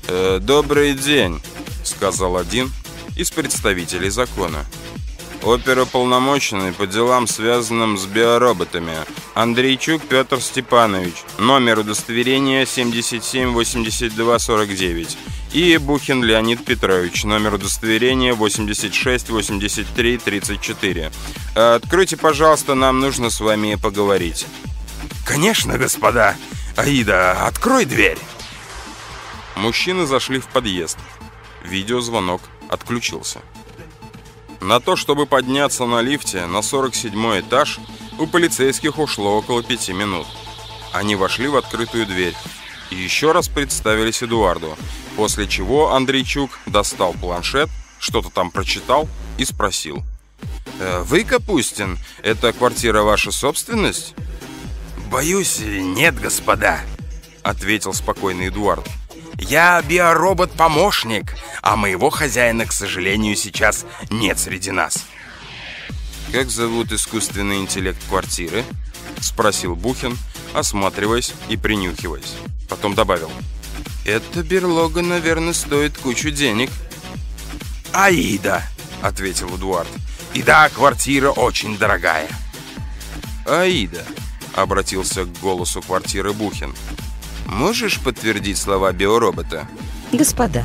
«Э, «Добрый день», — сказал один из представителей закона. Оперуполномоченный по делам, связанным с биороботами. Андрейчук Петр Степанович. Номер удостоверения 778249. И Бухин Леонид Петрович. Номер удостоверения 868334. Откройте, пожалуйста, нам нужно с вами поговорить. Конечно, господа. Аида, открой дверь. Мужчины зашли в подъезд. Видеозвонок отключился. На то, чтобы подняться на лифте на 47 этаж, у полицейских ушло около пяти минут. Они вошли в открытую дверь и еще раз представились Эдуарду, после чего Андрейчук достал планшет, что-то там прочитал и спросил. «Э, «Вы, Капустин, эта квартира ваша собственность?» «Боюсь, нет, господа», — ответил спокойный Эдуард. Я биоробот-помощник, а моего хозяина, к сожалению, сейчас нет среди нас. «Как зовут искусственный интеллект квартиры?» — спросил Бухин, осматриваясь и принюхиваясь. Потом добавил. «Эта берлога, наверное, стоит кучу денег». «Аида», — ответил Эдуард. «И да, квартира очень дорогая». «Аида», — обратился к голосу квартиры Бухин. Можешь подтвердить слова биоробота? Господа,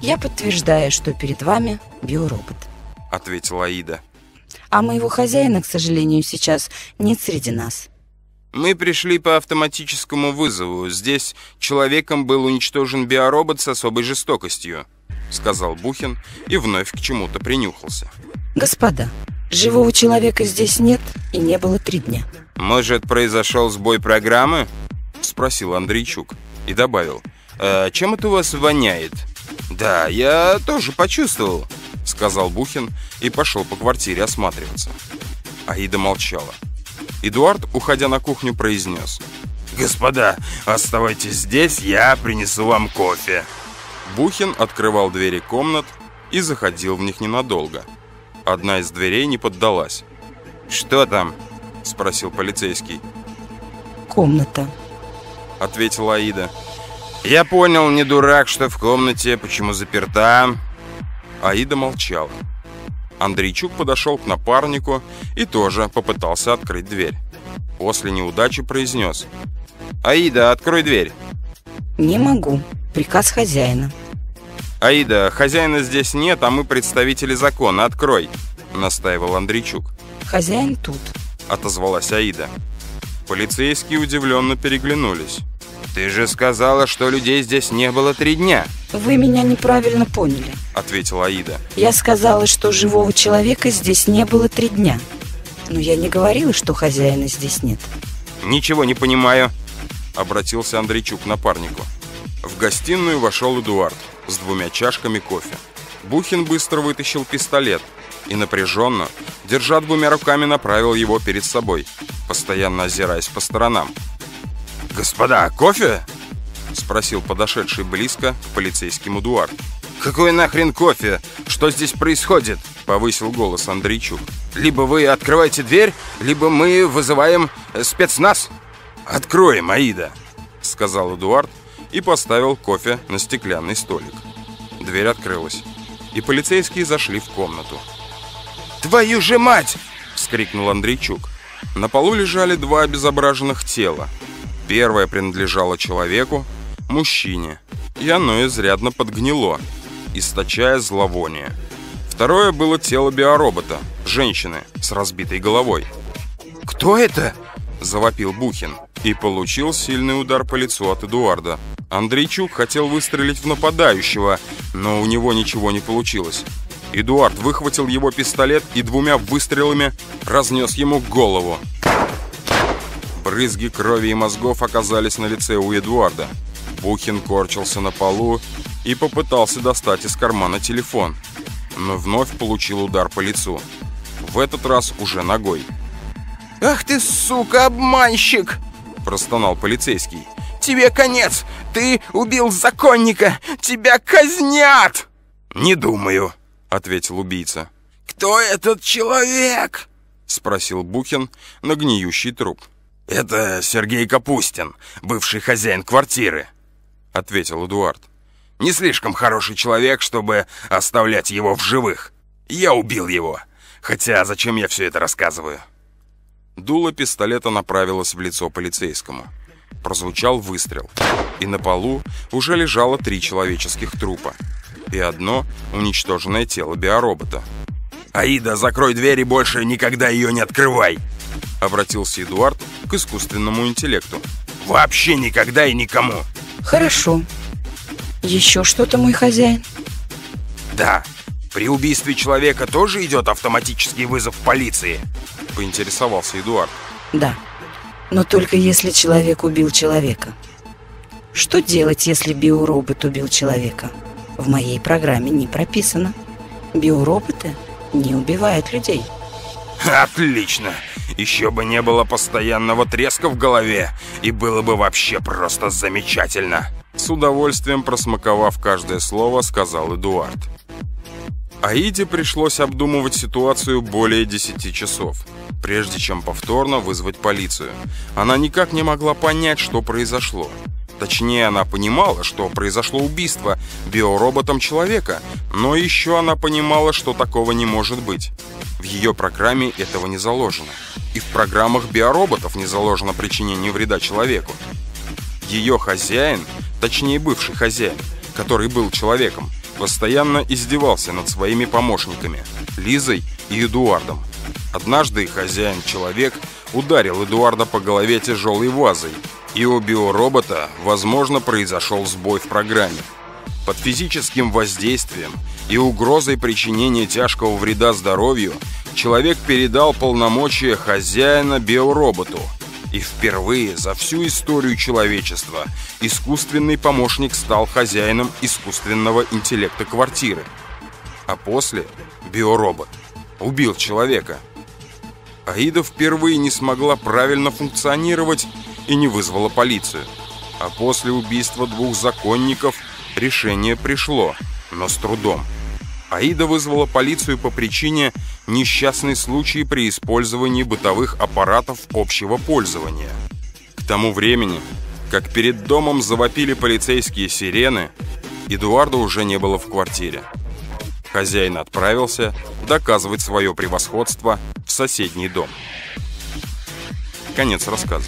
я подтверждаю, что перед вами биоробот. Ответила Аида. А моего хозяина, к сожалению, сейчас нет среди нас. Мы пришли по автоматическому вызову. Здесь человеком был уничтожен биоробот с особой жестокостью, сказал Бухин и вновь к чему-то принюхался. Господа, живого человека здесь нет и не было три дня. Может, произошел сбой программы? Спросил Андрейчук и добавил. «А чем это у вас воняет?» «Да, я тоже почувствовал», — сказал Бухин и пошел по квартире осматриваться. Аида молчала. Эдуард, уходя на кухню, произнес. «Господа, оставайтесь здесь, я принесу вам кофе». Бухин открывал двери комнат и заходил в них ненадолго. Одна из дверей не поддалась. «Что там?» — спросил полицейский. «Комната», — ответила Аида. «Я понял, не дурак, что в комнате, почему заперта». Аида молчала. Андрейчук подошел к напарнику и тоже попытался открыть дверь. После неудачи произнес. «Аида, открой дверь». «Не могу. Приказ хозяина». «Аида, хозяина здесь нет, а мы представители закона. Открой», — настаивал Андрейчук. «Хозяин тут», — отозвалась Аида. Полицейские удивленно переглянулись. «Ты же сказала, что людей здесь не было три дня!» «Вы меня неправильно поняли», — ответила Аида. «Я сказала, что живого человека здесь не было три дня. Но я не говорила, что хозяина здесь нет». «Ничего не понимаю», — обратился Андрейчук к напарнику. В гостиную вошел Эдуард с двумя чашками кофе. Бухин быстро вытащил пистолет и напряженно, держа двумя руками, направил его перед собой, постоянно озираясь по сторонам. «Господа, кофе?» — спросил подошедший близко к полицейскому Эдуард. «Какой нахрен кофе? Что здесь происходит?» Повысил голос Андрейчук. «Либо вы открываете дверь, либо мы вызываем э, спецназ». «Откроем, Аида», — сказал Эдуард и поставил кофе на стеклянный столик. Дверь открылась, и полицейские зашли в комнату. «Твою же мать!» — вскрикнул Андрейчук. На полу лежали два обезображенных тела. Первое принадлежало человеку, мужчине, и оно изрядно подгнило, источая зловоние. Второе было тело биоробота, женщины с разбитой головой. «Кто это?» – завопил Бухин и получил сильный удар по лицу от Эдуарда. Андрейчук хотел выстрелить в нападающего, но у него ничего не получилось. Эдуард выхватил его пистолет и двумя выстрелами разнес ему голову. Брызги крови и мозгов оказались на лице у Эдуарда. Бухин корчился на полу и попытался достать из кармана телефон, но вновь получил удар по лицу. В этот раз уже ногой. «Ах ты, сука, обманщик!» – простонал полицейский. «Тебе конец! Ты убил законника! Тебя казнят!» «Не думаю», — ответил убийца. «Кто этот человек?» — спросил Бухин на гниющий труп. «Это Сергей Капустин, бывший хозяин квартиры», — ответил Эдуард. «Не слишком хороший человек, чтобы оставлять его в живых. Я убил его. Хотя зачем я все это рассказываю?» Дуло пистолета направилось в лицо полицейскому. Прозвучал выстрел, и на полу уже лежало три человеческих трупа и одно уничтоженное тело биоробота. «Аида, закрой дверь и больше никогда ее не открывай!» Обратился Эдуард к искусственному интеллекту. «Вообще никогда и никому!» «Хорошо. Еще что-то, мой хозяин?» «Да. При убийстве человека тоже идет автоматический вызов полиции?» Поинтересовался Эдуард. «Да. Но только если человек убил человека. Что делать, если биоробот убил человека?» в моей программе не прописано. Биороботы не убивают людей. Отлично! Еще бы не было постоянного треска в голове, и было бы вообще просто замечательно. С удовольствием просмаковав каждое слово, сказал Эдуард. Аиде пришлось обдумывать ситуацию более 10 часов, прежде чем повторно вызвать полицию. Она никак не могла понять, что произошло. Точнее, она понимала, что произошло убийство биороботом человека, но еще она понимала, что такого не может быть. В ее программе этого не заложено. И в программах биороботов не заложено причинение вреда человеку. Ее хозяин, точнее бывший хозяин, который был человеком, постоянно издевался над своими помощниками, Лизой и Эдуардом. Однажды хозяин-человек ударил Эдуарда по голове тяжелой вазой, и у биоробота, возможно, произошел сбой в программе. Под физическим воздействием и угрозой причинения тяжкого вреда здоровью человек передал полномочия хозяина биороботу. И впервые за всю историю человечества искусственный помощник стал хозяином искусственного интеллекта квартиры. А после биоробот убил человека. Аида впервые не смогла правильно функционировать и не вызвала полицию. А после убийства двух законников решение пришло, но с трудом. Аида вызвала полицию по причине несчастный случай при использовании бытовых аппаратов общего пользования. К тому времени, как перед домом завопили полицейские сирены, Эдуарда уже не было в квартире. Хозяин отправился доказывать свое превосходство в соседний дом. Конец рассказа.